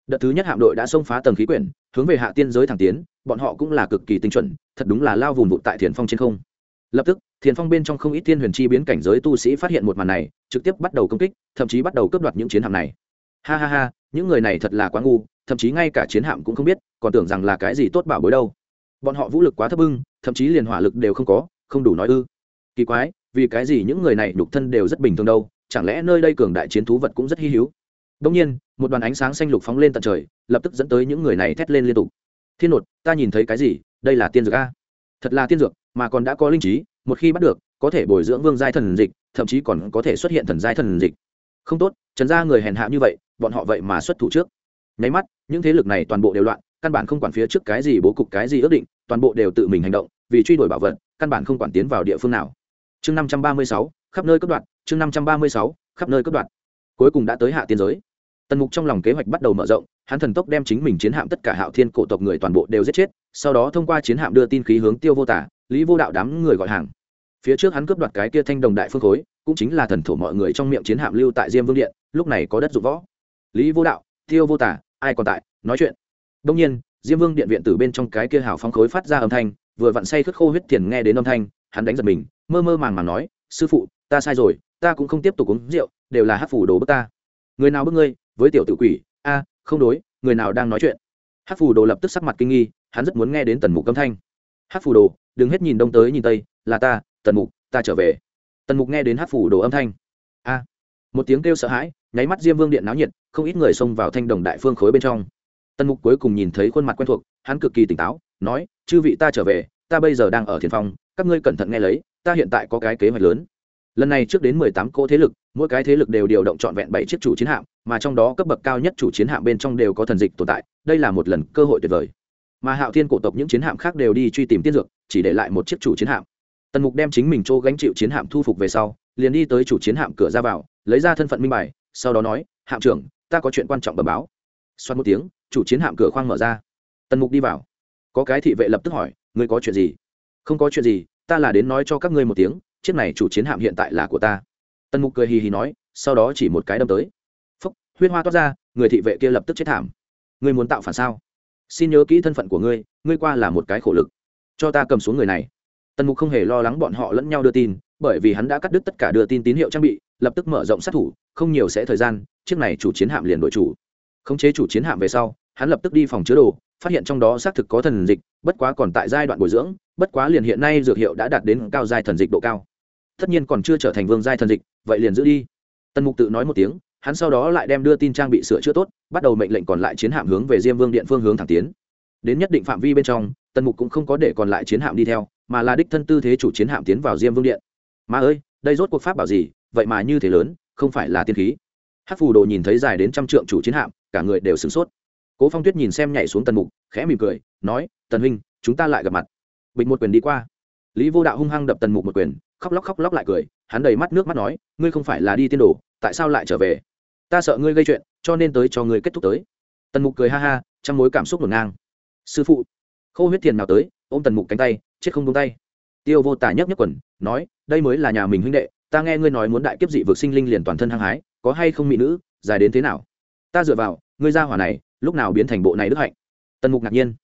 Đợt thứ nhất hạm đội đã xông phá tầng khí quyển hướng về hạ tiên giới thẳng tiến, bọn họ cũng là cực kỳ tinh chuẩn, thật đúng là lao vùng vụt tại thiền phong trên không. Lập tức, thiền phong bên trong không ít thiên huyền chi biến cảnh giới tu sĩ phát hiện một màn này, trực tiếp bắt đầu công kích, thậm chí bắt đầu cướp đoạt những chiến hạm này. Ha ha ha, những người này thật là quá ngu, thậm chí ngay cả chiến hạm cũng không biết, còn tưởng rằng là cái gì tốt bảo bối đâu. Bọn họ vũ lực quá thấp bưng, thậm chí liền hỏa lực đều không có, không đủ nói ư. Kỳ quái, vì cái gì những người này nhục thân đều rất bình thường đâu, chẳng lẽ nơi đây cường đại chiến thú vật cũng rất hy hữu? Đông nhiên, một đoàn ánh sáng xanh lục phóng lên tận trời, lập tức dẫn tới những người này thét lên liên tục. Thiên nột, ta nhìn thấy cái gì? Đây là tiên dược a. Thật là tiên dược, mà còn đã có linh trí, một khi bắt được, có thể bồi dưỡng vương giai thần dịch, thậm chí còn có thể xuất hiện thần giai thần dịch. Không tốt, trần gia người hèn hạ như vậy, bọn họ vậy mà xuất thủ trước. Nháy mắt, những thế lực này toàn bộ đều loạn, căn bản không quản phía trước cái gì bố cục, cái gì ước định, toàn bộ đều tự mình hành động, vì truy đuổi bảo vật, căn bản không quản tiến vào địa phương nào. Chương năm trăm ba mươi sáu, khắp nơi cấp đoạn chương năm trăm ba mươi sáu, khắp nơi cấp đoạn cuối cùng đã tới hạ tiên giới. Tần mục trong lòng kế hoạch bắt đầu mở rộng, hắn thần tốc đem chính mình chiến hạm tất cả hạo thiên cổ tộc người toàn bộ đều giết chết, sau đó thông qua chiến hạm đưa tin khí hướng tiêu vô tả, lý vô đạo đám người gọi hàng. Phía trước hắn cướp đoạt cái kia thanh đồng đại phương khối, cũng chính là thần thổ mọi người trong miệng chiến hạm lưu tại diêm vương điện, lúc này có đất dụng võ. Lý vô đạo, tiêu vô tả, ai còn tại? Nói chuyện. Đông nhiên, diêm vương điện viện từ bên trong cái kia hào phóng khối phát ra âm thanh, vừa vặn say khất khô huyết tiền nghe đến âm thanh, hắn đánh giật mình, mơ mơ màng màng nói sư phụ, ta sai rồi, ta cũng không tiếp tục uống rượu, đều là hát phủ đồ bức ta. Người nào bức ngươi? Với tiểu tự quỷ. A, không đối, người nào đang nói chuyện? Hát phủ đồ lập tức sắc mặt kinh nghi, hắn rất muốn nghe đến tần mục âm thanh. Hát phủ đồ, đừng hết nhìn đông tới nhìn tây, là ta, tần mục, ta trở về. Tần mục nghe đến hát phủ đồ âm thanh. A, một tiếng kêu sợ hãi, nháy mắt diêm vương điện náo nhiệt, không ít người xông vào thanh đồng đại phương khối bên trong. Tần mục cuối cùng nhìn thấy khuôn mặt quen thuộc, hắn cực kỳ tỉnh táo, nói, chư vị ta trở về, ta bây giờ đang ở thiền phong các ngươi cẩn thận nghe lấy ta hiện tại có cái kế hoạch lớn. Lần này trước đến mười tám cỗ thế lực, mỗi cái thế lực đều điều động trọn vẹn bảy chiếc chủ chiến hạm, mà trong đó cấp bậc cao nhất chủ chiến hạm bên trong đều có thần dịch tồn tại, đây là một lần cơ hội tuyệt vời. Mà hạo thiên cổ tộc những chiến hạm khác đều đi truy tìm tiên dược, chỉ để lại một chiếc chủ chiến hạm. Tần mục đem chính mình chỗ gánh chịu chiến hạm thu phục về sau, liền đi tới chủ chiến hạm cửa ra vào, lấy ra thân phận minh bài, sau đó nói, hạm trưởng, ta có chuyện quan trọng bẩm báo. Xoát một tiếng, chủ chiến hạm cửa khoang mở ra. Tần mục đi vào. Có cái thị vệ lập tức hỏi, ngươi có chuyện gì? Không có chuyện gì ta là đến nói cho các ngươi một tiếng, chiếc này chủ chiến hạm hiện tại là của ta. Tần mục cười hì hì nói, sau đó chỉ một cái đâm tới. Phúc, huyết hoa toát ra, người thị vệ kia lập tức chết thảm. Ngươi muốn tạo phản sao? Xin nhớ kỹ thân phận của ngươi ngươi qua là một cái khổ lực. Cho ta cầm xuống người này. Tần mục không hề lo lắng bọn họ lẫn nhau đưa tin, bởi vì hắn đã cắt đứt tất cả đưa tin tín hiệu trang bị, lập tức mở rộng sát thủ, không nhiều sẽ thời gian, chiếc này chủ chiến hạm liền đổi chủ. Khống chế chủ chiến hạm về sau, hắn lập tức đi phòng chứa đồ, phát hiện trong đó xác thực có thần dịch, bất quá còn tại giai đoạn bồi dưỡng bất quá liền hiện nay dược hiệu đã đạt đến cao giai thần dịch độ cao. Tất nhiên còn chưa trở thành vương giai thần dịch, vậy liền giữ đi. Tần mục tự nói một tiếng, hắn sau đó lại đem đưa tin trang bị sửa chữa tốt, bắt đầu mệnh lệnh còn lại chiến hạm hướng về diêm vương điện phương hướng thẳng tiến. Đến nhất định phạm vi bên trong, tần mục cũng không có để còn lại chiến hạm đi theo, mà là đích thân tư thế chủ chiến hạm tiến vào diêm vương điện. Mà ơi, đây rốt cuộc pháp bảo gì? Vậy mà như thế lớn, không phải là tiên khí. Hát phù đồ nhìn thấy dài đến trăm trượng chủ chiến hạm, cả người đều sửng sốt. Cố phong tuyết nhìn xem nhảy xuống tần mục, khẽ mỉm cười, nói, tần huynh, chúng ta lại gặp mặt bịch một quyền đi qua. Lý vô đạo hung hăng đập tần mục một quyền, khóc lóc khóc lóc lại cười, hắn đầy mắt nước mắt nói, ngươi không phải là đi tiên đồ, tại sao lại trở về? Ta sợ ngươi gây chuyện, cho nên tới cho ngươi kết thúc tới. Tần mục cười ha ha, trong mối cảm xúc ngổn ngang. Sư phụ. Khô huyết thiền nào tới, ôm tần mục cánh tay, chết không buông tay. Tiêu vô tả nhấc nhấc quần, nói, đây mới là nhà mình huynh đệ, ta nghe ngươi nói muốn đại kiếp dị vực sinh linh liền toàn thân hăng hái, có hay không mỹ nữ, dài đến thế nào? Ta dựa vào, ngươi ra hỏa này, lúc nào biến thành bộ này đức hạnh? Tần mục ngạc nhiên.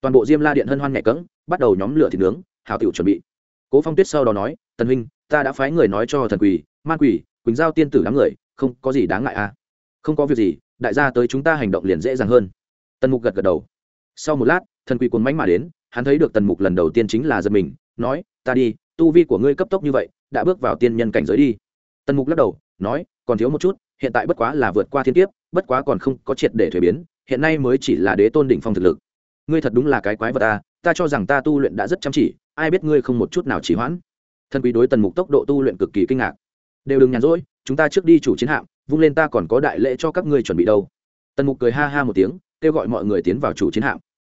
Toàn bộ diêm la điện hân hoan nhẹ cỡng bắt đầu nhóm lửa thịt nướng hào tiểu chuẩn bị. Cố phong tuyết sau đó nói, tần huynh, ta đã phái người nói cho thần quỳ man quỳ quỳnh giao tiên tử đám người, không có gì đáng ngại à. Không có việc gì, đại gia tới chúng ta hành động liền dễ dàng hơn. Tần mục gật gật đầu. Sau một lát, thần quỳ cuốn mánh mà đến, hắn thấy được tần mục lần đầu tiên chính là giật mình, nói, ta đi, tu vi của ngươi cấp tốc như vậy, đã bước vào tiên nhân cảnh giới đi. Tần mục lắc đầu, nói, còn thiếu một chút, hiện tại bất quá là vượt qua thiên kiếp, bất quá còn không có triệt để thuế biến, hiện nay mới chỉ là đế tôn đỉnh phong thực lực. Ngươi thật đúng là cái quái vật ta ta cho rằng ta tu luyện đã rất chăm chỉ, ai biết ngươi không một chút nào chỉ hoãn. Thân quý đối tần mục tốc độ tu luyện cực kỳ kinh ngạc. Đều đừng nhàn rỗi, chúng ta trước đi chủ chiến hạm, vung lên ta còn có đại lễ cho các ngươi chuẩn bị đâu. Tần mục cười ha ha một tiếng, kêu gọi mọi người tiến vào chủ chiến hạm.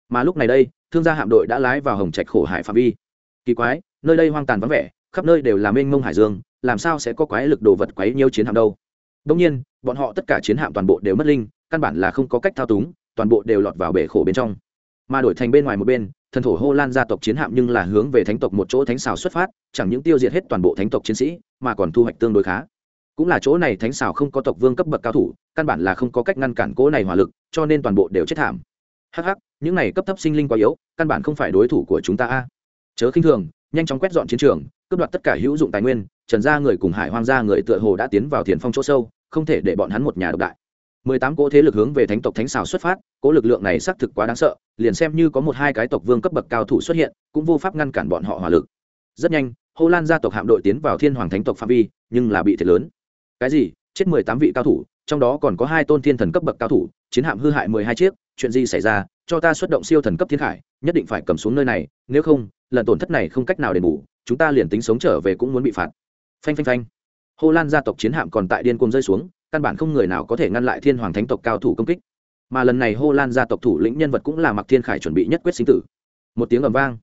Mà lúc này đây, thương gia hạm đội đã lái vào hồng trạch khổ hải phạm vi. Kỳ quái, nơi đây hoang tàn vắng vẻ, khắp nơi đều là mênh mông hải dương, làm sao sẽ có quái lực đồ vật quấy nhiều chiến hạm đâu? Đông nhiên, bọn họ tất cả chiến hạm toàn bộ đều mất linh, căn bản là không có cách thao túng, toàn bộ đều lọt vào bể khổ bên trong. Mà đổi thành bên ngoài một bên thần thổ hô lan gia tộc chiến hạm nhưng là hướng về thánh tộc một chỗ thánh xảo xuất phát, chẳng những tiêu diệt hết toàn bộ thánh tộc chiến sĩ, mà còn thu hoạch tương đối khá. Cũng là chỗ này thánh xảo không có tộc vương cấp bậc cao thủ, căn bản là không có cách ngăn cản cỗ này hỏa lực, cho nên toàn bộ đều chết thảm. Hh những này cấp thấp sinh linh quá yếu, căn bản không phải đối thủ của chúng ta a. Chớ khinh thường, nhanh chóng quét dọn chiến trường, cướp đoạt tất cả hữu dụng tài nguyên, trần gia người cùng hải hoang gia người tựa hồ đã tiến vào thiền phong chỗ sâu, không thể để bọn hắn một nhà độc đại mười tám cỗ thế lực hướng về thánh tộc thánh xào xuất phát cỗ lực lượng này xác thực quá đáng sợ, liền xem như có một hai cái tộc vương cấp bậc cao thủ xuất hiện, cũng vô pháp ngăn cản bọn họ hỏa lực. Rất nhanh hồ lan gia tộc hạm đội tiến vào thiên hoàng thánh tộc phạm vi, nhưng là bị thiệt lớn. Cái gì? Chết mười tám vị cao thủ, trong đó còn có hai tôn thiên thần cấp bậc cao thủ, chiến hạm hư hại mười hai chiếc, chuyện gì xảy ra? Cho ta xuất động siêu thần cấp thiên khải nhất định phải cầm xuống nơi này, nếu không, lần tổn thất này không cách nào đền bù, chúng ta liền tính sống trở về cũng muốn bị phạt. Phanh phanh phanh. Hồ lan gia tộc chiến hạm còn tại điên cuồng rơi xuống căn bản không người nào có thể ngăn lại thiên hoàng thánh tộc cao thủ công kích. Mà lần này hô lan gia tộc thủ lĩnh nhân vật cũng là mặc thiên khải chuẩn bị nhất quyết sinh tử. Một tiếng ầm vang.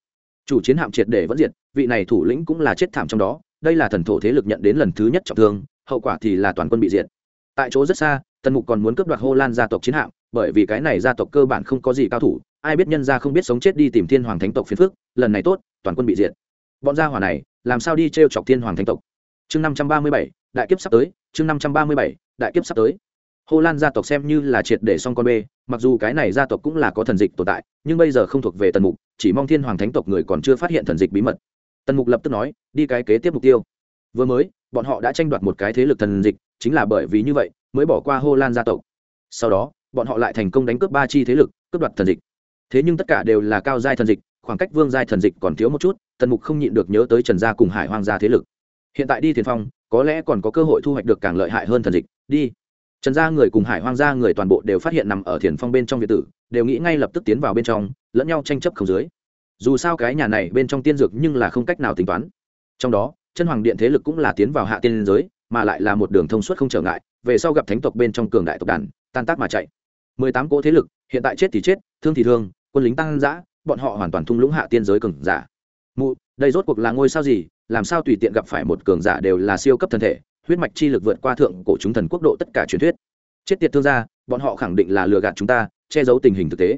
Chủ chiến hạm triệt để vẫn diệt, vị này thủ lĩnh cũng là chết thảm trong đó, đây là thần thổ thế lực nhận đến lần thứ nhất trọng thương, hậu quả thì là toàn quân bị diệt. Tại chỗ rất xa, tần mục còn muốn cướp đoạt hô lan gia tộc chiến hạm, bởi vì cái này gia tộc cơ bản không có gì cao thủ, ai biết nhân gia không biết sống chết đi tìm thiên hoàng thánh tộc phiền phước lần này tốt, toàn quân bị diệt. Bọn gia hỏa này, làm sao đi t r e o chọc thiên hoàng thánh tộc? Chương năm trăm ba mươi bảy, đại kiếp sắp tới, chương năm trăm ba mươi bảy đại kiếp sắp tới Hồ Lan gia tộc xem như là triệt để xong con bê, mặc dù cái này gia tộc cũng là có thần dịch tồn tại, nhưng bây giờ không thuộc về Tần Mục, chỉ mong Thiên Hoàng Thánh tộc người còn chưa phát hiện thần dịch bí mật. Tần Mục lập tức nói, đi cái kế tiếp mục tiêu. Vừa mới, bọn họ đã tranh đoạt một cái thế lực thần dịch, chính là bởi vì như vậy, mới bỏ qua Hồ Lan gia tộc. Sau đó, bọn họ lại thành công đánh cướp ba chi thế lực, cướp đoạt thần dịch. Thế nhưng tất cả đều là cao giai thần dịch, khoảng cách vương giai thần dịch còn thiếu một chút, Tần Mục không nhịn được nhớ tới Trần gia cùng Hải Hoang gia thế lực. Hiện tại đi Tiền Phong, có lẽ còn có cơ hội thu hoạch được càng lợi hại hơn thần dịch, đi. Trần gia người cùng hải hoang gia người toàn bộ đều phát hiện nằm ở thiền phong bên trong việt tử đều nghĩ ngay lập tức tiến vào bên trong lẫn nhau tranh chấp không dưới. Dù sao cái nhà này bên trong tiên dược nhưng là không cách nào tính toán. Trong đó chân hoàng điện thế lực cũng là tiến vào hạ tiên giới mà lại là một đường thông suốt không trở ngại về sau gặp thánh tộc bên trong cường đại tộc đàn tan tác mà chạy. Mười tám cỗ thế lực hiện tại chết thì chết thương thì thương quân lính tăng giã bọn họ hoàn toàn thung lũng hạ tiên giới cường giả. Mụ đây rốt cuộc là ngôi sao gì? Làm sao tùy tiện gặp phải một cường giả đều là siêu cấp thân thể, huyết mạch chi lực vượt qua thượng cổ chúng thần quốc độ tất cả truyền thuyết. Chết tiệt thương gia, bọn họ khẳng định là lừa gạt chúng ta, che giấu tình hình thực tế.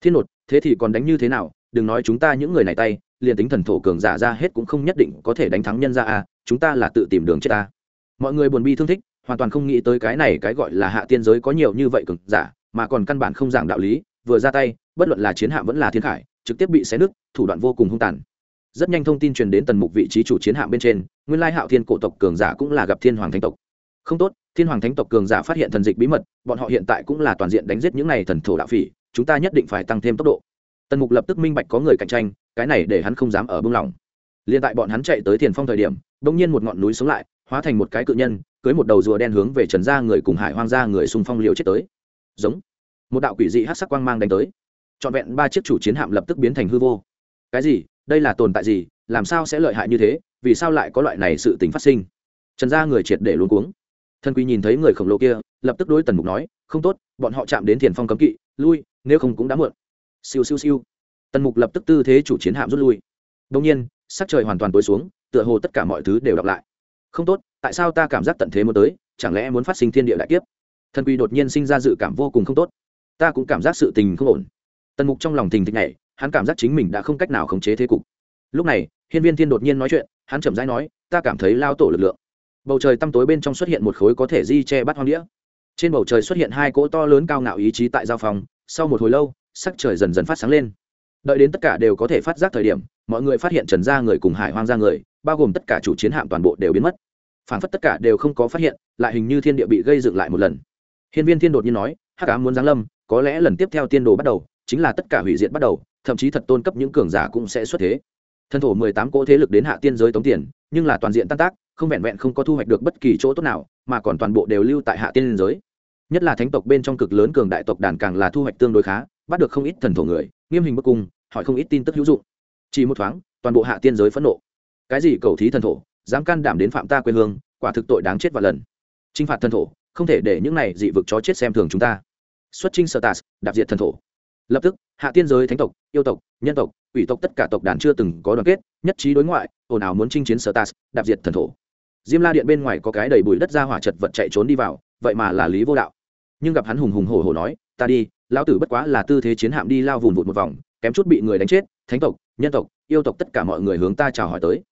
Thiên nột thế thì còn đánh như thế nào? Đừng nói chúng ta những người này tay, liền tính thần thổ cường giả ra hết cũng không nhất định có thể đánh thắng nhân ra à chúng ta là tự tìm đường chết ta mọi người buồn bi thương thích, hoàn toàn không nghĩ tới cái này cái gọi là hạ tiên giới có nhiều như vậy cường giả, mà còn căn bản không giảng đạo lý, vừa ra tay, bất luận là chiến hạ vẫn là thiên khải, trực tiếp bị xé nứt, thủ đoạn vô cùng hung tàn rất nhanh thông tin truyền đến tần mục vị trí chủ chiến hạm bên trên, nguyên lai hạo thiên cổ tộc cường giả cũng là gặp thiên hoàng thánh tộc. Không tốt, thiên hoàng thánh tộc cường giả phát hiện thần dịch bí mật, bọn họ hiện tại cũng là toàn diện đánh giết những n à y thần thổ đạo phỉ, chúng ta nhất định phải tăng thêm tốc độ. Tần mục lập tức minh bạch có người cạnh tranh, cái này để hắn không dám ở bưng lỏng liền tại bọn hắn chạy tới thiền phong thời điểm, bỗng nhiên một ngọn núi sống lại, hóa thành một cái cự nhân, cưới một đầu rùa đen hướng về trần gia người cùng hải hoang gia người xung phong liều chết tới. Giống. Một đạo quỷ dị hát sắc quang mang đánh tới. Trọn vẹn ba chiếc chủ chiến hạm lập tức biến thành hư vô. Cái gì? Đây là tồn tại gì, làm sao sẽ lợi hại như thế, vì sao lại có loại này sự tình phát sinh? Trần gia người triệt để luôn cuống. Thân quý nhìn thấy người khổng lồ kia, lập tức đối tần mục nói, không tốt, bọn họ chạm đến thiền phong cấm kỵ, lui, nếu không cũng đã mượn. siêu siêu siêu. Tần mục lập tức tư thế chủ chiến hạm rút lui. Đông nhiên, sắc trời hoàn toàn tối xuống, tựa hồ tất cả mọi thứ đều đọc lại. Không tốt, tại sao ta cảm giác tận thế muốn tới, chẳng lẽ muốn phát sinh thiên địa đại kiếp? Thần quy đột nhiên sinh ra dự cảm vô cùng không tốt. Ta cũng cảm giác sự tình không ổn. Tần mục trong lòng tình thịch này hắn cảm giác chính mình đã không cách nào khống chế thế cục. Lúc này, hiên viên thiên đột nhiên nói chuyện, hắn chậm rãi nói, ta cảm thấy lao tổ lực lượng. Bầu trời tăm tối bên trong xuất hiện một khối có thể di che bắt hoang đĩa. Trên bầu trời xuất hiện hai cỗ to lớn cao ngạo ý chí tại giao phòng, sau một hồi lâu, sắc trời dần dần phát sáng lên. Đợi đến tất cả đều có thể phát giác thời điểm, mọi người phát hiện trần gia người cùng hải hoang gia người, bao gồm tất cả chủ chiến hạm toàn bộ đều biến mất. Phản phất tất cả đều không có phát hiện, lại hình như thiên địa bị gây dựng lại một lần. Hiên viên thiên đột nhiên nói, hắc ám muốn giáng lâm, có lẽ lần tiếp theo tiên đồ bắt đầu, chính là tất cả hủy diệt bắt đầu thậm chí thật tôn cấp những cường giả cũng sẽ xuất thế. Thần thổ mười tám cỗ thế lực đến hạ tiên giới tống tiền, nhưng là toàn diện tan tác, không vẹn vẹn không có thu hoạch được bất kỳ chỗ tốt nào, mà còn toàn bộ đều lưu tại hạ tiên giới. Nhất là thánh tộc bên trong cực lớn cường đại tộc đàn càng là thu hoạch tương đối khá, bắt được không ít thần thổ người, nghiêm hình bức cung, hỏi không ít tin tức hữu dụng. Chỉ một thoáng, toàn bộ hạ tiên giới phẫn nộ. Cái gì cầu thí thần thổ, dám can đảm đến phạm ta quê hương, quả thực tội đáng chết và lần. T r i n h phạt thần thổ, không thể để những này dị vực chó chết xem thường chúng ta. Xuất trinh sơ tas đạp diệt thần thổ lập tức, hạ tiên giới thánh tộc, yêu tộc, nhân tộc ủy tộc tất cả tộc đàn chưa từng có đoàn kết, nhất trí đối ngoại, ồn ào muốn chinh chiến sở tas đạp diệt thần thổ. Diêm la điện bên ngoài có cái đầy bụi đất ra hỏa chật vật chạy trốn đi vào, vậy mà là lý vô đạo. Nhưng gặp hắn hùng hùng hổ hổ nói, ta đi, lão tử bất quá là tư thế chiến hạm đi lao vùn vụt một vòng, kém chút bị người đánh chết, thánh tộc, nhân tộc, yêu tộc tất cả mọi người hướng ta chào hỏi tới.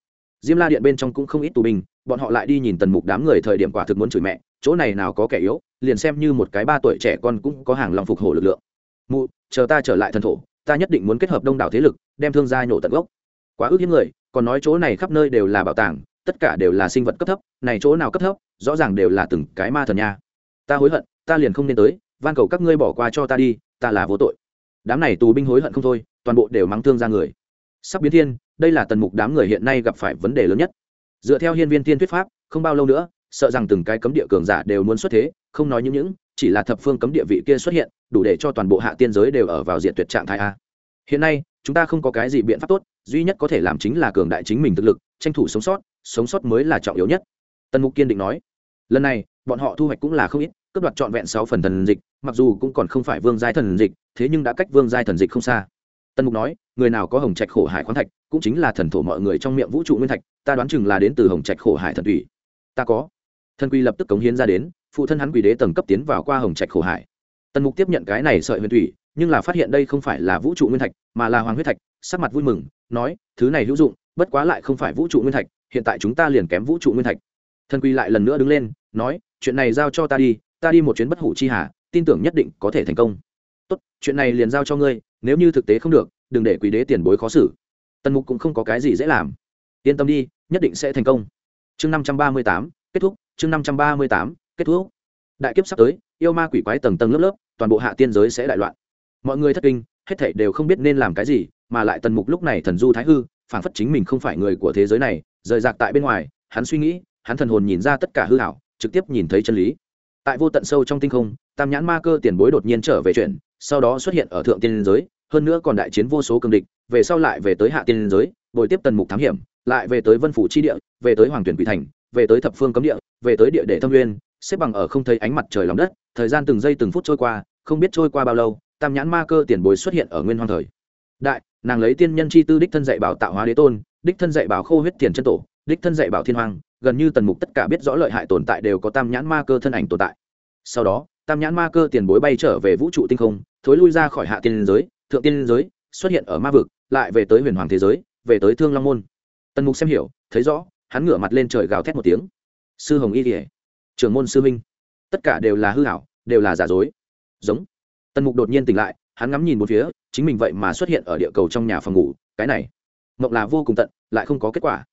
Diêm la điện bên trong cũng không ít tù binh, bọn họ lại đi nhìn tần mục đám người thời điểm quả thực muốn chửi mẹ, chỗ này nào có kẻ yếu, liền xem như một cái ba tuổi trẻ con cũng có hàng lòng phục hổ lực lượng. Mụ chờ ta trở lại thần thổ, ta nhất định muốn kết hợp đông đảo thế lực, đem thương gia nhổ tận gốc. Quá ước những người, còn nói chỗ này khắp nơi đều là bảo tàng, tất cả đều là sinh vật cấp thấp, này chỗ nào cấp thấp, rõ ràng đều là từng cái ma thần nha. Ta hối hận, ta liền không nên tới, van cầu các ngươi bỏ qua cho ta đi, ta là vô tội. Đám này tù binh hối hận không thôi, toàn bộ đều mắng thương ra người. Sắp biến thiên, đây là tần mục đám người hiện nay gặp phải vấn đề lớn nhất. Dựa theo hiên viên tiên thuyết pháp, không bao lâu nữa sợ rằng từng cái cấm địa cường giả đều muốn xuất thế, không nói những những, chỉ là thập phương cấm địa vị kia xuất hiện, đủ để cho toàn bộ hạ tiên giới đều ở vào diện tuyệt trạng thái a. Hiện nay, chúng ta không có cái gì biện pháp tốt, duy nhất có thể làm chính là cường đại chính mình thực lực, tranh thủ sống sót sống sót mới là trọng yếu nhất. Tần mục kiên định nói. Lần này, bọn họ thu hoạch cũng là không ít, cướp đoạt trọn vẹn sáu phần thần dịch, mặc dù cũng còn không phải vương giai thần dịch, thế nhưng đã cách vương giai thần dịch không xa. Tân mục nói, người nào có hồng trạch khổ hải khoáng thạch, cũng chính là thần thổ mọi người trong miệng vũ trụ nguyên thạch, ta đoán chừng là đến từ hồng trạch khổ hải thần thủy. Ta có thần quy lập tức cống hiến ra đến, phụ thân hắn quỷ đế tầng cấp tiến vào qua hồng trạch khổ hải. Tần mục tiếp nhận cái này sợi huyền thủy, nhưng là phát hiện đây không phải là vũ trụ nguyên thạch, mà là hoàng huyết thạch, sắc mặt vui mừng, nói, thứ này hữu dụng, bất quá lại không phải vũ trụ nguyên thạch, hiện tại chúng ta liền kém vũ trụ nguyên thạch. Thần quy lại lần nữa đứng lên, nói, chuyện này giao cho ta đi ta đi một chuyến bất hủ chi hà, tin tưởng nhất định có thể thành công. Tốt, chuyện này liền giao cho ngươi, nếu như thực tế không được, đừng để quý đế tiền bối khó xử. Tần mục cũng không có cái gì dễ làm. Yên tâm đi, nhất định sẽ thành công. Chương năm trăm ba mươi tám, kết thúc chương năm trăm ba mươi tám, kết thúc. Đại kiếp sắp tới, yêu ma quỷ quái tầng tầng lớp lớp, toàn bộ hạ tiên giới sẽ đại loạn. Mọi người thất kinh, hết thảy đều không biết nên làm cái gì, mà lại tần mục lúc này thần du thái hư phản phất chính mình không phải người của thế giới này, rời rạc tại bên ngoài, hắn suy nghĩ, hắn thần hồn nhìn ra tất cả hư hảo, trực tiếp nhìn thấy chân lý. Tại vô tận sâu trong tinh không, tam nhãn ma cơ tiền bối đột nhiên trở về chuyện, sau đó xuất hiện ở thượng tiên giới, hơn nữa còn đại chiến vô số cường địch, về sau lại về tới hạ tiên giới, bồi tiếp tần mục thám hiểm, lại về tới vân phủ chi địa, về tới hoàng tuyển quỷ thành về tới thập phương cấm địa, về tới địa để thâm nguyên, xếp bằng ở không thấy ánh mặt trời lòng đất, thời gian từng giây từng phút trôi qua, không biết trôi qua bao lâu, tam nhãn ma cơ tiền bối xuất hiện ở nguyên hoang thời. Đại, nàng lấy tiên nhân chi tư đích thân dạy bảo tạo hóa đế tôn, đích thân dạy bảo khô huyết tiền chân tổ, đích thân dạy bảo thiên hoàng gần như tần mục tất cả biết rõ lợi hại tồn tại đều có tam nhãn ma cơ thân ảnh tồn tại. Sau đó, tam nhãn ma cơ tiền bối bay trở về vũ trụ tinh không, thối lui ra khỏi hạ tiên giới, thượng tiên giới, xuất hiện ở ma vực, lại về tới huyền hoàng thế giới, về tới thương long môn. Tần mục xem hiểu, thấy rõ hắn ngửa mặt lên trời gào thét một tiếng. Sư hồng y kỉa trưởng môn sư minh tất cả đều là hư hảo, đều là giả dối. Giống. Tần mục đột nhiên tỉnh lại, hắn ngắm nhìn một phía, chính mình vậy mà xuất hiện ở địa cầu trong nhà phòng ngủ, cái này, mộng là vô cùng tận, lại không có kết quả.